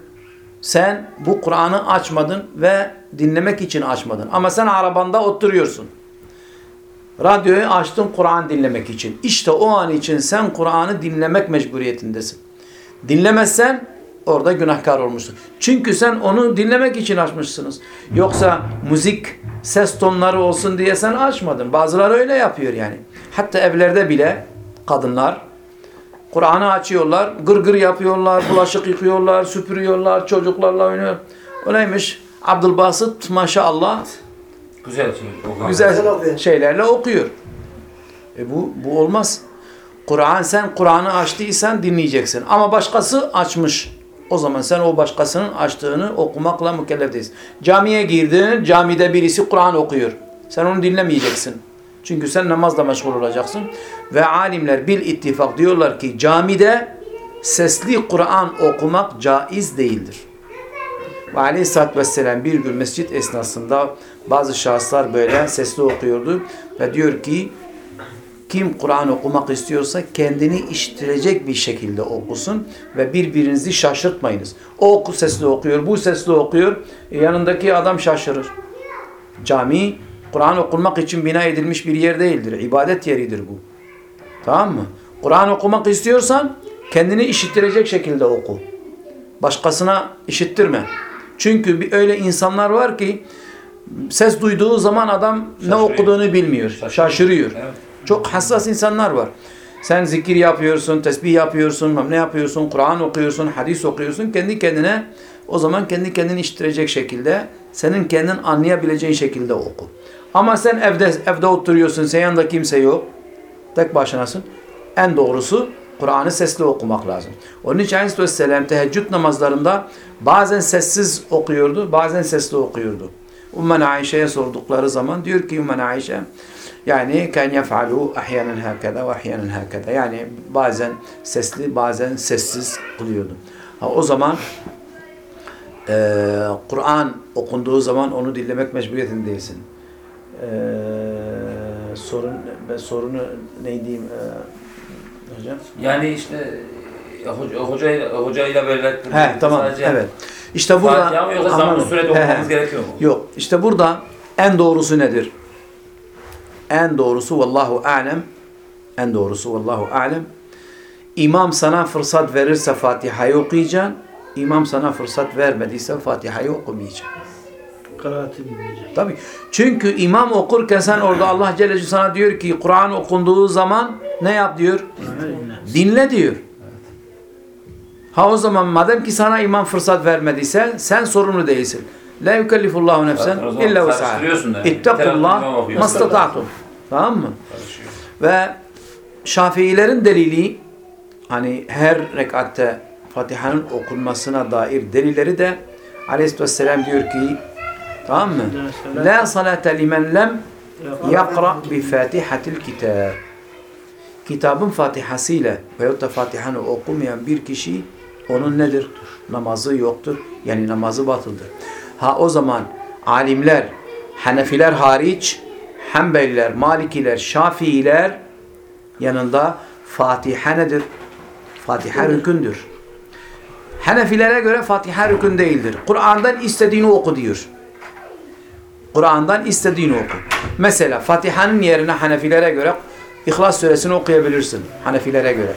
sen bu Kur'an'ı açmadın ve dinlemek için açmadın. Ama sen arabanda oturuyorsun. Radyoyu açtın Kur'an dinlemek için. İşte o an için sen Kur'an'ı dinlemek mecburiyetindesin. Dinlemezsen orada günahkar olmuşsun. Çünkü sen onu dinlemek için açmışsınız. Yoksa müzik, ses tonları olsun diye sen açmadın. Bazıları öyle yapıyor yani. Hatta evlerde bile kadınlar Kur'an'ı açıyorlar, gırgır yapıyorlar, bulaşık yıkıyorlar, süpürüyorlar, çocuklarla oynuyor. Öyleymiş. Abdülbasit maşallah Güzel şey. okuyor. güzel okuyor. şeylerle okuyor. E bu, bu olmaz. Kur'an sen Kur'an'ı açtıysan dinleyeceksin. Ama başkası açmış. O zaman sen o başkasının açtığını okumakla mükellef değilsin. Camiye girdin, camide birisi Kur'an okuyor. Sen onu dinlemeyeceksin. Çünkü sen namazla meşgul olacaksın. Ve alimler bil ittifak diyorlar ki camide sesli Kur'an okumak caiz değildir. Ve aleyhissalatü vesselam bir gün mescit esnasında bazı şahıslar böyle sesli okuyordu ve diyor ki kim Kur'an okumak istiyorsa kendini işitirecek bir şekilde okusun ve birbirinizi şaşırtmayınız. O oku sesli okuyor, bu sesli okuyor. E, yanındaki adam şaşırır. Cami Kur'an okunmak için bina edilmiş bir yer değildir. İbadet yeridir bu. Tamam mı? Kur'an okumak istiyorsan kendini işittirecek şekilde oku. Başkasına işittirme. Çünkü bir öyle insanlar var ki ses duyduğu zaman adam ne Şaşırıyor. okuduğunu bilmiyor. Şaşırıyor. Şaşırıyor. Evet. Çok hassas insanlar var. Sen zikir yapıyorsun, tesbih yapıyorsun, ne yapıyorsun, Kur'an okuyorsun, hadis okuyorsun. Kendi kendine o zaman kendi kendini işitirecek şekilde, senin kendin anlayabileceğin şekilde oku. Ama sen evde evde oturuyorsun, senin yanında kimse yok. Tek başınasın. En doğrusu Kur'an'ı sesli okumak lazım. Onun için Aleyhisselam teheccüd namazlarında bazen sessiz okuyordu, bazen sesli okuyordu. Ummen Ayşe'ye sordukları zaman diyor ki Ummen Ayşe yani kan yef'alu ahyanen hakeza ve ahyanen hakeza. Yani bazen sesli, bazen sessiz kılıyordu. Ha, o zaman eee Kur'an okunduğu zaman onu dinlemek mecburiyetindesin. Eee sorun sorunu ne diyeyim eee, hocam? Yani işte e, hoca, hocayla, hocayla He tamam sadece evet. İşte burada Fatiha mı yoksa zamanlı He, he. okumamız gerekiyor mu? Yok. İşte burada en doğrusu nedir? En doğrusu vallahu alem. En doğrusu vallahu alem. İmam sana fırsat verirse Fatiha'yı okuyacaksın. İmam sana fırsat vermediyse Fatiha'yı okumayacaksın. Kıraati bilmeyecek. Tabii. Çünkü imam okurken sen orada Allah Celle sana diyor ki Kur'an okunduğu zaman ne yap diyor? Dinle. Dinle diyor. Ha o zaman madem ki sana imam fırsat vermediyse sen sorumlu değilsin. La yukellifullahu nefsen illa Telefon imam mastata'tum. Tamam mı? Karışıyor. Ve Şafiilerin delili hani her rekatte Fatiha'nın okunmasına dair delilleri de Aleyhisselatü Vesselam diyor ki tamam mı? La salate limen lem yakra bi fatihatil kitab. Kitabın Fatihasıyla veyahut da Fatiha'nı okumayan bir kişi onun nedir? Namazı yoktur. Yani namazı batıldır. Ha o zaman alimler, Hanefiler hariç, Hanbeliler, Malikiler, Şafiiler yanında Fatiha nedir? Fatiha rükündür. Hanefilere göre Fatiha rükün değildir. Kur'an'dan istediğini oku diyor. Kur'an'dan istediğini oku. Mesela Fatiha'nın yerine Hanefilere göre İhlas suresini okuyabilirsin. Hanefilere göre.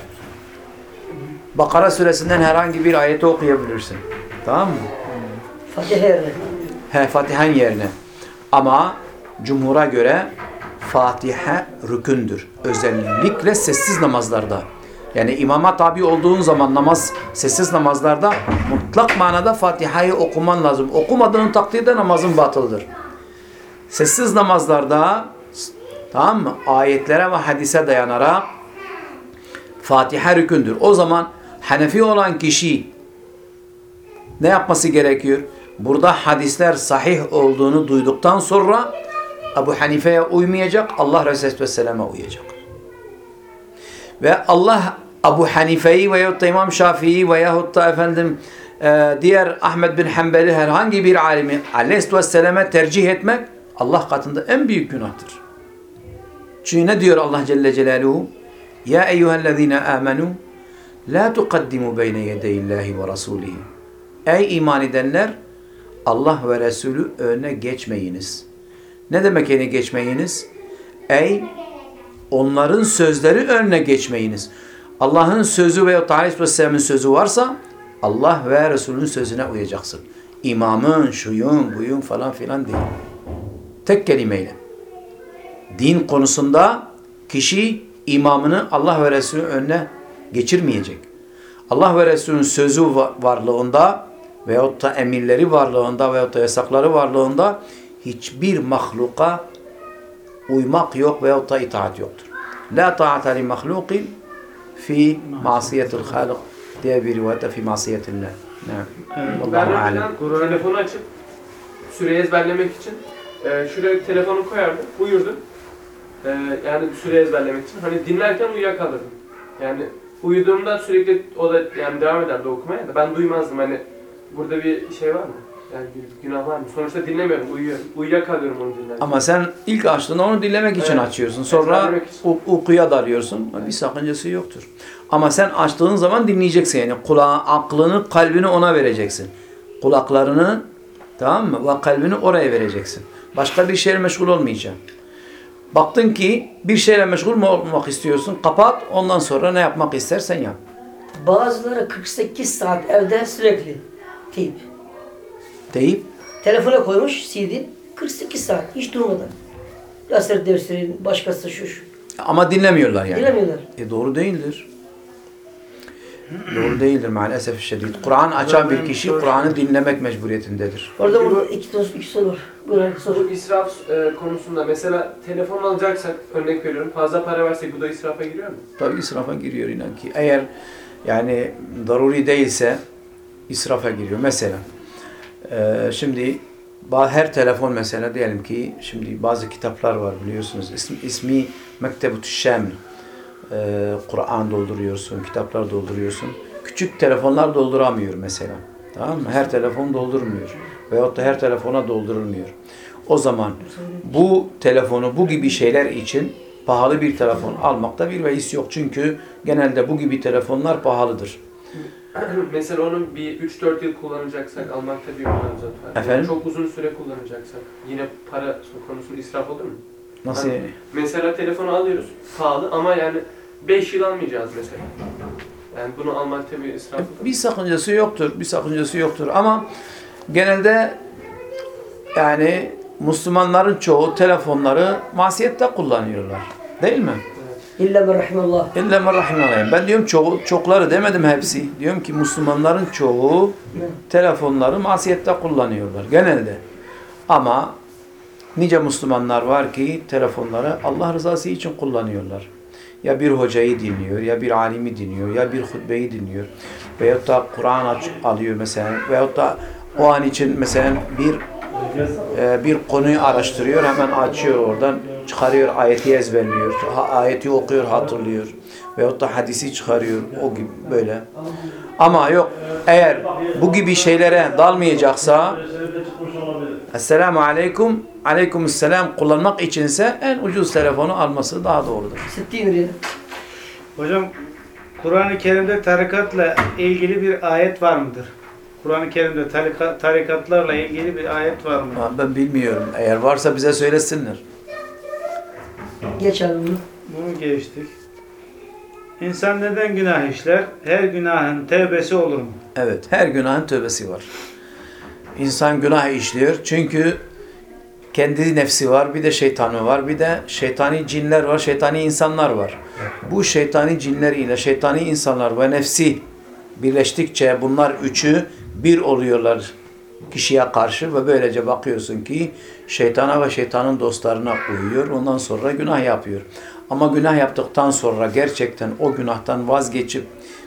Bakara suresinden herhangi bir ayeti okuyabilirsin. Tamam mı? Fatiha yerine. He, Fatiha'nın yerine. Ama cumhura göre Fatiha rükündür. Özellikle sessiz namazlarda. Yani imama tabi olduğun zaman namaz, sessiz namazlarda mutlak manada Fatiha'yı okuman lazım. Okumadığın takdirde namazın batıldır. Sessiz namazlarda tamam mı? Ayetlere ve hadise dayanarak Fatiha rükündür. O zaman Hanefi olan kişi ne yapması gerekiyor? Burada hadisler sahih olduğunu duyduktan sonra Ebu Hanife'ye uymayacak, Allah Resulü Vesselam'a uyacak. Ve Allah Ebu Hanife'yi veyahut da İmam Şafii veyahut da efendim e, diğer Ahmet bin Hanbel'i herhangi bir alimi Aleyhisselatü Vesselam'a tercih etmek Allah katında en büyük günahtır. Çünkü ne diyor Allah Celle Celaluhu? Ya eyyühellezine amenu la tuqaddimu beyne yedeyillahi ve rasulihi. Ey iman edenler Allah ve Resulü öne geçmeyiniz. Ne demek öne geçmeyiniz? Ey onların sözleri önüne geçmeyiniz. Allah'ın sözü veya Aleyhisselam'ın sözü varsa Allah ve Resulünün sözüne uyacaksın. İmamın, şuyun, buyun falan filan değil. Tek kelimeyle. Din konusunda kişi imamını Allah ve Resulü önüne geçirmeyecek. Allah ve Resulünün sözü varlığında veyahut da emirleri varlığında veyahut da yasakları varlığında hiçbir mahluka uymak yok veyahut da itaat yoktur. La ta'ata li mahlukin fi masiyetil halik diye bir rivayette fi masiyetillah. Ben Vallahu alem. önceden telefonu açıp süreyi ezberlemek için e, şuraya telefonu koyardım, uyurdum. E, yani süre ezberlemek için. Hani dinlerken uyuyakalırdım. Yani uyuduğumda sürekli o da yani devam ederdi okumaya da ben duymazdım hani burada bir şey var mı? Yani bir günah var mı? Sonuçta dinlemiyorum, uyuyorum. Uyuyakalıyorum onu dinlerken. Ama sen ilk açtığında onu dinlemek için Evet. açıyorsun. Sonra için. uykuya dalıyorsun. Bir sakıncası yoktur. Ama sen açtığın zaman dinleyeceksin yani. Kulağı, aklını, kalbini ona vereceksin. Kulaklarını tamam mı? Ve kalbini oraya vereceksin. Başka bir şeyle meşgul olmayacaksın. Baktın ki bir şeyle meşgul mu olmak istiyorsun? Kapat. Ondan sonra ne yapmak istersen yap. Bazıları 48 saat evde sürekli teyip. Deyip Telefona koymuş CD 48 saat hiç durmadan. Yaser derslerin başkası şu şu. ama dinlemiyorlar yani. Dinlemiyorlar. E doğru değildir. doğru değildir maalesef şiddet. Kur'an açan bir kişi Kur'an'ı dinlemek mecburiyetindedir. Orada burada iki, soru- iki soru var. Buyurun soru. Bu israf e, konusunda mesela telefon alacaksak örnek veriyorum fazla para versek bu da israfa giriyor mu? Tabii israfa giriyor inan ki. Eğer yani daruri değilse israfa giriyor. Mesela e, şimdi her telefon mesela diyelim ki şimdi bazı kitaplar var biliyorsunuz. İsmi, ismi Mektebut Şamil. E, Kur'an dolduruyorsun, kitaplar dolduruyorsun. Küçük telefonlar dolduramıyor mesela. Tamam mı? Her telefon doldurmuyor. Veyahut da her telefona doldurulmuyor. O zaman bu telefonu bu gibi şeyler için pahalı bir telefon almakta bir beis yok. Çünkü genelde bu gibi telefonlar pahalıdır. [CLEARS THROAT] Mesela onu bir 3-4 yıl kullanacaksak almakta bir manzat var. Efendim? Çok uzun süre kullanacaksak yine para konusunda israf olur mu? Nasıl Hani- yani? Mesela telefonu alıyoruz pahalı ama yani 5 yıl almayacağız mesela. Yani bunu almakta bir israf olur mu? Bir sakıncası yoktur. Bir sakıncası yoktur. Ama genelde yani Müslümanların çoğu telefonları masiyette kullanıyorlar. Değil mi? İlla men rahimallah. İlla men rahimallah. Ben diyorum çoğu, çokları demedim hepsi. Diyorum ki Müslümanların çoğu telefonları masiyette kullanıyorlar genelde. Ama nice Müslümanlar var ki telefonları Allah rızası için kullanıyorlar. Ya bir hocayı dinliyor, ya bir alimi dinliyor, ya bir hutbeyi dinliyor. Veyahut da Kur'an alıyor mesela. Veyahut da o an için mesela bir e, bir konuyu araştırıyor, hemen açıyor oradan, çıkarıyor, ayeti ezberliyor, ha- ayeti okuyor, hatırlıyor. Veyahut da hadisi çıkarıyor, o gibi böyle. Ama yok, eğer bu gibi şeylere dalmayacaksa, Esselamu Aleyküm, Aleykümselam kullanmak içinse en ucuz telefonu alması daha doğrudur. 60 riyal. Hocam Kur'an-ı Kerim'de tarikatla ilgili bir ayet var mıdır? Kur'an-ı Kerim'de tarika- tarikatlarla ilgili bir ayet var mı? Ben bilmiyorum. Eğer varsa bize söylesinler. Geç abi bunu. Bunu geçtik. İnsan neden günah işler? Her günahın tevbesi olur mu? Evet, her günahın tövbesi var. İnsan günah işliyor çünkü kendi nefsi var, bir de şeytanı var, bir de şeytani cinler var, şeytani insanlar var. Bu şeytani cinler ile şeytani insanlar ve nefsi birleştikçe bunlar üçü bir oluyorlar kişiye karşı ve böylece bakıyorsun ki şeytana ve şeytanın dostlarına uyuyor. Ondan sonra günah yapıyor. Ama günah yaptıktan sonra gerçekten o günahtan vazgeçip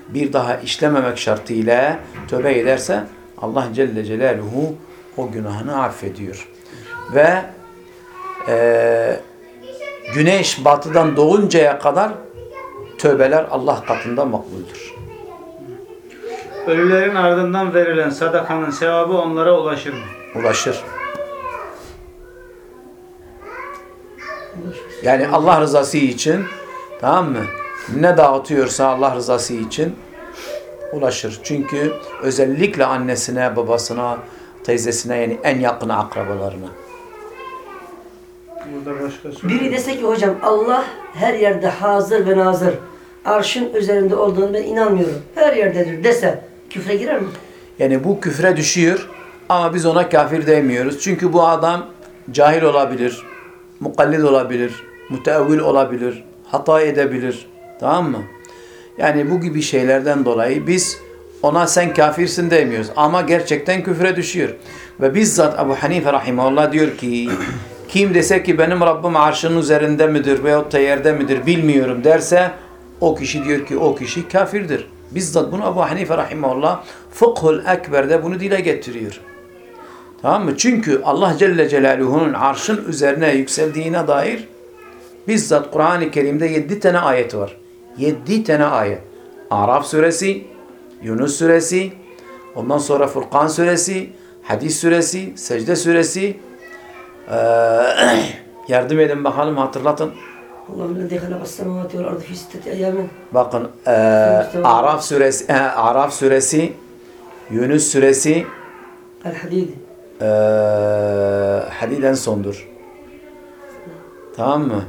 bir daha işlememek şartıyla tövbe ederse Allah Celle Celaluhu o günahını affediyor. Ve eee, güneş batıdan doğuncaya kadar tövbeler Allah katında makbuldür. Ölülerin ardından verilen sadakanın sevabı onlara ulaşır mı? ulaşır. Yani Allah rızası için tamam mı? Ne dağıtıyorsa Allah rızası için ulaşır. Çünkü özellikle annesine, babasına, teyzesine yani en yakın akrabalarına. Burada başka soru. Biri dese ki hocam Allah her yerde hazır ve nazır. Arşın üzerinde olduğunu ben inanmıyorum. Her yerdedir dese küfre girer mi? Yani bu küfre düşüyor ama biz ona kafir demiyoruz. Çünkü bu adam cahil olabilir, mukallid olabilir, müteevvil olabilir, hata edebilir. Tamam mı? Yani bu gibi şeylerden dolayı biz ona sen kafirsin demiyoruz. Ama gerçekten küfre düşüyor. Ve bizzat Ebu Hanife Rahimahullah diyor ki [CLEARS THROAT] kim dese ki benim Rabbim arşının üzerinde midir veyahut da yerde midir bilmiyorum derse o kişi diyor ki o kişi kafirdir. Bizzat bunu Ebu Hanife Rahimahullah Fıkhul Ekber'de bunu dile getiriyor. Tamam mı? Çünkü Allah Celle Celaluhu'nun arşın üzerine yükseldiğine dair bizzat Kur'an-ı Kerim'de yedi tane ayet var. Yedi tane ayet. Araf suresi, Yunus suresi, ondan sonra Furkan suresi, Hadis suresi, Secde suresi. Ee, [CLEARS THROAT] yardım edin bakalım hatırlatın. Allah'ım lezî halakas semâvâti vel ardı fî sitteti eyyâmin. Bakın e, Araf suresi, e, Araf suresi, Yunus suresi, El hadid. e, Hadid en sondur. Tamam mı?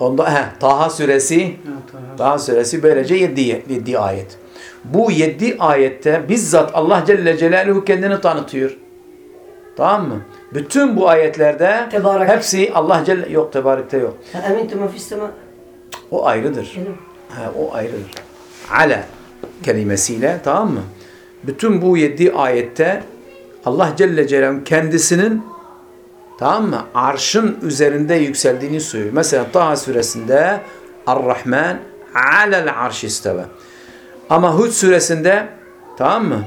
Onda he, Taha suresi, tamam. Taha suresi böylece 7, 7 ayet. Bu 7 ayette bizzat Allah Celle Celaluhu kendini tanıtıyor. Tamam mı? Bütün bu ayetlerde Tebarek. hepsi Allah Celle yok tebarikte yok. Emintum men fis semâ. O ayrıdır. Ha, o ayrıdır. Ala kelimesiyle tamam mı? Bütün bu yedi ayette Allah Celle Celaluhu kendisinin tamam mı? Arşın üzerinde yükseldiğini söylüyor. Mesela Taha suresinde Ar-Rahman alel arş isteve. Ama Hud suresinde tamam mı?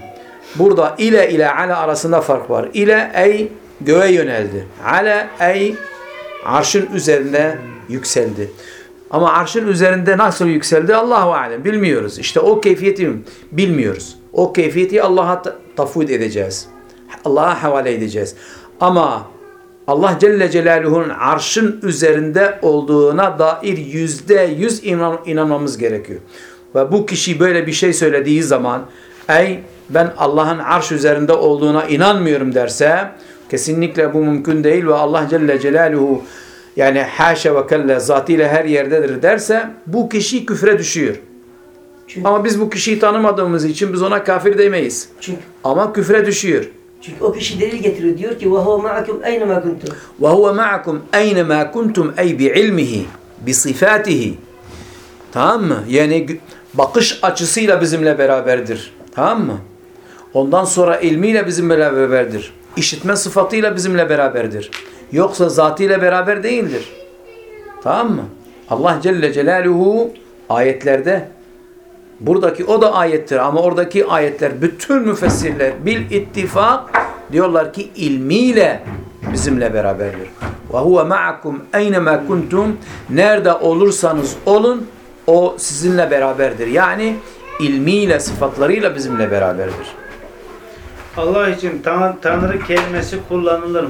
Burada ile ile ala arasında fark var. İle ey göğe yöneldi. Ala ey arşın üzerinde yükseldi. Ama arşın üzerinde nasıl yükseldi Allahu alem bilmiyoruz. İşte o keyfiyeti bilmiyoruz. O keyfiyeti Allah'a ta- tafvid edeceğiz. Allah'a havale edeceğiz. Ama Allah Celle Celaluhu'nun arşın üzerinde olduğuna dair yüzde yüz inan, inanmamız gerekiyor. Ve bu kişi böyle bir şey söylediği zaman ey ben Allah'ın arş üzerinde olduğuna inanmıyorum derse kesinlikle bu mümkün değil ve Allah Celle Celaluhu yani haşa ve kelle zatıyla her yerdedir derse bu kişi küfre düşüyor. Çünkü, Ama biz bu kişiyi tanımadığımız için biz ona kafir demeyiz. çünkü, Ama küfre düşüyor. çünkü o kişi delil getiriyor. Diyor ki وَهُوَ مَعَكُمْ اَيْنَمَا كُنْتُمْ وهو معكم أينما كنتم أي بعلمه بصفاته Tamam mı? Yani gü- bakış açısıyla bizimle beraberdir. Tamam mı? Ondan sonra ilmiyle bizimle beraberdir. İşitme sıfatıyla bizimle beraberdir. Yoksa zatıyla beraber değildir. Tamam mı? Allah Celle Celaluhu ayetlerde buradaki o da ayettir ama oradaki ayetler bütün müfessirler bil ittifak diyorlar ki ilmiyle bizimle beraberdir. Ve huve ma'akum eynema kuntum nerede olursanız olun o sizinle beraberdir. Yani ilmiyle sıfatlarıyla bizimle beraberdir. Allah için tan- Tanrı kelimesi kullanılır mı?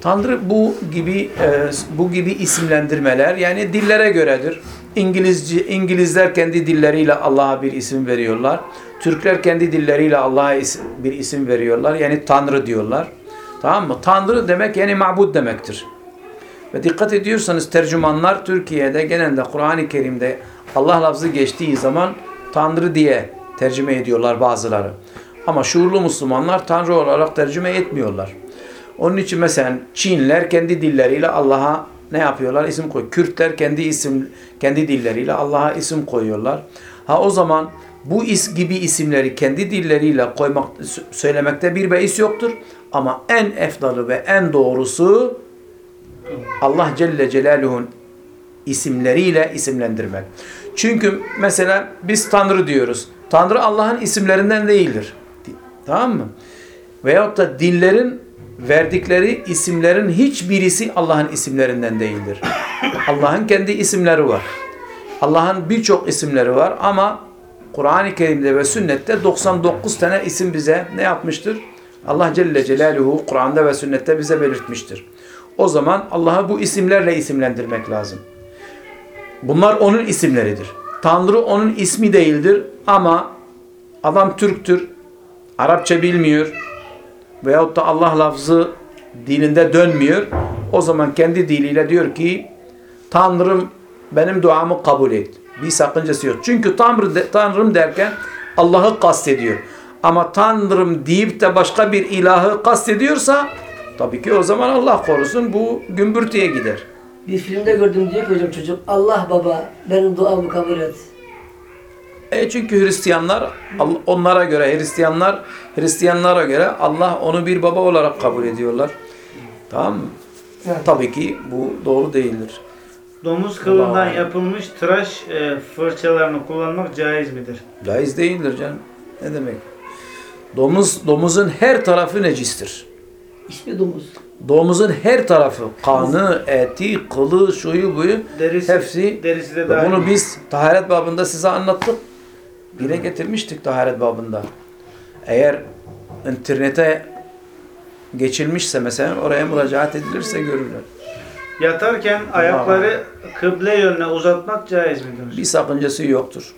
Tanrı bu gibi e, bu gibi isimlendirmeler yani dillere göredir. İngilizce İngilizler kendi dilleriyle Allah'a bir isim veriyorlar. Türkler kendi dilleriyle Allah'a bir isim veriyorlar. Yani Tanrı diyorlar. Tamam mı? Tanrı demek yani mabud demektir. Ve dikkat ediyorsanız tercümanlar Türkiye'de genelde Kur'an-ı Kerim'de Allah lafzı geçtiği zaman Tanrı diye tercüme ediyorlar bazıları. Ama şuurlu Müslümanlar Tanrı olarak tercüme etmiyorlar. Onun için mesela Çinler kendi dilleriyle Allah'a ne yapıyorlar? İsim koy. Kürtler kendi isim kendi dilleriyle Allah'a isim koyuyorlar. Ha o zaman bu is gibi isimleri kendi dilleriyle koymak sö- söylemekte bir beis yoktur. Ama en efdalı ve en doğrusu Allah Celle Celaluhu'nun isimleriyle isimlendirmek. Çünkü mesela biz Tanrı diyoruz. Tanrı Allah'ın isimlerinden değildir. Tamam mı? Veyahut da dinlerin verdikleri isimlerin hiçbirisi Allah'ın isimlerinden değildir. Allah'ın kendi isimleri var. Allah'ın birçok isimleri var ama Kur'an-ı Kerim'de ve sünnette 99 tane isim bize ne yapmıştır? Allah Celle Celaluhu Kur'an'da ve sünnette bize belirtmiştir. O zaman Allah'ı bu isimlerle isimlendirmek lazım. Bunlar onun isimleridir. Tanrı onun ismi değildir ama adam Türktür, Arapça bilmiyor veyahut da Allah lafzı dilinde dönmüyor. O zaman kendi diliyle diyor ki Tanrım benim duamı kabul et. Bir sakıncası yok. Çünkü Tanrı Tanrım derken Allah'ı kastediyor. Ama Tanrım deyip de başka bir ilahı kastediyorsa tabii ki o zaman Allah korusun bu gümbürtüye gider. Bir filmde gördüm diyor ki hocam çocuk Allah baba benim duamı kabul et. E çünkü Hristiyanlar Allah- onlara göre Hristiyanlar Hristiyanlara göre Allah onu bir baba olarak kabul ediyorlar. Tamam mı? Evet. Tabii ki bu doğru değildir. Domuz kılından yapılmış tıraş e, fırçalarını kullanmak caiz midir? Caiz değildir canım. Ne demek? Domuz domuzun her tarafı necistir. İsmi domuz. Domuzun her tarafı, kanı, eti, kılı, şuyu buyu Derisi, hepsi derisi de dahil. bunu biz taharet babında size anlattık. Dile getirmiştik taharet babında. Eğer internete geçilmişse mesela oraya müracaat edilirse görürler. Yatarken ayakları kıble yönüne uzatmak caiz midir? Bir sakıncası yoktur.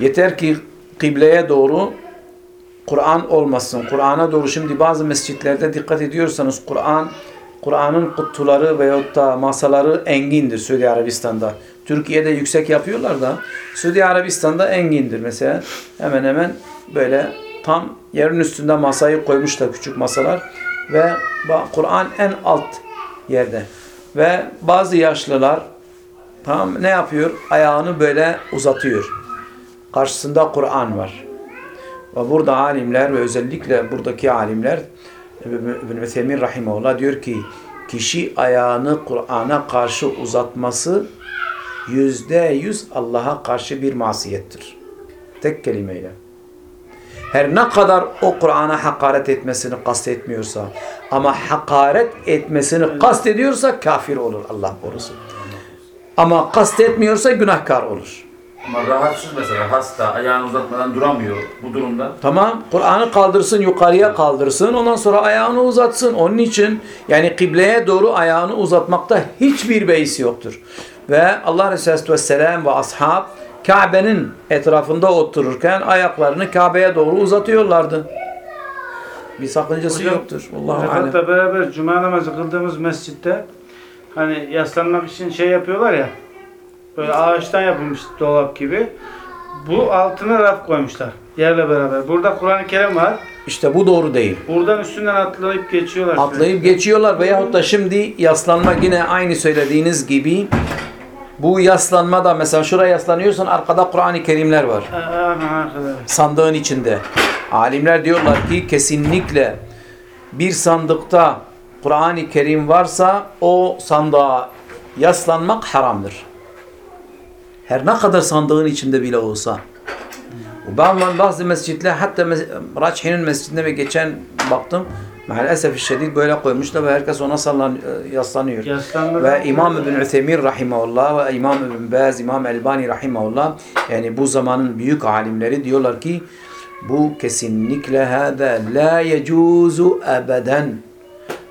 Yeter ki kıbleye doğru Kur'an olmasın. Kur'an'a doğru şimdi bazı mescitlerde dikkat ediyorsanız Kur'an Kur'an'ın kutuları veyahut da masaları engindir Suudi Arabistan'da. Türkiye'de yüksek yapıyorlar da Suudi Arabistan'da engindir mesela. Hemen hemen böyle tam yerin üstünde masayı koymuşlar küçük masalar ve Kur'an en alt yerde. Ve bazı yaşlılar Tamam ne yapıyor? Ayağını böyle uzatıyor. Karşısında Kur'an var. Ve burada alimler ve özellikle buradaki alimler İbn Üthemin Rahimahullah diyor ki kişi ayağını Kur'an'a karşı uzatması yüzde yüz Allah'a karşı bir masiyettir. Tek kelimeyle. Her ne kadar o Kur'an'a hakaret etmesini kastetmiyorsa ama hakaret etmesini kastediyorsa kafir olur Allah korusun. Ama kastetmiyorsa günahkar olur. Ama rahatsız mesela hasta ayağını uzatmadan duramıyor bu durumda. Tamam. Kur'an'ı kaldırsın, yukarıya kaldırsın. Ondan sonra ayağını uzatsın. Onun için yani kıbleye doğru ayağını uzatmakta hiçbir beis yoktur. Ve Allah Resulü Vesselam ve ashab Kabe'nin etrafında otururken ayaklarını Kabe'ye doğru uzatıyorlardı. Bir sakıncası Hocam, yoktur. Allahu alem. Beraber cuma namazı kıldığımız mescitte hani yaslanmak için şey yapıyorlar ya böyle ağaçtan yapılmış dolap gibi. Bu altına raf koymuşlar yerle beraber. Burada Kur'an-ı Kerim var. İşte bu doğru değil. Buradan üstünden atlayıp geçiyorlar. Atlayıp geçiyorlar veyahut da şimdi yaslanmak yine aynı söylediğiniz gibi Bu yaslanma da mesela şuraya yaslanıyorsan arkada Kur'an-ı Kerimler var. Sandığın içinde. Alimler diyorlar ki kesinlikle bir sandıkta Kur'an-ı Kerim varsa o sandığa yaslanmak haramdır. Her ne kadar sandığın içinde bile olsa. Bazı, bazı mescitler hatta mes- Raçhi'nin mescidine ve geçen baktım maalesef şiddet böyle koymuşlar ve herkes ona sallan, yaslanıyor. Yaslanma Ve İmam İbn Üthemin rahimahullah ve İmam İbn Baz, İmam Elbani rahimahullah yani bu zamanın büyük alimleri diyorlar ki bu kesinlikle hâzâ la yecuzu ebeden.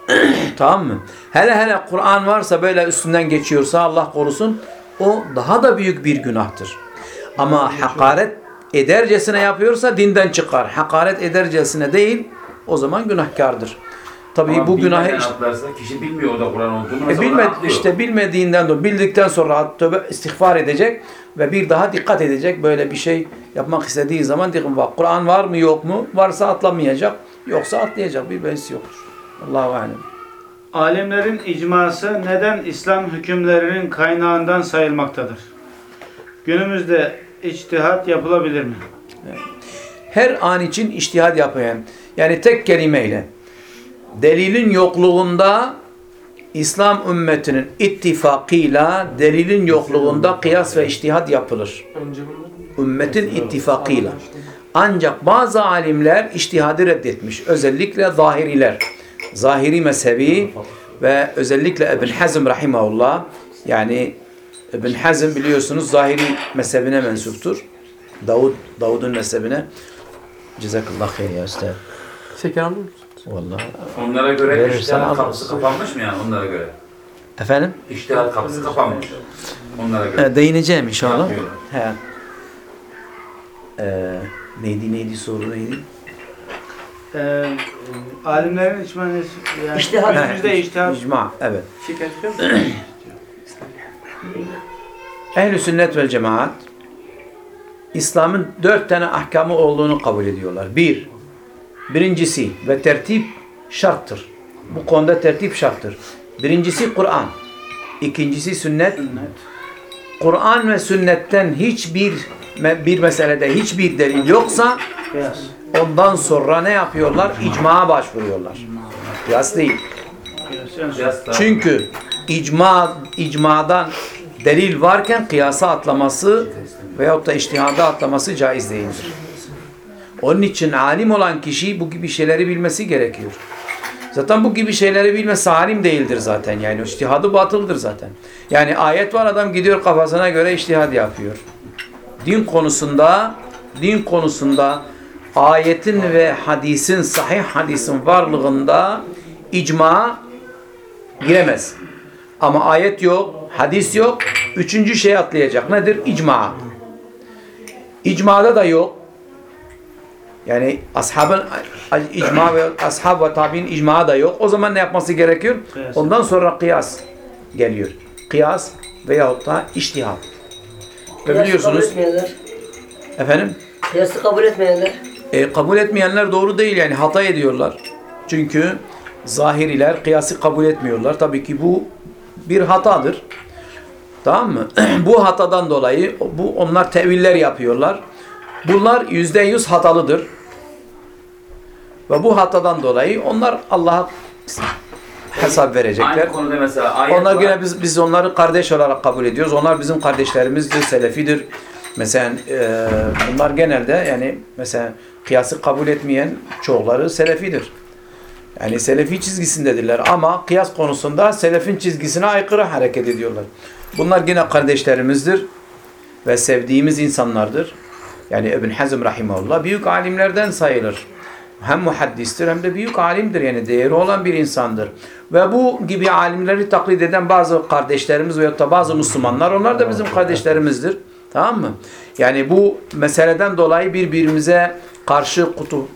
[CLEARS THROAT] tamam mı? Hele hele Kur'an varsa böyle üstünden geçiyorsa Allah korusun o daha da büyük bir günahtır. Ama hakaret edercesine yapıyorsa dinden çıkar. Hakaret edercesine değil o zaman günahkardır. Tabii Ama bu günahı işte kişi bilmiyor o da Kur'an olduğunu. e mesela bilme, oradan atlıyor. işte bilmediğinden dolayı bildikten sonra tövbe istiğfar edecek ve bir daha dikkat edecek böyle bir şey yapmak istediği zaman diyecek bak Kur'an var mı yok mu? Varsa atlamayacak. Yoksa atlayacak. Bir bensi yoktur. Allahu alem. Alimlerin icması neden İslam hükümlerinin kaynağından sayılmaktadır? Günümüzde içtihat yapılabilir mi? Her an için iştihad yapayan yani tek kelimeyle delilin yokluğunda İslam ümmetinin ittifakıyla delilin yokluğunda kıyas ve iştihad yapılır. Ümmetin ittifakıyla. Ancak bazı alimler iştihadı reddetmiş. Özellikle zahiriler. Zahiri mezhebi ve özellikle İbn Hazm rahimahullah yani İbn Hazm biliyorsunuz zahiri mezhebine mensuptur. Davud Davud'un mezhebine. Cezakallah hayır ya üstad. Şeker alır mısın? Vallahi. Onlara göre Verirsen iştihat kapısı kapanmış mı yani onlara göre? Efendim? İştihat kapısı kapanmış. Onlara göre. E, değineceğim inşallah. He. Ee, neydi neydi soru neydi? Ee, alimlerin içmeniz yani İçtihat. günümüzde içtihat İcma, evet. İstiyor musun? [CLEARS THROAT] Ehl-i sünnet vel cemaat İslam'ın dört tane ahkamı olduğunu kabul ediyorlar. Bir, birincisi ve tertip şarttır. Bu konuda tertip şarttır. Birincisi Kur'an. İkincisi sünnet. Kur'an ve sünnetten hiçbir bir meselede hiçbir delil yoksa kıyas. Ondan sonra ne yapıyorlar? İcmaya başvuruyorlar. Kıyas değil. Çünkü icma icmadan delil varken kıyasa atlaması veyahut da iştihada atlaması caiz değildir. Onun için alim olan kişi bu gibi şeyleri bilmesi gerekiyor. Zaten bu gibi şeyleri bilmesi alim değildir zaten. Yani iştihadı batıldır zaten. Yani ayet var adam gidiyor kafasına göre iştihad yapıyor. Din konusunda din konusunda ayetin ve hadisin sahih hadisin varlığında icma giremez. Ama ayet yok, hadis yok. Üçüncü şey atlayacak. Nedir? İcma. İcmada da yok. Yani ashabın icma ve ashab ve tabi'in icma da yok. O zaman ne yapması gerekiyor? Kıyas. Ondan sonra kıyas geliyor. Kıyas veyahut da iştihad. Ve Kıyası biliyorsunuz Kabul etmeyenler. efendim Kıyası kabul etmeyenler. E, kabul etmeyenler doğru değil yani hata ediyorlar. Çünkü zahiriler kıyası kabul etmiyorlar. Tabii ki bu bir hatadır. Tamam mı? [CLEARS THROAT] bu hatadan dolayı bu onlar teviller yapıyorlar. Bunlar yüzde yüz hatalıdır. Ve bu hatadan dolayı onlar Allah'a hesap verecekler. Aynı konuda mesela ayet Onlar yine biz biz onları kardeş olarak kabul ediyoruz. Onlar bizim kardeşlerimizdir, selefidir. Mesela e, bunlar genelde yani mesela kıyası kabul etmeyen çoğuları selefidir. Yani selefi çizgisindedirler ama kıyas konusunda selefin çizgisine aykırı hareket ediyorlar. Bunlar yine kardeşlerimizdir ve sevdiğimiz insanlardır. Yani İbn Hazm rahimahullah büyük alimlerden sayılır. Hem muhaddistir hem de büyük alimdir yani değeri olan bir insandır. Ve bu gibi alimleri taklit eden bazı kardeşlerimiz veyahut da bazı Müslümanlar onlar da bizim kardeşlerimizdir. Tamam mı? Yani bu meseleden dolayı birbirimize karşı kutup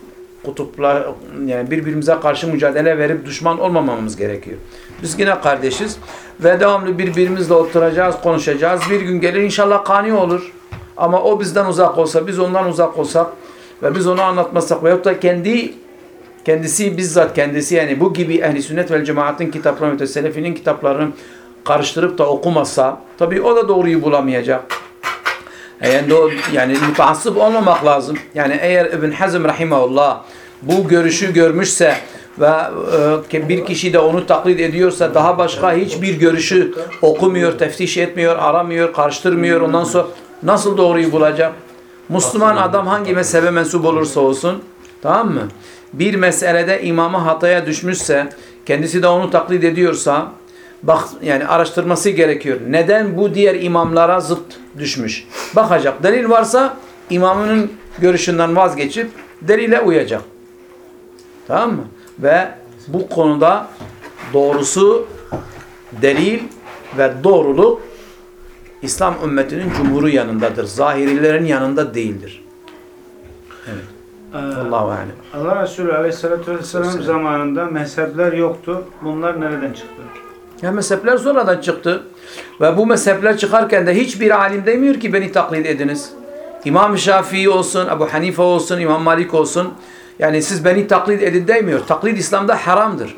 kutuplar yani birbirimize karşı mücadele verip düşman olmamamız gerekiyor. Biz yine kardeşiz ve devamlı birbirimizle oturacağız, konuşacağız. Bir gün gelir inşallah kani olur. Ama o bizden uzak olsa, biz ondan uzak olsak ve biz onu anlatmasak veyahut da kendi kendisi bizzat kendisi yani bu gibi ehli sünnet vel cemaatin kitaplarını selefinin kitaplarını karıştırıp da okumazsa tabii o da doğruyu bulamayacak. Yani, o, yani mutaassıp olmamak lazım. Yani eğer İbn Hazm rahimahullah bu görüşü görmüşse ve e, bir kişi de onu taklit ediyorsa daha başka hiçbir görüşü okumuyor, teftiş etmiyor, aramıyor, karıştırmıyor. Ondan sonra nasıl doğruyu bulacak? Müslüman adam hangi mezhebe mensup olursa olsun tamam mı? Bir meselede imama hataya düşmüşse kendisi de onu taklit ediyorsa bak yani araştırması gerekiyor. Neden bu diğer imamlara zıt düşmüş? Bakacak. Delil varsa imamının görüşünden vazgeçip delile uyacak. Tamam mı? Ve bu konuda doğrusu delil ve doğruluk İslam ümmetinin cumhuru yanındadır. Zahirilerin yanında değildir. Ee, Allahu alem. Allah Resulü Aleyhisselatü Vesselam zamanında mezhepler yoktu. Bunlar nereden çıktı? Ya mezhepler sonradan çıktı. Ve bu mezhepler çıkarken de hiçbir alim demiyor ki beni taklit ediniz. İmam Şafii olsun, Ebu Hanife olsun, İmam Malik olsun. Yani siz beni taklit edin demiyor. Taklit İslam'da haramdır.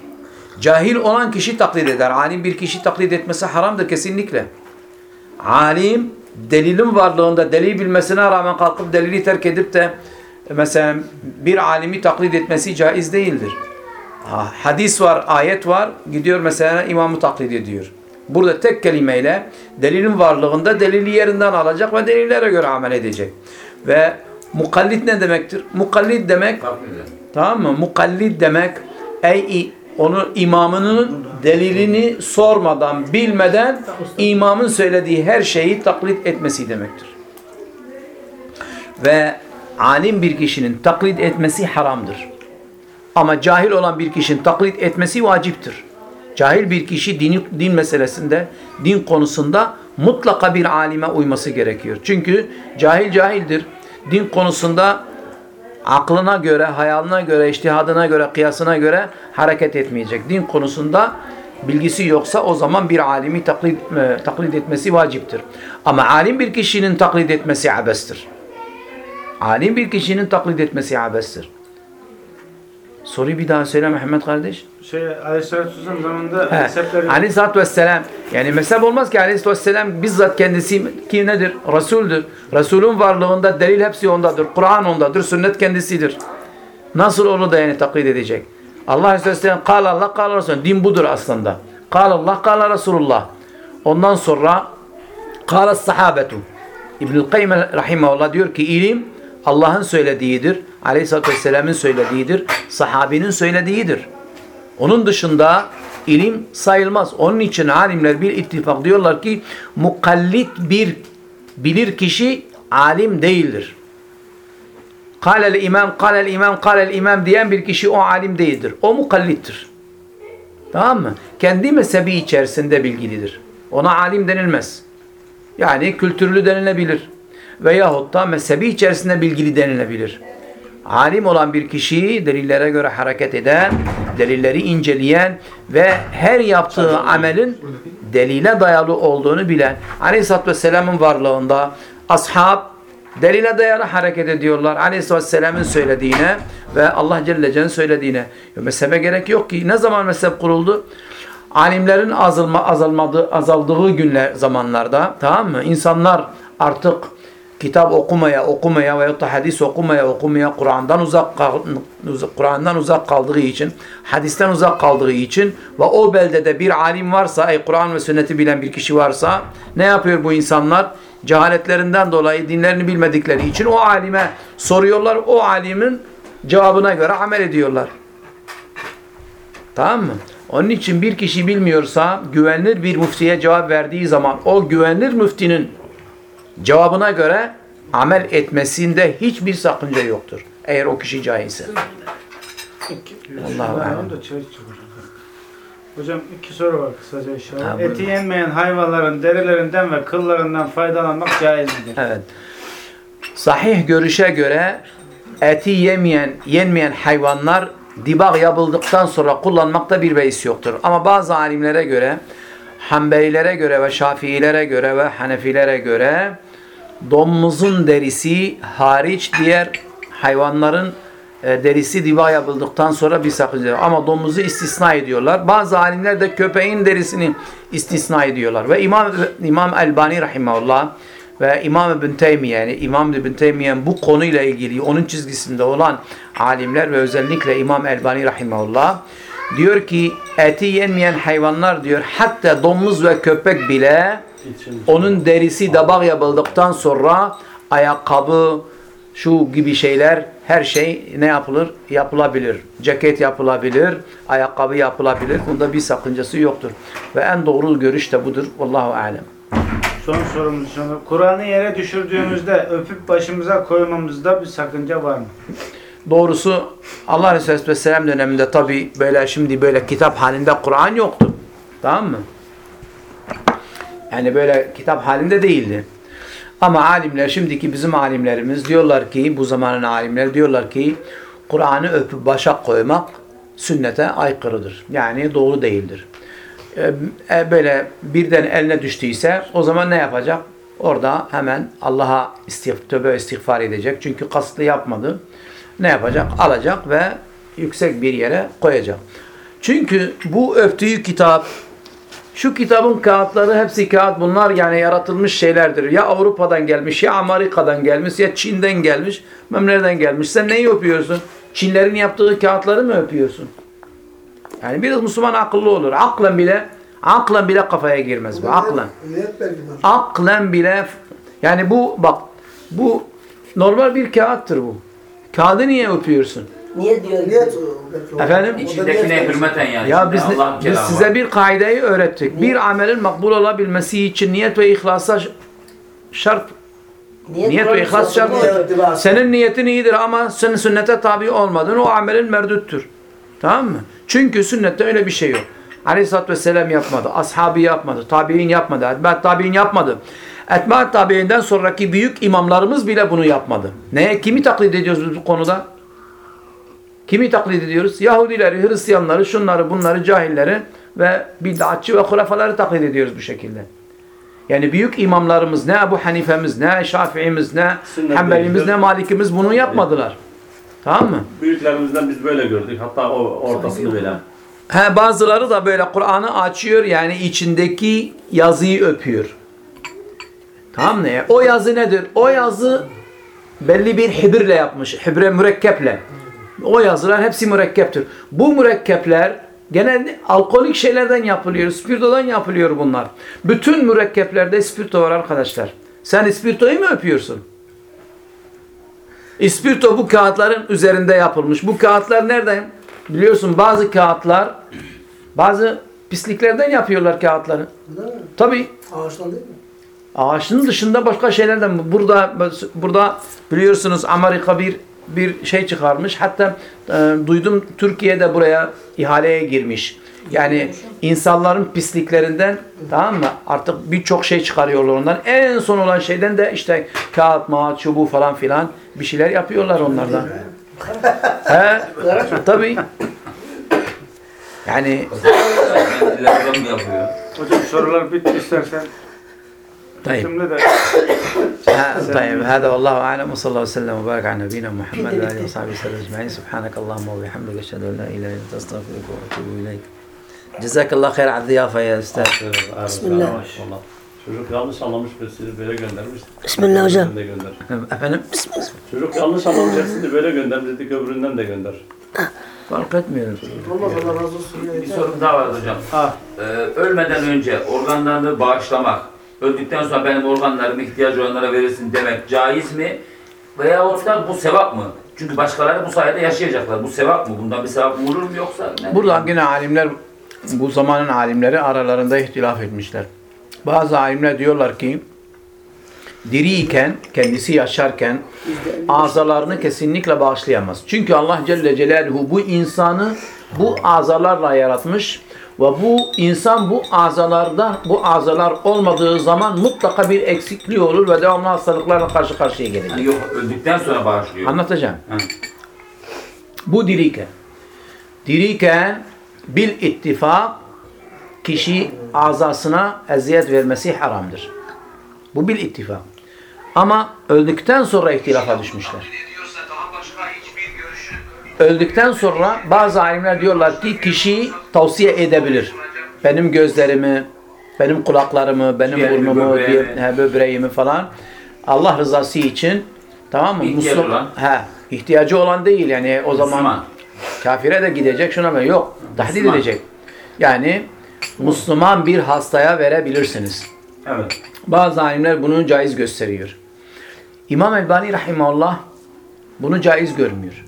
Cahil olan kişi taklit eder. Alim bir kişi taklit etmesi haramdır kesinlikle. Alim delilin varlığında delil bilmesine rağmen kalkıp delili terk edip de mesela bir alimi taklit etmesi caiz değildir. Ha, Hadis var, ayet var. Gidiyor mesela imamı taklit ediyor. Burada tek kelimeyle delilin varlığında delili yerinden alacak ve delillere göre amel edecek. Ve mukallit ne demektir? Mukallit demek tamam mı? Mukallit demek ey onu imamının delilini sormadan, bilmeden imamın söylediği her şeyi taklit etmesi demektir. Ve alim bir kişinin taklit etmesi haramdır. Ama cahil olan bir kişinin taklit etmesi vaciptir. Cahil bir kişi din, din meselesinde, din konusunda mutlaka bir alime uyması gerekiyor. Çünkü cahil cahildir. Din konusunda aklına göre, hayaline göre, iştihadına göre, kıyasına göre hareket etmeyecek. Din konusunda bilgisi yoksa o zaman bir alimi taklit, e, taklit etmesi vaciptir. Ama alim bir kişinin taklit etmesi abestir. Alim bir kişinin taklit etmesi abestir. Soruyu bir daha söyle Mehmet kardeş. Şey Aleyhisselatü Vesselam zamanında He. mezhepler. Aleyhisselatü Vesselam yani mezhep olmaz ki Aleyhisselatü Vesselam bizzat kendisi ki nedir? Resul'dür. Resul'ün varlığında delil hepsi ondadır. Kur'an ondadır. Sünnet kendisidir. Nasıl onu da yani taklit edecek? Allah Aleyhisselatü Vesselam kal Allah kal Resulullah. Din budur aslında. Kal Allah kal Resulullah. Ondan sonra kal sahabetu. İbnül Kayyim rahimahullah diyor ki ilim Allah'ın söylediğidir. Aleyhisselatü Vesselam'ın söylediğidir. Sahabinin söylediğidir. Onun dışında ilim sayılmaz. Onun için alimler bir ittifak diyorlar ki mukallit bir bilir kişi alim değildir. Kâlel imam, kâlel imam, kâlel imam diyen bir kişi o alim değildir. O mukallittir. Tamam mı? Kendi mezhebi içerisinde bilgilidir. Ona alim denilmez. Yani kültürlü denilebilir. Veyahut da mezhebi içerisinde bilgili denilebilir. Alim olan bir kişi delillere göre hareket eden, delilleri inceleyen ve her yaptığı amelin delile dayalı olduğunu bilen. Aleyhisselatü Vesselam'ın varlığında ashab delile dayalı hareket ediyorlar. Aleyhisselatü Vesselam'ın söylediğine ve Allah Celle Celle'nin söylediğine. Mezhebe gerek yok ki. Ne zaman mezhep kuruldu? Alimlerin azalma, azalmadığı, azaldığı günler zamanlarda tamam mı? İnsanlar artık kitap okumaya, okumaya veya da hadis okumaya, okumaya Kur'an'dan uzak Kur'an'dan uzak kaldığı için, hadisten uzak kaldığı için ve o beldede bir alim varsa, ey Kur'an ve sünneti bilen bir kişi varsa ne yapıyor bu insanlar? Cehaletlerinden dolayı dinlerini bilmedikleri için o alime soruyorlar. O alimin cevabına göre amel ediyorlar. Tamam mı? Onun için bir kişi bilmiyorsa güvenilir bir müftiye cevap verdiği zaman o güvenilir müftinin cevabına göre amel etmesinde hiçbir sakınca yoktur. Eğer o kişi cahilse. Çay çıkacak. Hocam iki soru var kısaca inşallah. Ha. Eti yenmeyen hayvanların derilerinden ve kıllarından faydalanmak caiz midir? Evet. Sahih görüşe göre eti yemeyen, yenmeyen hayvanlar dibağ yapıldıktan sonra kullanmakta bir beis yoktur. Ama bazı alimlere göre, Hanbelilere göre ve Şafiilere göre ve Hanefilere göre domuzun derisi hariç diğer hayvanların e, derisi diva yapıldıktan sonra bir sakınca. Ama domuzu istisna ediyorlar. Bazı alimler de köpeğin derisini istisna ediyorlar. Ve İmam İmam Elbani rahimahullah ve İmam İbn Teymiye yani İmam İbn Teymiye'nin bu konuyla ilgili onun çizgisinde olan alimler ve özellikle İmam Elbani rahimahullah diyor ki eti yenmeyen hayvanlar diyor hatta domuz ve köpek bile onun derisi dabak yapıldıktan sonra ayakkabı, şu gibi şeyler her şey ne yapılır? Yapılabilir. Ceket yapılabilir, ayakkabı yapılabilir. Bunda bir sakıncası yoktur. Ve en doğru görüş de budur. Vallahu alem. Son sorumuz sonra. Kur'an'ı yere düşürdüğümüzde öpüp başımıza koymamızda bir sakınca var mı? Doğrusu Allah Resulü Aleyhisselam döneminde tabi böyle şimdi böyle kitap halinde Kur'an yoktu. Tamam mı? Yani böyle kitap halinde değildi. Ama alimler şimdiki bizim alimlerimiz diyorlar ki bu zamanın alimleri diyorlar ki Kur'an'ı öpüp başa koymak sünnete aykırıdır. Yani doğru değildir. E, e, böyle birden eline düştüyse o zaman ne yapacak? Orada hemen Allah'a tövbe istiğfar edecek. Çünkü kastlı yapmadı. Ne yapacak? Alacak ve yüksek bir yere koyacak. Çünkü bu öptüğü kitap şu kitabın kağıtları hepsi kağıt bunlar yani yaratılmış şeylerdir. Ya Avrupa'dan gelmiş ya Amerika'dan gelmiş ya Çin'den gelmiş. Memlerden gelmiş. Sen neyi öpüyorsun? Çinlerin yaptığı kağıtları mı öpüyorsun? Yani biraz Müslüman akıllı olur. Aklen bile aklen bile kafaya girmez bu. Aklen. Aklen bile yani bu bak bu normal bir kağıttır bu. Kağıdı niye öpüyorsun? Niye diyor? Niyet. Efendim? İçindekine niyet hürmeten yani. Ya biz, biz size bir kaideyi öğrettik. Bir amelin makbul olabilmesi için niyet ve ihlasa şart. Niyet ve ihlas şart. Niyet var. Senin niyetin iyidir ama sen sünnete tabi olmadın. O amelin merduttur. Tamam mı? Çünkü sünnette öyle bir şey yok. Aleyhisselatü Vesselam yapmadı. Ashabı yapmadı. Tabi'in yapmadı. Etbaat tabi'in yapmadı. Etbaat tabi'inden sonraki büyük imamlarımız bile bunu yapmadı. Ne? Kimi taklit ediyoruz bu konuda? Kimi taklit ediyoruz? Yahudileri, Hristiyanları, şunları, bunları, cahilleri ve bid'atçı ve hurafaları taklit ediyoruz bu şekilde. Yani büyük imamlarımız ne Ebu Hanife'miz, ne Şafii'miz, ne Hanbelimiz, ne Malikimiz bunu yapmadılar. Tamam mı? Büyüklerimizden biz böyle gördük. Hatta o ortasını bile. He, bazıları da böyle Kur'an'ı açıyor yani içindeki yazıyı öpüyor. Tamam mı? O yazı nedir? O yazı belli bir hibirle yapmış. Hibre mürekkeple. O yazılar hepsi mürekkeptir. Bu mürekkepler genelde alkolik şeylerden yapılıyor. Spirtodan yapılıyor bunlar. Bütün mürekkeplerde spirto var arkadaşlar. Sen ispirtoyu mu öpüyorsun? İspirto bu kağıtların üzerinde yapılmış. Bu kağıtlar nereden? Biliyorsun bazı kağıtlar bazı pisliklerden yapıyorlar kağıtları. Tabii. Ağaçtan değil mi? Ağaçın dışında başka şeylerden burada burada biliyorsunuz Amerika bir bir şey çıkarmış. Hatta e, duydum Türkiye'de buraya ihaleye girmiş. Yani insanların pisliklerinden tamam mı? Artık birçok şey çıkarıyorlar ondan. En son olan şeyden de işte kağıt, mağat, çubuğu falan filan bir şeyler yapıyorlar onlardan. [LAUGHS] He, tabii. Yani? Hocam sorular bitti istersen. طيب Şimdi de ها- طيب هذا والله اعلم وصلى الله وسلم وبارك على نبينا محمد واله وصحبه وسلم اجمعين سبحانك اللهم وبحمدك اشهد ان لا اله الا انت استغفرك واتوب اليك جزاك الله خير على الضيافه يا استاذ Bismillah. Maşallah. Çocuk yanlış anlamış ve sizi böyle göndermiş. Bismillah hocam. Öbüründen de gönder. efendim Çocuk yanlış anlamış sizi böyle göndermiş dedik öbüründen de gönder. fark etmiyorum Olmaz Allah razı olsun. Bir sorum daha var hocam. Ah. Ee, ölmeden önce organlarını bağışlamak, öldükten sonra benim organlarımı ihtiyacı olanlara verirsin demek caiz mi? Veyahut da bu sevap mı? Çünkü başkaları bu sayede yaşayacaklar. Bu sevap mı? Bundan bir sevap olur mu yoksa? Ne? Burada yine alimler bu zamanın alimleri aralarında ihtilaf etmişler. Bazı alimler diyorlar ki diriyken, kendisi yaşarken azalarını kesinlikle bağışlayamaz. Çünkü Allah Celle Celaluhu bu insanı bu azalarla yaratmış ve bu insan bu azalarda bu azalar olmadığı zaman mutlaka bir eksikliği olur ve devamlı hastalıklarla karşı karşıya gelecek. Yani yok öldükten sonra bağışlıyor. Anlatacağım. Ha. Bu diriyken. Diriyken bil ittifak kişi azasına eziyet vermesi haramdır. Bu bil ittifak. Ama öldükten sonra ihtilafa düşmüşler. Öldükten sonra bazı alimler diyorlar ki kişi tavsiye edebilir. Benim gözlerimi, benim kulaklarımı, benim Ciğerimi, burnumu, böbreğimi. he, böbreğimi falan Allah rızası için tamam mı? İhtiyacı Müslüm- olan. He, ihtiyacı olan değil yani o zaman Müslüman. kafire de gidecek şuna mı? Yok. Tahdit Müslüman. edecek. Yani Müslüman bir hastaya verebilirsiniz. Evet. Bazı alimler bunu caiz gösteriyor. İmam Elbani Rahimahullah bunu caiz görmüyor.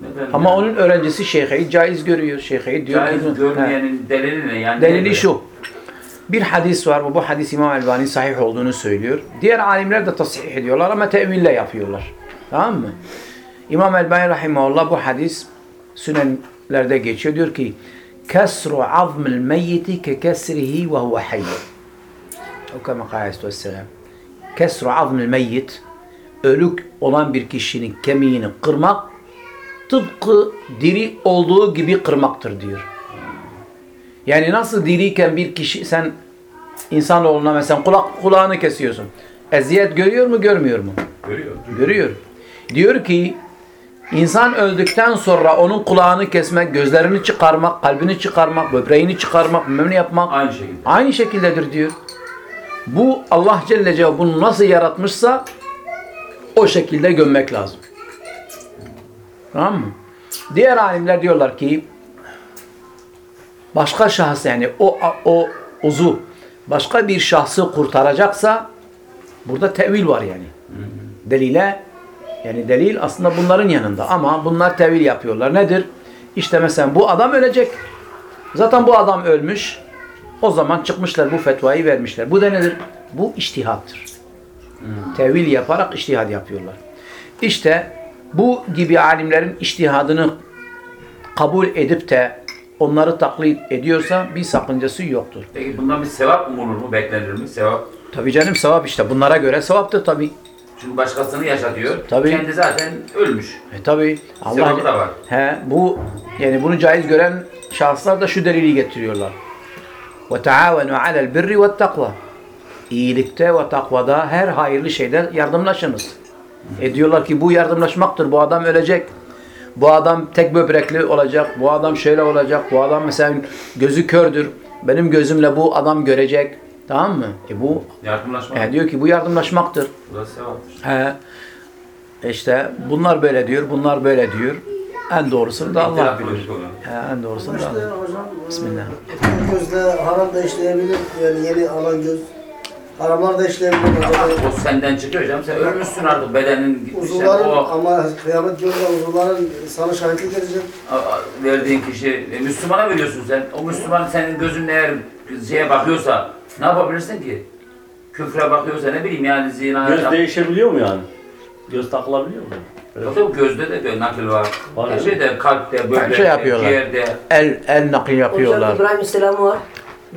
Neden Ama yani? onun öğrencisi Şeyh'i caiz görüyor. Şeyh'i diyor Caiz ki... He. görmeyenin delili ne? Yani Delili şu. Bir hadis var ve bu hadis İmam Elbani sahih olduğunu söylüyor. Diğer alimler de tasih ediyorlar ama teville yapıyorlar. Tamam mı? İmam Elbani Rahimahullah bu hadis sünenlerde geçiyor. Diyor ki Kesru azmil meyyiti ke kesrihi ve huve hayy. O kama kâle aleyhisselam. Kesru azmil meyyit ölük olan bir kişinin kemiğini kırmak tıpkı diri olduğu gibi kırmaktır diyor. Yani nasıl diriyken bir kişi sen insanoğluna mesela kulak kulağını kesiyorsun. Eziyet görüyor mu görmüyor mu? Görüyor. Görüyor. Diyor ki insan öldükten sonra onun kulağını kesmek, gözlerini çıkarmak, kalbini çıkarmak, böbreğini çıkarmak, bilmem ne yapmak Aynı şekilde. aynı şekildedir diyor. Bu Allah Celle Celaluhu bunu nasıl yaratmışsa o şekilde gömmek lazım. Tamam mı? Diğer alimler diyorlar ki başka şahıs yani o o uzu başka bir şahsı kurtaracaksa burada tevil var yani. Delile yani delil aslında bunların yanında ama bunlar tevil yapıyorlar. Nedir? İşte mesela bu adam ölecek. Zaten bu adam ölmüş. O zaman çıkmışlar bu fetvayı vermişler. Bu da nedir? Bu iştihattır. Tevil yaparak iştihad yapıyorlar. İşte bu gibi alimlerin iştihadını kabul edip de onları taklit ediyorsa bir sakıncası yoktur. Peki bundan bir sevap mı olur mu? Beklenir mi? Sevap. Tabi canım sevap işte. Bunlara göre sevaptır tabi. Çünkü başkasını yaşatıyor. Tabii. Kendi zaten ölmüş. E tabi. Allah Sevabı da var. He, bu yani bunu caiz gören şahıslar da şu delili getiriyorlar. Ve taavenu alel birri ve takva. İyilikte ve takvada her hayırlı şeyde yardımlaşınız. E diyorlar ki bu yardımlaşmaktır. Bu adam ölecek. Bu adam tek böbrekli olacak. Bu adam şöyle olacak. Bu adam mesela gözü kördür. Benim gözümle bu adam görecek. Tamam mı? E bu Yardımlaşma. e diyor ki bu yardımlaşmaktır. Bu da sevaptır. He. İşte bunlar böyle diyor, bunlar böyle diyor. En doğrusunu da Allah bilir. He, en doğrusunu da Allah. hocam, Bismillah. e, gözle haram da işleyebilir. Yani yeni alan göz. Haramlar da işleyebilir. Ama Hocam. o senden çıkıyor canım. Sen ölmüşsün artık. Bedenin gitmiş. Uzuvların o ama kıyamet gününde uzuvların sana şahitlik edecek. verdiğin kişi e, Müslümana veriyorsun sen. O Müslüman senin gözün eğer şeye bakıyorsa ne yapabilirsin ki? Küfre bakıyorsa ne bileyim yani zina. Göz yap- değişebiliyor mu yani? Göz takılabiliyor mu? Yok yok gözde de böyle nakil var. Var Her şeyde kalpte, böbrekte, şey yapıyorlar. ciğerde. El, el nakil Hocam yapıyorlar. İbrahim selamı var.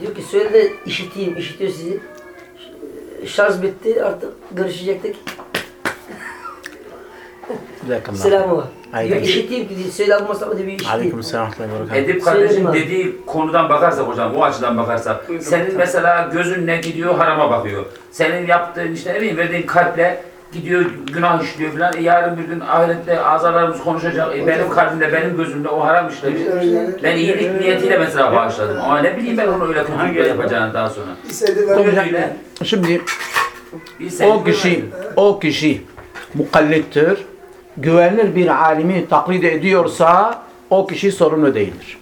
Diyor ki söyle de işiteyim, işitiyor sizi. Şarj bitti artık görüşecektik. Jazakallah. Selamı var. Aleyküm. İşiteyim ki Mustafa diyor bir işiteyim. Aleyküm selam. Edip kardeşim Söyledim abi. dediği konudan bakarsak hocam, o açıdan bakarsak, senin mesela gözün ne gidiyor harama bakıyor. Senin yaptığın işte ne bileyim verdiğin kalple gidiyor günah işliyor falan. E, yarın bir gün ahirette azalarımız konuşacak. E, benim kalbimde, benim gözümde o haram işlemiş. Ben iyilik niyetiyle mesela bağışladım. Ama ne bileyim ben onu öyle kötülükle yapacağını daha sonra. Şimdi o kişi, o kişi mukallittir. Güvenilir bir alimi taklit ediyorsa o kişi sorumlu değildir.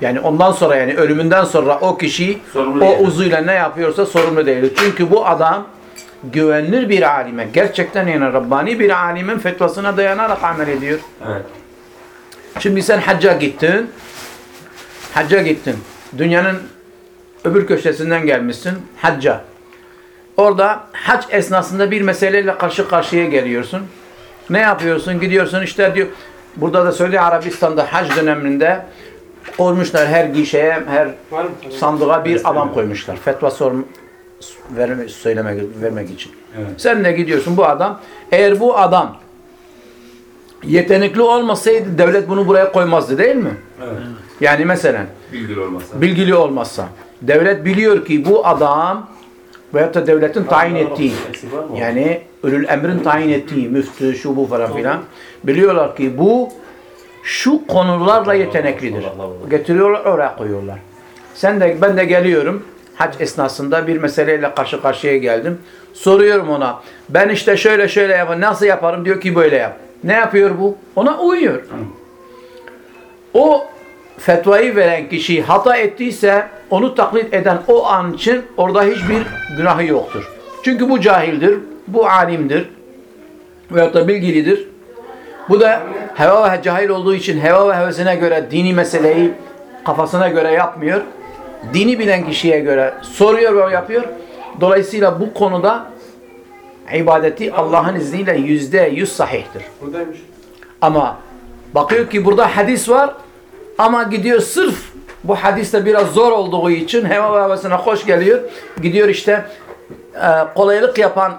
Yani ondan sonra yani ölümünden sonra o kişi Sorumlu o değil. uzuyla ne yapıyorsa sorumlu değildir. Çünkü bu adam güvenilir bir alime, gerçekten yani Rabbani bir alimin fetvasına dayanarak amel ediyor. Evet. Şimdi sen hacca gittin. Hacca gittin. Dünyanın öbür köşesinden gelmişsin hacca. Orada hac esnasında bir meseleyle karşı karşıya geliyorsun. Ne yapıyorsun? Gidiyorsun işte diyor. Burada da söylüyor Arabistan'da hac döneminde koymuşlar her gişeye, her sandığa bir adam koymuşlar. Fetva sor vermek, söylemek, vermek için. Evet. Sen de gidiyorsun bu adam. Eğer bu adam yetenekli olmasaydı devlet bunu buraya koymazdı değil mi? Evet. Yani mesela Bilgili olmasa. bilgili olmazsa. Devlet biliyor ki bu adam veyahut da devletin tayin ettiği yani ölül emrin tayin ettiği müftü şu bu falan filan biliyorlar ki bu şu konularla yeteneklidir. Getiriyorlar oraya koyuyorlar. Sen de ben de geliyorum hac esnasında bir meseleyle karşı karşıya geldim. Soruyorum ona. Ben işte şöyle şöyle yaparım. Nasıl yaparım? Diyor ki böyle yap. Ne yapıyor bu? Ona uyuyor. O fetvayı veren kişi hata ettiyse onu taklit eden o an için orada hiçbir günahı yoktur. Çünkü bu cahildir, bu alimdir veyahut da bilgilidir. Bu da heva ve cahil olduğu için heva ve hevesine göre dini meseleyi kafasına göre yapmıyor. Dini bilen kişiye göre soruyor ve yapıyor. Dolayısıyla bu konuda ibadeti Allah'ın izniyle yüzde yüz sahihtir. Buradaymış. Ama bakıyor ki burada hadis var ama gidiyor sırf bu hadiste biraz zor olduğu için heva ve hoş geliyor. Gidiyor işte e, kolaylık yapan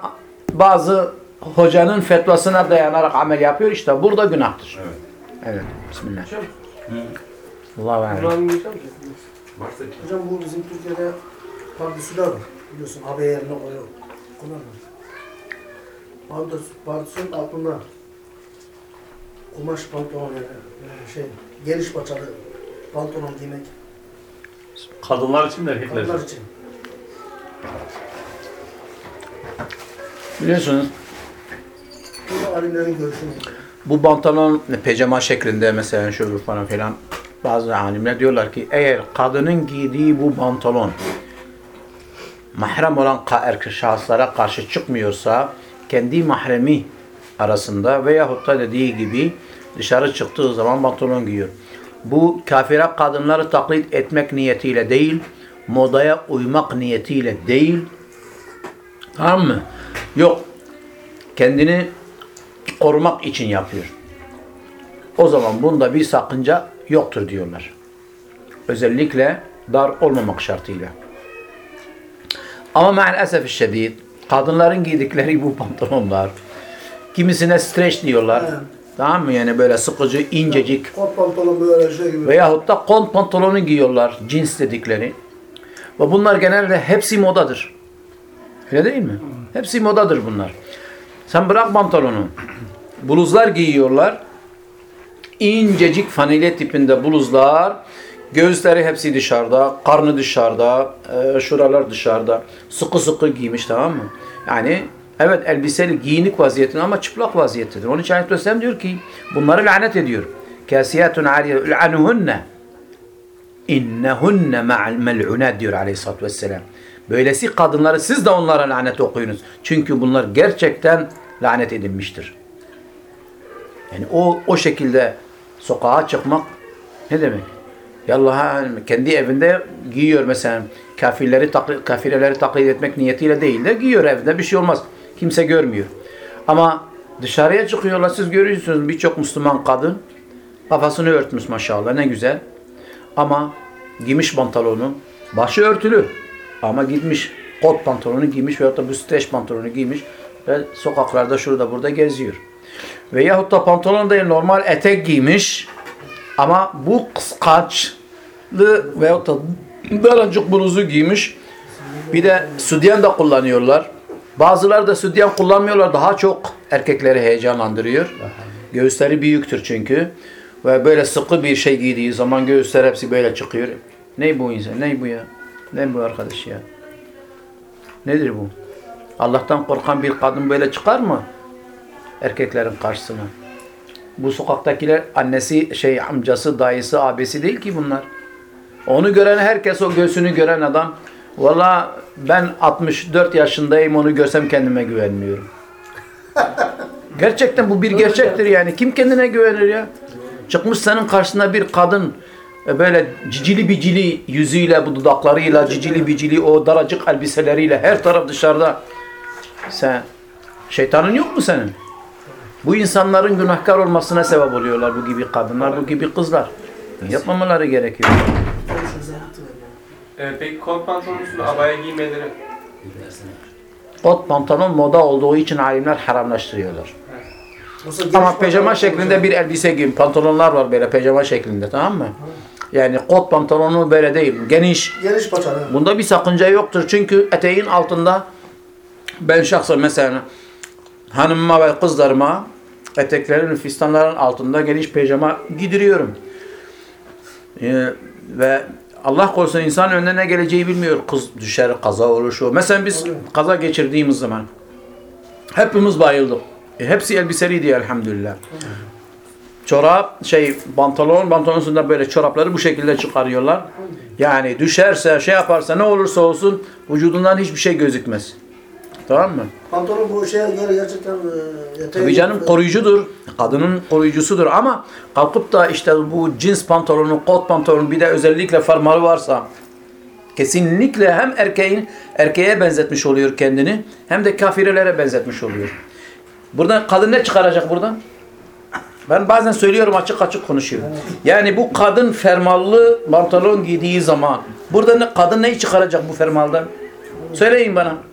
bazı hocanın fetvasına dayanarak amel yapıyor. İşte burada günahtır. Evet. Evet. Bismillah. Allahu Bunu ki. Hocam bu bizim Türkiye'de pardüsüler var. Biliyorsun abi yerine koyuyor. Kullanmıyor. Pardüs, pardüsün altında kumaş pantolon yani yani şey geniş paçalı pantolon giymek Kadınlar için mi erkekler için? kadınlar için. Biliyorsunuz Bu da alimlerin görüşü. bu pantolon pejama şeklinde mesela şöyle falan filan bazı alimler diyorlar ki eğer kadının giydiği bu pantolon mahrem olan erkek şahıslara karşı çıkmıyorsa kendi mahremi arasında veyahut da dediği gibi dışarı çıktığı zaman pantolon giyiyor. Bu kafire kadınları taklit etmek niyetiyle değil, modaya uymak niyetiyle değil. Tamam mı? Yok. Kendini korumak için yapıyor. O zaman bunda bir sakınca yoktur diyorlar. Özellikle dar olmamak şartıyla. Ama maalesef şiddet kadınların giydikleri bu pantolonlar kimisine streç diyorlar. Evet. Tamam mı? Yani böyle sıkıcı, incecik Kot pantolon böyle şey gibi. veyahut da kont pantolonu giyiyorlar. Cins dedikleri. Ve bunlar genelde hepsi modadır. Öyle değil mi? Hepsi modadır bunlar. Sen bırak pantolonu. Bluzlar giyiyorlar. İncecik fanile tipinde bluzlar. Göğüsleri hepsi dışarıda. Karnı dışarıda. e, şuralar dışarıda. Sıkı sıkı giymiş tamam mı? Yani evet elbiseli giyinik vaziyetinde ama çıplak vaziyettedir. Onun için Aleyhisselam diyor ki bunları lanet ediyor. Kasiyatun ul'anuhunne innehunne ma'al mel'unat diyor Aleyhisselatü Vesselam. Böylesi kadınları siz de onlara lanet okuyunuz. Çünkü bunlar gerçekten lanet edilmiştir. Yani o o şekilde sokağa çıkmak ne demek? Yallah kendi evinde giyiyor mesela kafirleri taklit, kafireleri taklit etmek niyetiyle değil de giyiyor evde bir şey olmaz. Kimse görmüyor. Ama dışarıya çıkıyorlar siz görüyorsunuz birçok Müslüman kadın kafasını örtmüş maşallah ne güzel. Ama giymiş pantolonu başı örtülü ama gitmiş kot pantolonu giymiş veyahut da bu streç pantolonu giymiş ve sokaklarda şurada burada geziyor. Veyahut da pantolon değil normal etek giymiş ama bu kıskaçlı veyahut da daracık bluzu giymiş. Bir de sütyen de kullanıyorlar. Bazıları da sütyen kullanmıyorlar. Daha çok erkekleri heyecanlandırıyor. Göğüsleri büyüktür çünkü. Ve böyle sıkı bir şey giydiği zaman göğüsler hepsi böyle çıkıyor. Ne bu insan? Ne bu ya? Ne bu arkadaş ya? Nedir bu? Allah'tan korkan bir kadın böyle çıkar mı? Erkeklerin karşısına. Bu sokaktakiler annesi, şey amcası, dayısı, abisi değil ki bunlar. Onu gören herkes o göğsünü gören adam valla ben 64 yaşındayım onu görsem kendime güvenmiyorum. [LAUGHS] Gerçekten bu bir gerçektir yani. Kim kendine güvenir ya? Çıkmış senin karşısına bir kadın e, böyle cicili bicili yüzüyle, bu dudaklarıyla, cicili bicili o daracık elbiseleriyle her taraf dışarıda. Sen şeytanın yok mu senin? Bu insanların günahkar olmasına sebep oluyorlar bu gibi kadınlar, bu gibi kızlar. Yapmamaları gerekiyor. Ee, peki kot pantolonun üstüne abaya giymeleri Kot pantolon moda olduğu için alimler haramlaştırıyorlar. Ama pijama pantolon şeklinde bir elbise giyin. Pantolonlar var böyle pijama şeklinde tamam mı? Yani kot pantolonu böyle değil. Geniş. Geniş paçalı. Bunda bir sakınca yoktur. Çünkü eteğin altında ben şahsen mesela hanımıma ve kızlarıma eteklerin, fistanların altında geniş pijama giydiriyorum. Ee, ve Allah korusun insan önüne ne geleceği bilmiyor. Kız düşer, kaza olur şu. Mesela biz kaza geçirdiğimiz zaman hepimiz bayıldık. E, hepsi elbiseliydi elhamdülillah. Çorap, şey, pantolon, pantolonun üstünde böyle çorapları bu şekilde çıkarıyorlar. Yani düşerse, şey yaparsa ne olursa olsun vücudundan hiçbir şey gözükmez. Tamam mı? Pantolon bu şeye göre gerçekten e. Tabii canım koruyucudur. Kadının koruyucusudur ama kalkıp da işte bu cins pantolonu, kot pantolonu bir de özellikle fermuarı varsa kesinlikle hem erkeğin erkeğe benzetmiş oluyor kendini hem de kafirelere benzetmiş oluyor. Buradan kadın ne çıkaracak buradan? Ben bazen söylüyorum açık açık konuşuyorum. Yani bu kadın fermallı pantolon giydiği zaman burada ne, kadın neyi çıkaracak bu fermaldan? Söyleyin bana.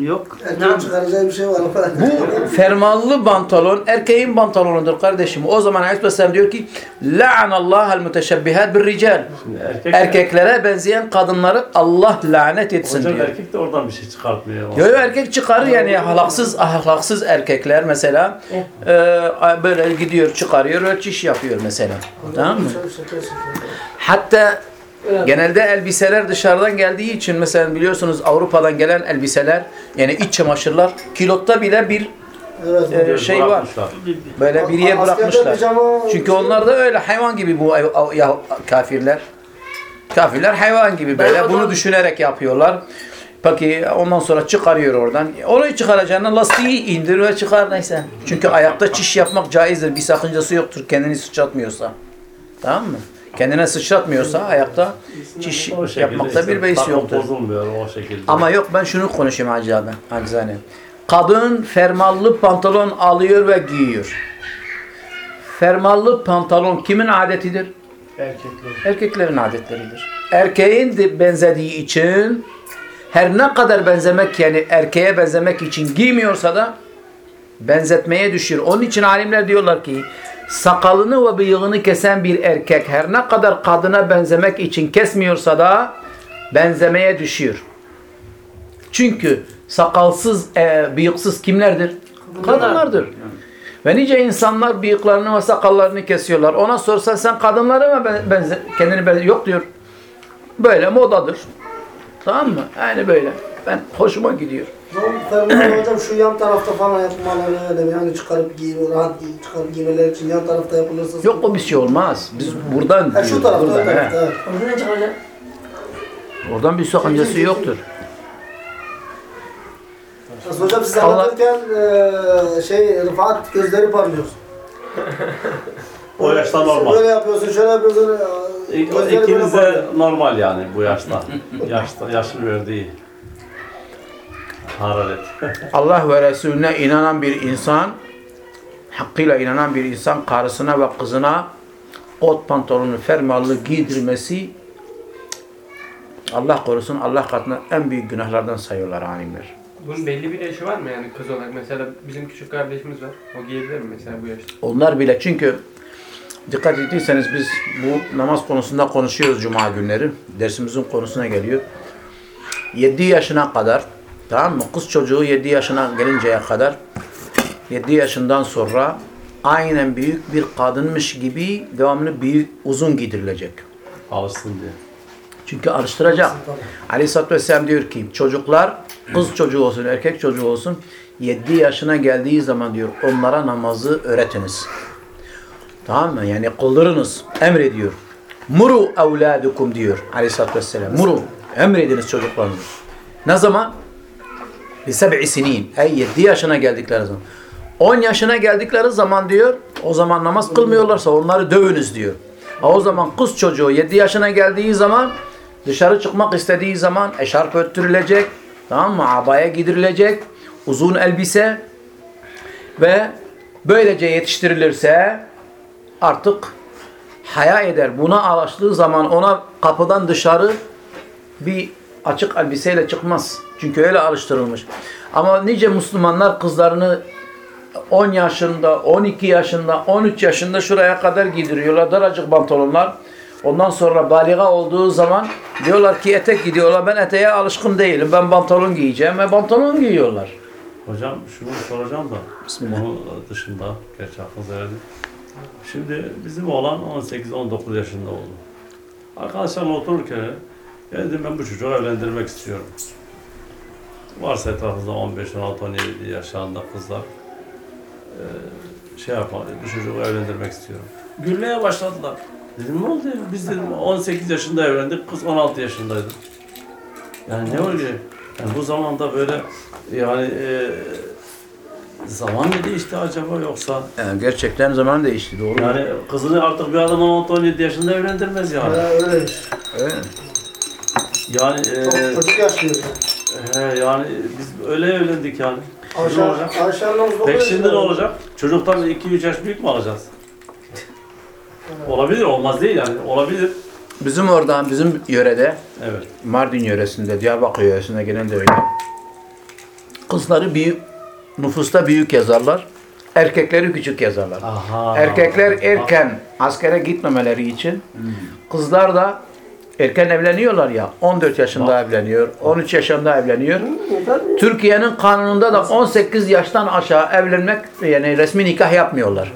Yok. Erkeğin çıkaracağı bir şey var. Bu fermallı pantolon erkeğin pantolonudur kardeşim. O zaman Aleyhisselam diyor ki La'anallahal müteşebbihat bir rical. Erkek, Erkeklere benzeyen kadınları Allah lanet etsin Hocam diyor. erkek de oradan bir şey çıkartmıyor. Yo yo erkek çıkarır yani ahlaksız ahlaksız erkekler mesela e, böyle gidiyor çıkarıyor ölçüş yapıyor mesela. Tamam mı? Şeker genelde elbiseler dışarıdan geldiği için mesela biliyorsunuz Avrupa'dan gelen elbiseler yani iç çamaşırlar kilotta bile bir Evet. e, şey var. Böyle bir yere Askerde bırakmışlar. Çünkü onlar da öyle hayvan gibi bu kafirler. Kafirler hayvan gibi böyle Ben bunu düşünerek yapıyorlar. Peki ondan sonra çıkarıyor oradan. Onu çıkaracağına lastiği indir ve çıkar neyse. Çünkü ayakta çiş yapmak caizdir. Bir sakıncası yoktur kendini sıçratmıyorsa. Tamam mı? Kendine sıçratmıyorsa ayakta çiş O yapmakta işte bir beis yoktur. bozulmuyor o şekilde. Ama yok ben şunu konuşayım acizane. acizane. Kadın fermallı pantolon alıyor ve giyiyor. Fermallı pantolon kimin adetidir? Erkekler. Erkeklerin adetleridir. Erkeğin benzediği için her ne kadar benzemek yani erkeğe benzemek için giymiyorsa da benzetmeye düşür. Onun için alimler diyorlar ki sakalını ve bıyığını kesen bir erkek her ne kadar kadına benzemek için kesmiyorsa da benzemeye düşüyor. Çünkü sakalsız, e, bıyıksız kimlerdir? Kadınlardır. Ve nice insanlar bıyıklarını ve sakallarını kesiyorlar. Ona sorsan sen kadınlara mı ben- benze, kendini benze yok diyor. Böyle modadır. Tamam mı? Yani böyle. Ben hoşuma gidiyor. Hocam şu yan tarafta falan yapmaları öyle yani çıkarıp giy, rahat çıkarıp giymeleri için yan tarafta yapılırsa. Yok o bir şey olmaz. Biz buradan Ha, şu diyoruz, tarafta, buradan, ön he. tarafta. evet. Orada ne çıkacak? Oradan bir sakıncası yoktur. Aslında hocam siz Allah- anlatırken eee, şey Rıfat gözleri parlıyor. [LAUGHS] o yaşta normal. Böyle yapıyorsun, şöyle yapıyorsun. eee, İk- gözleri böyle İkimiz de normal yani bu yaşta. yaşta yaşın verdiği hararet. [LAUGHS] Allah ve Resulüne inanan bir insan, hakkıyla inanan bir insan karısına ve kızına kot pantolonu fermallı giydirmesi Allah korusun Allah katında en büyük günahlardan sayıyorlar alimler. Bunun belli bir yaşı var mı yani kız olarak? Mesela bizim küçük kardeşimiz var. O giyebilir mi mesela bu yaşta? Onlar bile çünkü dikkat ettiyseniz biz bu namaz konusunda konuşuyoruz cuma günleri. Dersimizin konusuna geliyor. 7 yaşına kadar tamam mı? Kız çocuğu 7 yaşına gelinceye kadar 7 yaşından sonra aynen büyük bir kadınmış gibi devamlı büyük uzun giydirilecek. Alışsın diye. Çünkü alıştıracak. Aleyhisselatü Vesselam diyor ki çocuklar kız çocuğu olsun erkek çocuğu olsun 7 yaşına geldiği zaman diyor onlara namazı öğretiniz. Tamam mı? Yani kıldırınız. Emrediyor. Muru evladukum diyor Aleyhisselatü Vesselam. Muru. Emrediniz çocuklarınızı. Ne zaman? Bi seb'i sinin. Ey 7 yaşına geldikleri zaman. 10 yaşına geldikleri zaman diyor o zaman namaz kılmıyorlarsa onları dövünüz diyor. Ha, o zaman kız çocuğu 7 yaşına geldiği zaman dışarı çıkmak istediği zaman eşarp öttürülecek. Tamam mı? Abaya gidirilecek. Uzun elbise ve böylece yetiştirilirse artık haya eder. Buna alıştığı zaman ona kapıdan dışarı bir açık elbiseyle çıkmaz. Çünkü öyle alıştırılmış. Ama nice Müslümanlar kızlarını 10 yaşında, 12 yaşında, 13 yaşında şuraya kadar giydiriyorlar. Daracık pantolonlar. Ondan sonra baliga olduğu zaman diyorlar ki etek gidiyorlar. Ben eteğe alışkın değilim. Ben pantolon giyeceğim ve pantolon giyiyorlar. Hocam şunu soracağım da Bismillah. onun dışında gerçi aklınıza geldi. Şimdi bizim oğlan 18-19 yaşında oldu. Arkadaşlarla otururken ya dedim ben bu çocuğu evlendirmek istiyorum. Varsa etrafınızda 15, 16, 17 yaşlarında kızlar eee, şey yapma, bu çocuğu evlendirmek istiyorum. Gülmeye başladılar. Dedim ne oldu? Biz dedim 18 yaşında evlendik, kız 16 yaşındaydı. Yani ne oluyor? Yani bu zamanda böyle yani eee zaman mı değişti acaba yoksa Yani gerçekten zaman değişti doğru. mu? yani kızını artık bir adam 16-17 yaşında evlendirmez yani. Ya öyle. Evet. Yani eee, Çok çocuk yaşıyor. He, yani biz öyle evlendik yani. Ne Aşağı, olacak? Peki şimdi ne olacak? Çocuktan 2-3 yaş büyük mü alacağız? Olabilir, olmaz değil yani. Olabilir. Bizim oradan, bizim yörede, Evet. Mardin yöresinde, Diyarbakır yöresinde genelde öyle. Kızları büyük, nüfusta büyük yazarlar. Erkekleri küçük yazarlar. Aha. Erkekler erken askere gitmemeleri için, kızlar da erken evleniyorlar ya. 14 yaşında evleniyor, 13 yaşında evleniyor. Türkiye'nin kanununda da 18 yaştan aşağı evlenmek yani resmi nikah yapmıyorlar.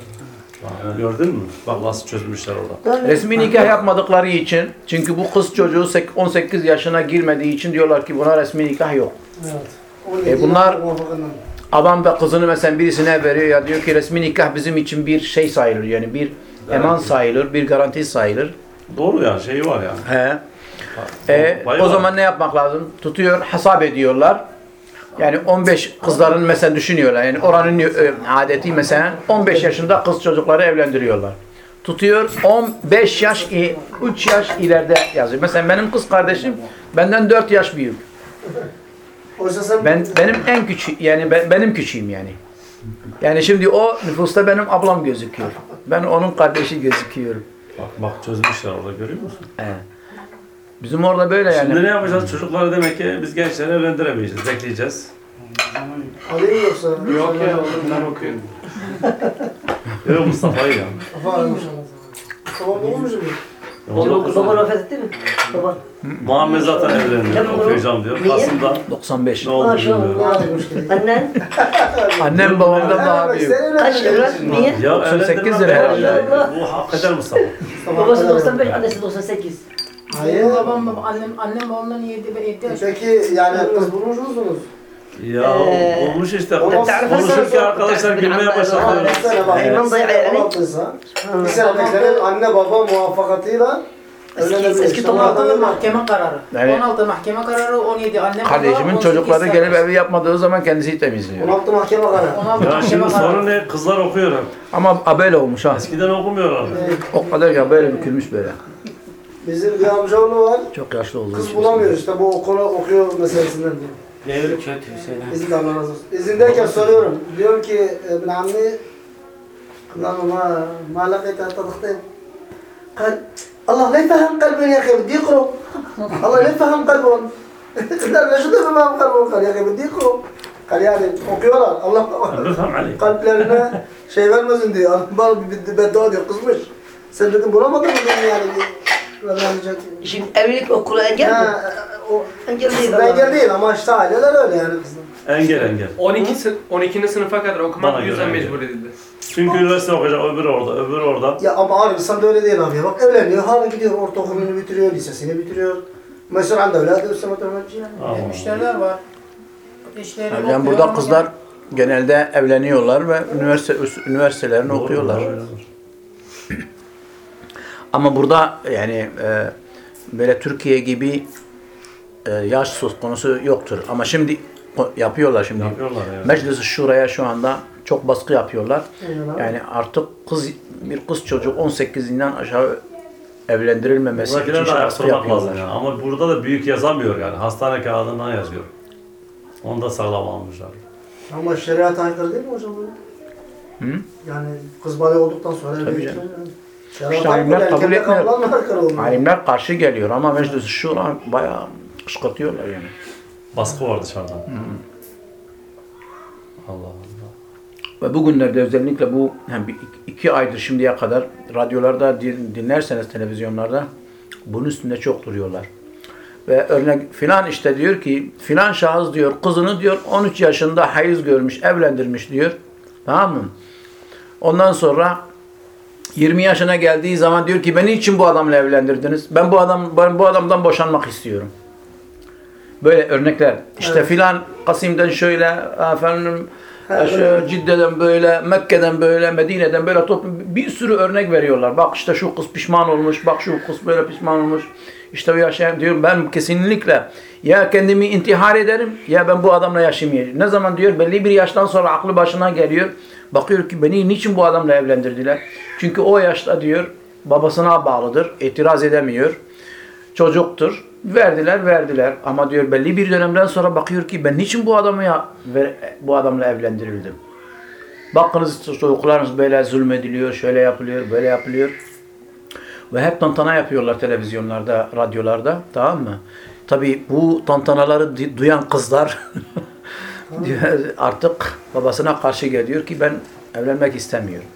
Bak, Gördün mü? Bak nasıl çözmüşler orada. Resmi nikah yapmadıkları için çünkü bu kız çocuğu sek- 18 yaşına girmediği için diyorlar ki buna resmi nikah yok. Evet. E bunlar-. Adam da kızını mesela birisine veriyor ya diyor ki resmi nikah bizim için bir şey sayılır yani bir eman sayılır, bir garanti sayılır. Doğru yani şeyi var yani. He. E, o zaman ne yapmak lazım? Tutuyor, hesap ediyorlar. Yani 15 kızların mesela düşünüyorlar. Yani oranın e, adeti mesela 15 yaşında kız çocukları evlendiriyorlar. Tutuyor 15 yaş, 3 yaş ileride yazıyor. Mesela benim kız kardeşim benden 4 yaş büyük. Ben benim en küçük yani ben- benim küçüğüm yani. Yani şimdi o nüfusta benim ablam gözüküyor. Ben onun kardeşi gözüküyorum. Bak bak çözmüşler orada görüyor musun? He. Bizim orada böyle yani. Şimdi ne yapacağız? Çocukları demek ki biz gençleri evlendiremeyeceğiz. Bekleyeceğiz. alayım yoksa. Yok ya oğlum ben okuyorum. Yok Mustafa'yı ya. Kafa almış. Tamam olmuş mu? 19 Baba laf etti mi? Baba. Muhammed zaten evleniyor. Yapma. Okuyacağım diyor. Niye? Kasım'da 95. ne oldu bilmiyorum. Maşallah. Annen [LAUGHS] Annem babamdan daha büyük. kaç evlat? Niye? Ya 98 lira evlendirmem herhalde. yani. Bu hak eder Mustafa. Babası 95, annesi 98. Hayır. Babam, babam, annem, annem babamdan 7 ve 7 yaş. Peki yani kız musunuz? Ya Ee, olmuş işte. Onu Konuşurken arkadaşlar gülmeye başladı. Bir sene bak. İmam dayı yani. Bir anne baba muvaffakatıyla Eski- eski da- Mahkeme, kararı. Evet. 16 mahkeme kararı, 17 annem baba, Kardeşimin 18 çocukları serbest. gelip evi yapmadığı zaman kendisi temizliyor. 16 mahkeme kararı. 16 Ya mahkeme şimdi kararı. sorun ne? Kızlar okuyor. Ama abel olmuş ha. Eskiden okumuyorlardı. O kadar ya böyle bükülmüş böyle. Bizim bir amcaoğlu var. Çok yaşlı olduğu Kız için. bulamıyor işte bu okula okuyor meselesinden diyor. Devri kötü Hüseyin. İzin Allah razı olsun. İzindeyken soruyorum. Diyorum ki ابن عمي قلنا له ما ما لقيت طبختين قال الله لا يفهم قلبي يا اخي بدي يقرا الله لا يفهم قلبهم قلنا له شو تفهم قلبهم قال يا اخي بدي يقرا قال yani okuyorlar Allah Lütfen Ali. kalplerine şey vermesin diyor. [LAUGHS] Bal bir beddua diyor kızmış. Sen dedim bulamadın mı dedim yani. Öğrenecek. Şimdi evlilik okula engel mi? O Engel değil. ben engel değil ama işte aileler öyle yani kızım. Engel engel. 12 sı- 12. sınıfa kadar okumak bu yüzden göre mecbur edildi. Çünkü üniversite okuyacak, öbürü orada, öbürü orada. Ya ama abi sen de öyle değil abi ya. Bak evleniyor, hala gidiyor ortaokulunu bitiriyor, lisesini bitiriyor. Mesela anda öyle de üstüne matematikçi yani. Ama- Müşteriler var. Eşleri Yani okuyor burada ama kızlar genelde evleniyorlar ve üniversite üniversitelerini Doğru, okuyorlar. doğru. Ama burada yani e, böyle Türkiye gibi e, yaş söz konusu yoktur. Ama şimdi yapıyorlar şimdi. Yapıyorlar ya. Meclis-i Şura'ya şu anda çok baskı yapıyorlar. Eyvallah. Yani artık kız bir kız çocuk 18'inden aşağı evlendirilmemesi için Buradakiler de baskı yapıyorlar. yani. Ama burada da büyük yazamıyor yani. Hastane kağıdından yazıyor. Onu da sağlam almışlar. Ama şeriat aykırı değil mi hocam? Hı? Yani kız bale olduktan sonra Tabii canım. yani. Şeriat İşte alimler kabul etmiyor. Alimler karşı geliyor ama Meclis-i Şura bayağı kışkırtıyorlar yani. Baskı var dışarıdan. Allah Allah. Ve bugünlerde özellikle bu yani bir, iki aydır şimdiye kadar radyolarda din- dinlerseniz televizyonlarda bunun üstünde çok duruyorlar. Ve örnek filan işte diyor ki filan şahıs diyor kızını diyor 13 yaşında hayız görmüş, evlendirmiş diyor. Tamam mı? Ondan sonra 20 yaşına geldiği zaman diyor ki beni için bu adamla evlendirdiniz? Ben bu adam ben bu adamdan boşanmak istiyorum. Böyle örnekler. İşte filan Kasim'den şöyle, efendim şu Cidde'den böyle, Mekke'den böyle, Medine'den böyle top bir sürü örnek veriyorlar. Bak işte şu kız pişman olmuş, bak şu kız böyle pişman olmuş. İşte o yaşayan diyor ben kesinlikle ya kendimi intihar ederim ya ben bu adamla yaşamayacağım. Ne zaman diyor belli bir yaştan sonra aklı başına geliyor. Bakıyor ki beni niçin bu adamla evlendirdiler? Çünkü o yaşta diyor babasına bağlıdır, itiraz edemiyor çocuktur. Verdiler, verdiler. Ama diyor belli bir dönemden sonra bakıyor ki ben niçin bu adamı ya bu adamla evlendirildim? Bakınız çocuklarınız böyle zulmediliyor, şöyle yapılıyor, böyle yapılıyor. Ve hep tantana yapıyorlar televizyonlarda, radyolarda. Tamam mı? Tabii bu tantanaları duyan kızlar [LAUGHS] artık babasına karşı geliyor ki ben evlenmek istemiyorum.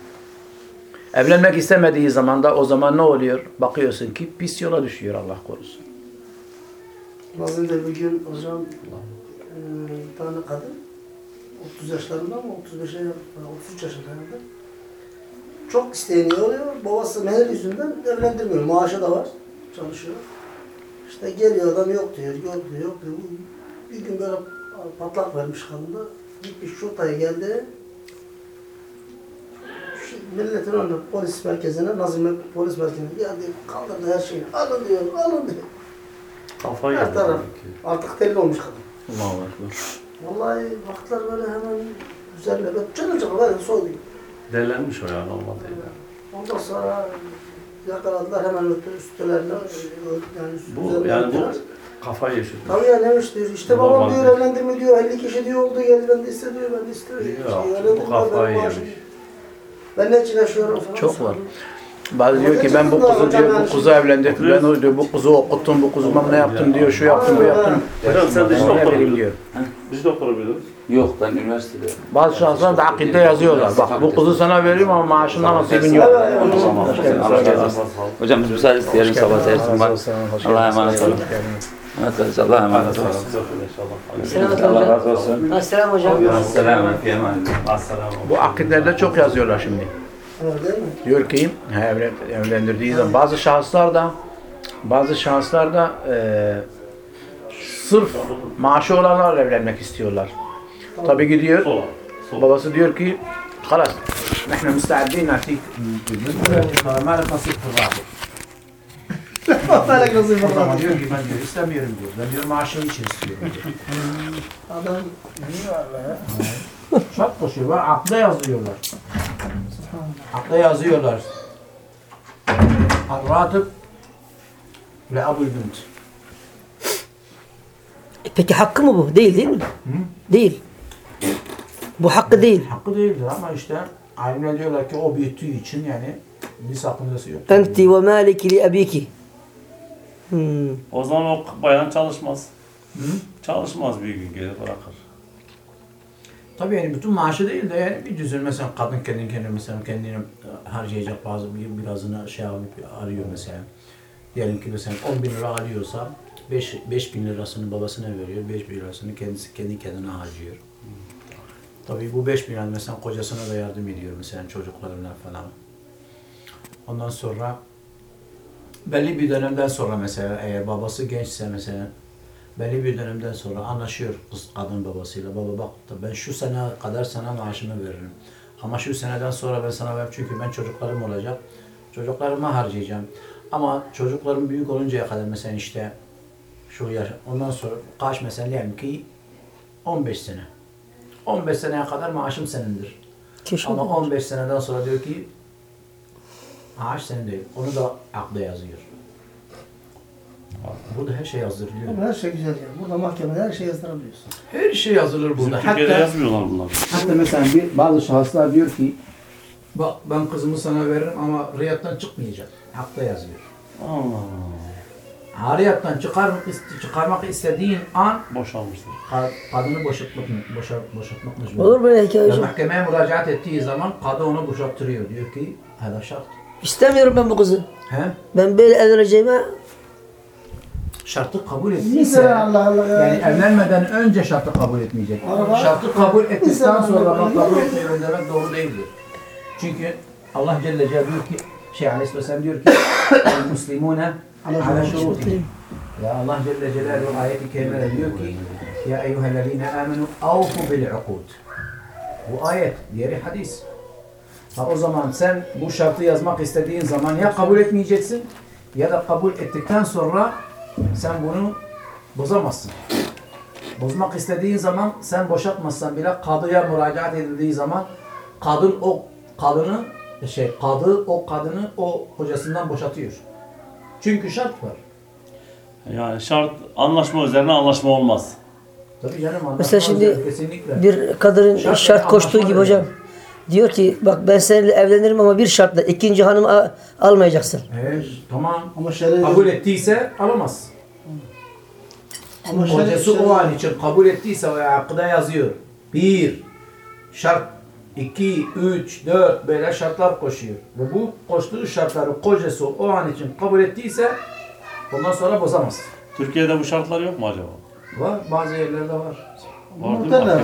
Evlenmek istemediği zaman da o zaman ne oluyor? Bakıyorsun ki pis yola düşüyor Allah korusun. Bazen de bir gün hocam e, bir tane kadın 30 yaşlarında ama 35'e yakın, 33 yaşında herhalde. Çok isteyeni oluyor. Babası meher yüzünden evlendirmiyor. Maaşı da var. Çalışıyor. İşte geliyor adam yok diyor, yok diyor, yok diyor. Bir gün böyle patlak vermiş kadında. Gitmiş şurtaya geldi. Şu milletin önünde polis merkezine, Nazım polis merkezine geldi. Kaldırdı her şeyi. Alın diyor, alın diyor. Kafayı Her taraf. Artık telli olmuş kadın. Allahu Ekber. Vallahi baktılar böyle hemen üzerine böyle cırıl böyle soydu. Delenmiş o yani olmadı yani. Ondan sonra yakaladılar hemen üstlerine yani Bu yani bu kafayı yaşatmış. Tabii ya neymiş diyor. İşte babam Normal diyor değil. evlendirme diyor. 50 kişi diyor oldu geldi ben de istiyor ben de istiyorum. Yok, İşte bu kafayı yemiş. Ben ne için yaşıyorum falan. Çok var. Bazı diyor ki ben bu kızı diyor bu kızı evlendirdim. Ben o diyor bu kızı okuttum, bu kızıma ne yaptım diyor, şu yaptım, bu yaptım. Hocam sen dış Ben ne doktor bileyim muydun? diyor. Dış doktor muydun? Yok ben üniversitede. Bazı şahıslar da akide yazıyorlar. Bak bu kızı sana veriyorum ama maaşından nasibin yok. Hocam biz müsaade isteyelim sabah dersim var. Allah'a emanet olun. Allah'a emanet olun. Allah razı olsun. Selam hocam. Aleyküm. Bu akidelerde çok yazıyorlar şimdi Evet, değil mi? Diyor ki he, evlen- evlendirdiği zaman bazı şahıslar da bazı şahıslar da eee sırf maaşı olanlarla evlenmek istiyorlar. Tabi gidiyor. Sola. Sola. Babası diyor ki خلاص نحن مستعدين نعطيك ما لك نصيب في الراتب. Felek nasıl O zaman bakar? diyor ki ben diyor istemiyorum diyor. Ben diyor maaşım için istiyorum diyor. Adam Şart koşuyor. Var akda yazıyorlar. Hatta yazıyorlar. Ar-Ratib ve Ebu'l-Bünd. E peki hakkı mı bu? Değil değil mi? Hı? Değil. Bu hakkı değil. Hakkı değildir ama işte alimler diyorlar ki o büyüttüğü için yani bir sakıncası yok. Enti ve maliki li abiki. Hmm. O zaman o bayan çalışmaz. Hı? Çalışmaz bir gün gelir bırakır. Tabii yani bütün maaşı değil de yani bir düzen mesela kadın kendi kendine mesela kendine e, harcayacak bazı bir, birazını şey alıp arıyor mesela. Diyelim ki mesela 10 bin lira alıyorsa 5, 5 bin lirasını babasına veriyor, 5 bin lirasını kendisi kendi kendine harcıyor. Tabii bu 5 bin lira mesela kocasına da yardım ediyor mesela çocuklarına falan. Ondan sonra belli bir dönemden sonra mesela eğer babası gençse mesela belli bir dönemden sonra anlaşıyor kız kadın babasıyla. Baba bak ben şu sene kadar sana maaşımı veririm. Ama şu seneden sonra ben sana veririm çünkü ben çocuklarım olacak. Çocuklarıma harcayacağım. Ama çocuklarım büyük oluncaya kadar mesela işte şu yaş ondan sonra kaç mesela diyelim ki 15 sene. 15 seneye kadar maaşım senindir. Keşke Ama 15 seneden sonra diyor ki maaş senin değil. Onu da akda yazıyor. Burada her şey yazdırılıyor. Ama her şey güzel yani. Burada mahkemede her şey yazdırabiliyorsun. Her şey yazılır Bizim burada. Türkiye'de Hatta, yazmıyorlar bunları. hatta mesela bir, bazı şahıslar diyor ki bak ben kızımı sana veririm ama riyattan çıkmayacak. Hakta yazıyor. Allah Allah. Hariyattan çıkarmak, iste- çıkarmak istediğin an Boşanmıştır. ka- kadını boşaltmak, boşa, boşaltmak mecbur. Olur böyle hikaye hocam. mahkemeye müracaat ettiği zaman kadı onu boşalttırıyor. Diyor ki hada şart. İstemiyorum ben bu kızı. He? Ben böyle evleneceğime şartı kabul ettiyse Allah Allah. yani evlenmeden önce şartı kabul etmeyecek. Araba- Şartı kabul ettikten sonra bak kabul etmiyorum demek doğru değildir. Çünkü Allah Celle Celaluhu diyor ki şey Aleyhisselam diyor ki el muslimune ala şurutihim. Ya Allah Celle Celaluhu ayeti kerimede diyor ki ya eyyühellezine amenu avfu bil ukud. Bu ayet, diğeri hadis. Ha o zaman sen bu şartı yazmak istediğin zaman ya kabul etmeyeceksin ya da kabul ettikten sonra sen bunu bozamazsın. Bozmak istediğin zaman sen boşatmazsan bile kadıya müracaat edildiği zaman kadın o kadını şey kadı o kadını o kocasından boşatıyor. Çünkü şart var. Yani şart anlaşma üzerine anlaşma olmaz. Tabii canım anlaşma Mesela şimdi kesinlikle. Bir kadının Şart şart, koştuğu gibi hocam. Diyor ki bak ben seninle evlenirim ama bir şartla ikinci hanım a- almayacaksın. Evet, tamam. Ama şeref. Kabul ettiyse alamaz. Ama şeref- o an için kabul ettiyse ve hakkında yazıyor. Bir, şart, iki, üç, dört böyle şartlar koşuyor. Ve bu koştuğu şartları kocası o an için kabul ettiyse ondan sonra bozamaz. Türkiye'de bu şartlar yok mu acaba? Var, bazı yerlerde var. Var değil mi?